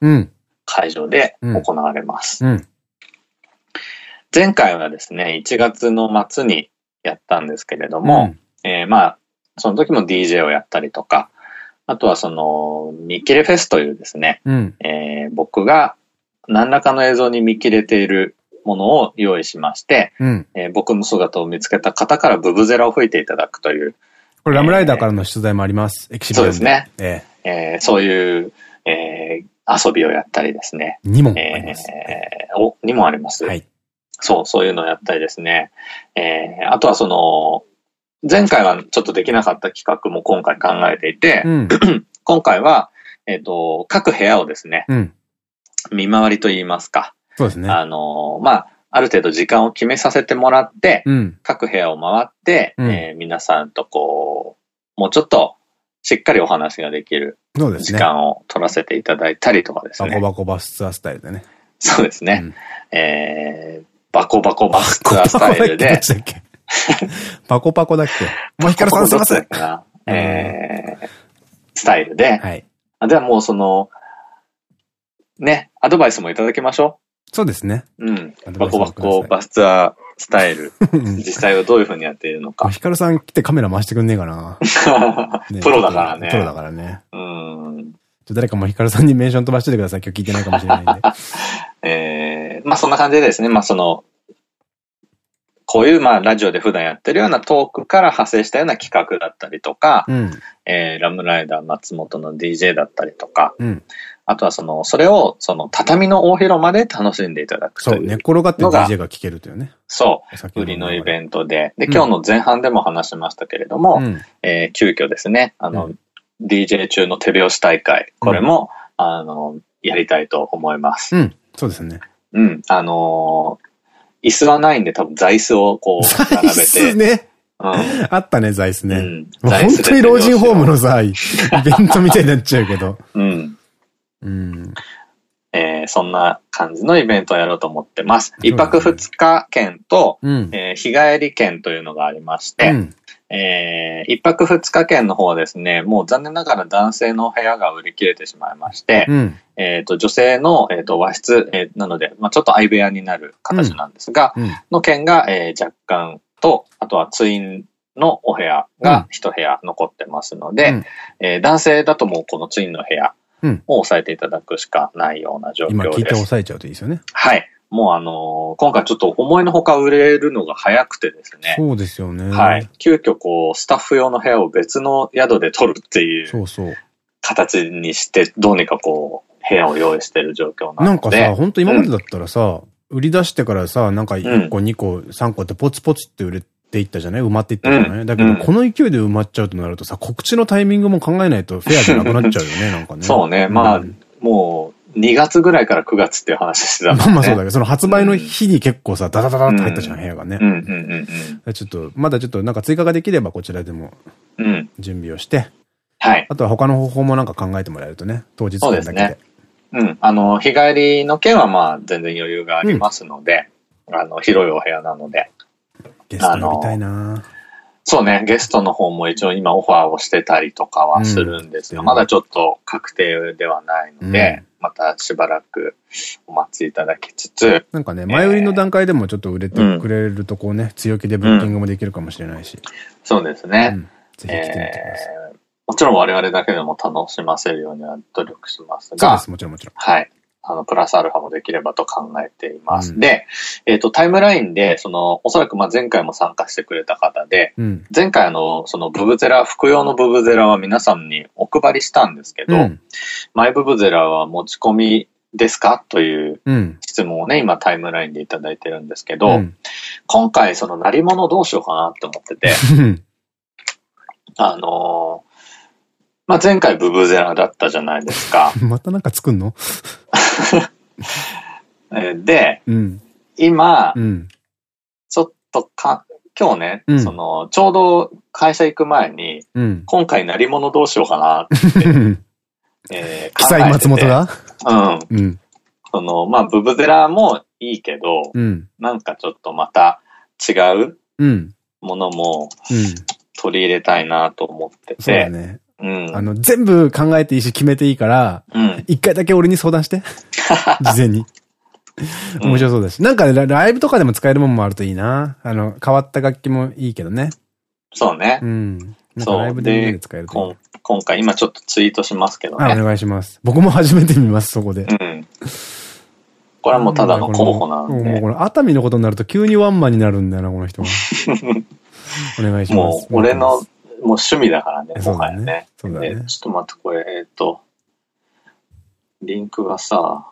会場で行われます。うんうん、前回はですね、1月の末にやったんですけれども、えー、まあ、その時も DJ をやったりとか、あとはその、見切れフェスというですね、えー、僕が何らかの映像に見切れているものを用意しまして、うん、えー、僕の姿を見つけた方からブブゼラを吹いていただくという。これラムライダーからの出題もあります。エキシビそうですね。えー、えー、そういう、えー、遊びをやったりですね。2問あります。えー、お、2問あります。はい。そう、そういうのをやったりですね。えー、あとはその、前回はちょっとできなかった企画も今回考えていて、うん、今回は、えっ、ー、と、各部屋をですね、うん、見回りと言いますか、そうですね。あの、まあ、ある程度時間を決めさせてもらって、うん、各部屋を回って、うん、えー、皆さんとこう、もうちょっとしっかりお話ができる時間を取らせていただいたりとかですね。バコバコバスツアースタイルでね。そうですね。うん、えー、バコバコバスツアースタイルで。バコバコだっけ？もうヒカルさんすいません。えー、スタイルで。はい。ではもうその、ね、アドバイスもいただきましょう。そうですね。うん。バコバコバスツアースタイル。実際はどういうふうにやっているのか。ヒカルさん来てカメラ回してくんねえかな。プロだからね。プロだからね。うん。誰かもヒカルさんにメンション飛ばしててください。今日聞いてないかもしれないんで。えー、まあそんな感じでですね、まあその、こういう、まあ、ラジオで普段やってるようなトークから派生したような企画だったりとか、うん、えー、ラムライダー松本の DJ だったりとか、うん、あとはその、それを、その、畳の大広間で楽しんでいただくという。そう、寝転がって DJ が聴けるというね。そう。売りのイベントで。で、今日の前半でも話しましたけれども、うん、えー、急遽ですね、あの、うん、DJ 中の手拍子大会、これも、うん、あの、やりたいと思います。うん、そうですね。うん、あのー、椅子はないんで多分座椅子をこう、並べて。座椅子ね。うん、あったね、座椅子ね。うん、本当に老人ホームのさ、イベントみたいになっちゃうけど。うん。うん。えー、そんな感じのイベントをやろうと思ってます。一、泊二日券と、うん、えー、日帰り券というのがありまして、うん、えー、一泊二日券の方はですね、もう残念ながら男性の部屋が売り切れてしまいまして、うん、えっと、女性の、えーと、和室、えー、なので、まあ、ちょっと相部屋になる形なんですが、うん、の券が、えー、若干と、あとはツインのお部屋が一部屋残ってますので、えー、男性だともうこのツインの部屋、を抑えていただくしかないような状況です。今聞いて抑えちゃうといいですよね。はい。もうあのー、今回ちょっと思いのほか売れるのが早くてですね。そうですよね。はい。急遽こう、スタッフ用の部屋を別の宿で取るっていう。そうそう。形にして、どうにかこう、部屋を用意してる状況なんで。なんかさ、本当今までだったらさ、うん、売り出してからさ、なんか1個、2個、3個ってポツポツって売れていったじゃない？埋まっていったじゃない、うん、だけど、この勢いで埋まっちゃうとなるとさ、告知のタイミングも考えないとフェアじゃなくなっちゃうよね、なんかね。そうね。まあ、もう、2月ぐらいから9月っていう話してた、ね。まあまあそうだけど、その発売の日に結構さ、ダダダダって入ったじゃん、部屋がね。ちょっと、まだちょっとなんか追加ができればこちらでも、準備をして、はい。あとは他の方法もなんか考えてもらえるとね、当日券だけで。ね。うん。あの、日帰りの件はまあ全然余裕がありますので、うん、あの、広いお部屋なので。ゲスト呼びたいなそうね、ゲストの方も一応今オファーをしてたりとかはするんですが、うん、まだちょっと確定ではないので、うん、またしばらくお待ちいただきつつ。なんかね、前売りの段階でもちょっと売れてくれるとこうね、強気でブッキングもできるかもしれないし。そうですね。ぜひ来てみてください。もちろん我々だけでも楽しませるようには努力しますが。そうです、もちろんもちろん。はい。あの、プラスアルファもできればと考えています。うん、で、えっ、ー、と、タイムラインで、その、おそらくまあ前回も参加してくれた方で、うん、前回あの、そのブブゼラ、服用のブブゼラは皆さんにお配りしたんですけど、うん、マイブブゼラは持ち込みですか？という質問をね、今タイムラインでいただいてるんですけど、今回その鳴り物どうしようかなって思ってて、あのーまあ、前回ブブゼラだったじゃないですか。またなんか作んの？で、うん、今、うん、ちょっとか、今日ね、うん、その、ちょうど会社行く前に、今回鳴り物どうしようかなって、えー、記載松本が？うん。その、まあ、ブブゼラもいいけど、なんかちょっとまた違うものも取り入れたいなと思ってて、そうあの、全部考えていいし決めていいから、一、回だけ俺に相談して。事前に。面白そうだし。なんかライブとかでも使えるもんもあるといいな。あの、変わった楽器もいいけどね。そうね。うん。なんかライブで使えると今回今ちょっとツイートしますけどね。お願いします。僕も初めて見ます、そこで。うん。これはもうただの候補なんで。もうこれ熱海のことになると急にワンマンになるんだよな、この人は。お願いします。もう、俺のもう趣味だからね、もはやね。そうだね。ちょっと待って、これ、えっ、と、リンクがさ、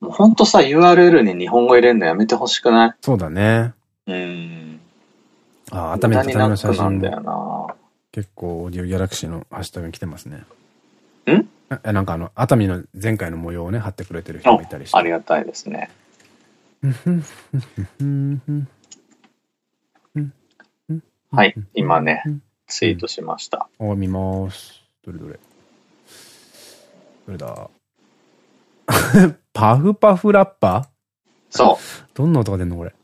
もうほんとさ、URL に日本語入れるのやめてほしくない？そうだね。うん。あ、熱海の畳の写真だよな。結構オーディオギャラクシーのハッシュタグに来てますね。ん？え、なんかあの、熱海の前回の模様をね、貼ってくれてる人がいたりして。ありがたいですね。はい、今ね、ツイートしました。あ、見ます。どれどれ。どれだ？パフパフラッパそう。どんな音が出んのこれ？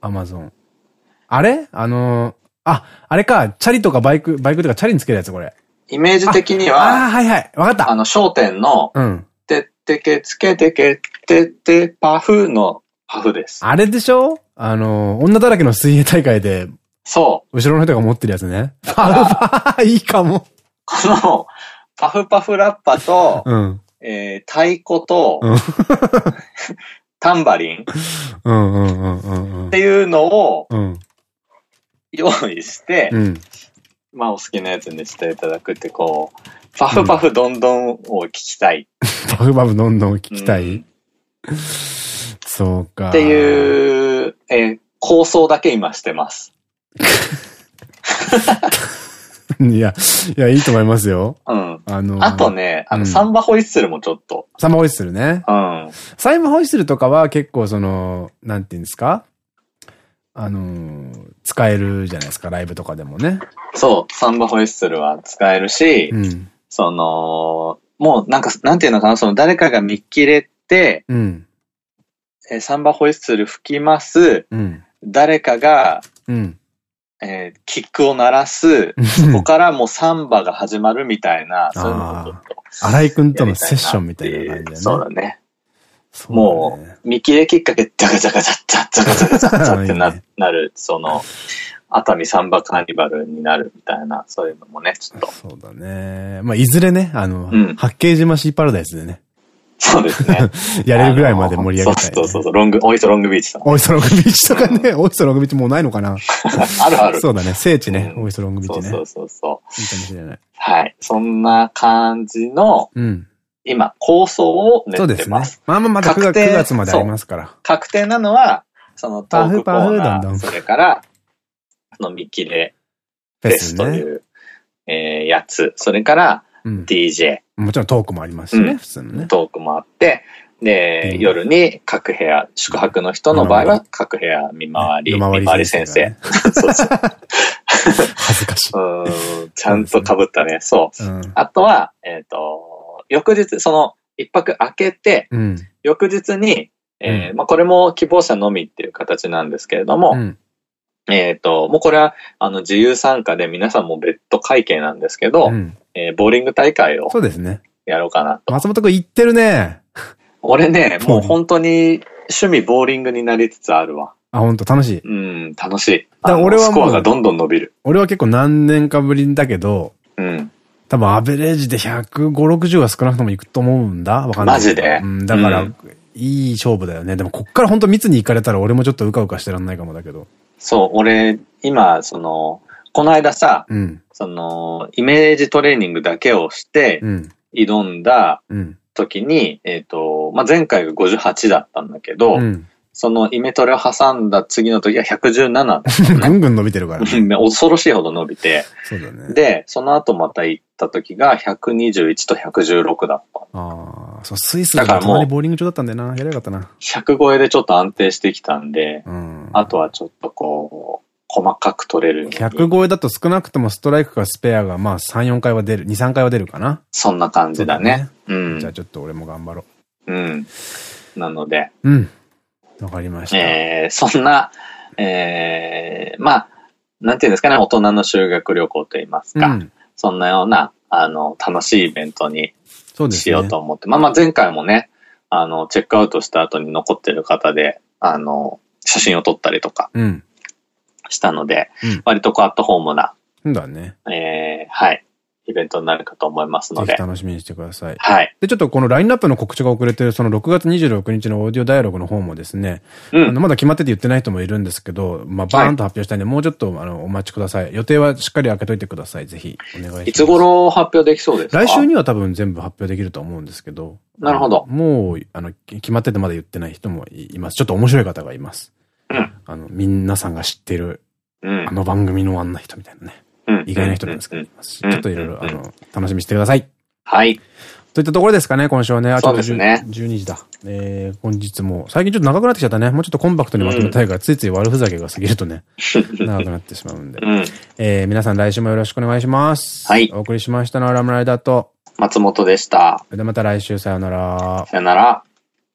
アマゾン。あれ？あのー、あ、あれか、チャリとかバイク、バイクとかチャリにつけるやつこれ。イメージ的には、ああ、はいはい。わかった。あの、商店の、うん。てってけつけてけてってパフのパフです。あれでしょあのー、女だらけの水泳大会でそう。後ろの人が持ってるやつね。パフパいいかも。この、パフパフラッパと、うん、えー、太鼓と、うん、タンバリンっていうのを、用意して、うん、まあお好きなやつにしていただくって、こう、パフパフどんどんを聞きたい。パフパフどんどんを聞きたい、そうか。っていう、えー、構想だけ今してます。いや、いや、いいと思いますよ。うん。あのー、あとね、あの、サンバホイッスルもちょっと。サンバホイッスルね。うん。サンバホイッスルとかは結構その、なんていうんですか？あのー、使えるじゃないですか、ライブとかでもね。そう、サンバホイッスルは使えるし、うん、その、もうなんか、なんていうのかな、その誰かが見切れて、うん、えサンバホイッスル吹きます、うん、誰かが、うんえー、キックを鳴らす、そこからもうサンバが始まるみたいな、そういうのをちょっと。荒井くんとのセッションみたいな感じだね。そうだね。もう、見切れきっかけ、ザガザガザッザッザガザガザッザってななる、その、熱海サンバカーニバルになるみたいな、そういうのもね、ちょっと。そうだね。まあ、いずれね、あの、うん、八景島シーパラダイスでね。そうですね。やれるぐらいまで盛り上げたい、ね、そうそうそう、ロング、オイスロングビーチとか、オイスロングビーチとかね、オイスロングビーチもうないのかな あるある。そうだね、聖地ね、オイスロングビーチね。そうそうそう。いいかもしれない。はい。そんな感じの、うん。今、構想を練ってます。そうですね。まあまあまだ 9, 9月までありますから。確定なのは、そのトークコーナー、それから、その見切れフェスという、ね、えー、やつ、それから、DJ、うん。もちろんトークもありますしね、うん、普通のね。トークもあって、で、夜に各部屋、宿泊の人の場合は各部屋見回り、見回り先生。そうそう。恥ずかしい。うん、ちゃんと被ったね。そう。あとは、えっと、翌日、その、一泊開けて、翌日に、えまあこれも希望者のみっていう形なんですけれども、えっと、もうこれは、あの、自由参加で皆さんも別途会計なんですけど、えボーリング大会を。そうですね。やろうかなと。松本くん言ってるね。俺ね、もう本当に趣味ボーリングになりつつあるわ。あ、本当？楽しい。うん、楽しい。だ俺はスコアがどんどん伸びる。俺は結構何年かぶりだけど、うん。多分アベレージで150、60は少なくともいくと思うんだ。わかんない。マジで？うん、だから、うん、いい勝負だよね。でもこっから本当密に行かれたら俺もちょっとうかうかしてらんないかもだけど。そう、俺、今、その、この間さ、うん、その、イメージトレーニングだけをして、挑んだ、うん時に、えっ、ー、と、まあ、前回が58だったんだけど、うん、そのイメトレを挟んだ次の時は117だった、ね。ぐんぐん伸びてるから、ね。恐ろしいほど伸びて。そうだね。で、その後また行った時が121と116だった。ああ、そう、スイスだからもうボーリング中だったんだよな。やれよかったな。100超えでちょっと安定してきたんで、うん、あとはちょっとこう、細かく取れる。100超えだと少なくともストライクかスペアがまあ3、4回は出る、2、3回は出るかな。そんな感じだね。うねうん。じゃあちょっと俺も頑張ろう。うん。なので。うん。わかりました。えー、そんな、えー、まあ、なんていうんですかね、大人の修学旅行といいますか、うん、そんなような、あの、楽しいイベントにしようと思って、ね、まあまあ前回もね、あの、チェックアウトした後に残ってる方で、あの、写真を撮ったりとか、うん、したので、うん、割とこうアットホームな、だね。えー、はい。イベントになるかと思いますので。楽しみにしてください。はい。で、ちょっとこのラインナップの告知が遅れてる、その6月26日のオーディオダイアログの方もですね、うん、あのまだ決まってて言ってない人もいるんですけど、まあ、バーンと発表したいんで、はい、もうちょっとあのお待ちください。予定はしっかり開けといてください。ぜひ、お願いします。いつ頃発表できそうですか？来週には多分全部発表できると思うんですけど。なるほど。もう、あの、決まっててまだ言ってない人もいます。ちょっと面白い方がいます。うん。あの、皆さんが知ってるあの番組のあんな人みたいなね。意外な人なんですけど、ちょっといろいろ、あの、楽しみにしてください。はい。といったところですかね、今週はね。あ、ちょっと12時だ。えー、本日も、最近ちょっと長くなってきちゃったね。もうちょっとコンパクトにまとめたいから、ついつい悪ふざけが過ぎるとね、長くなってしまうんで。うん、えー、皆さん来週もよろしくお願いします。はい。お送りしましたのはラムライダーと、松本でした。それではまた来週さよなら。さよなら。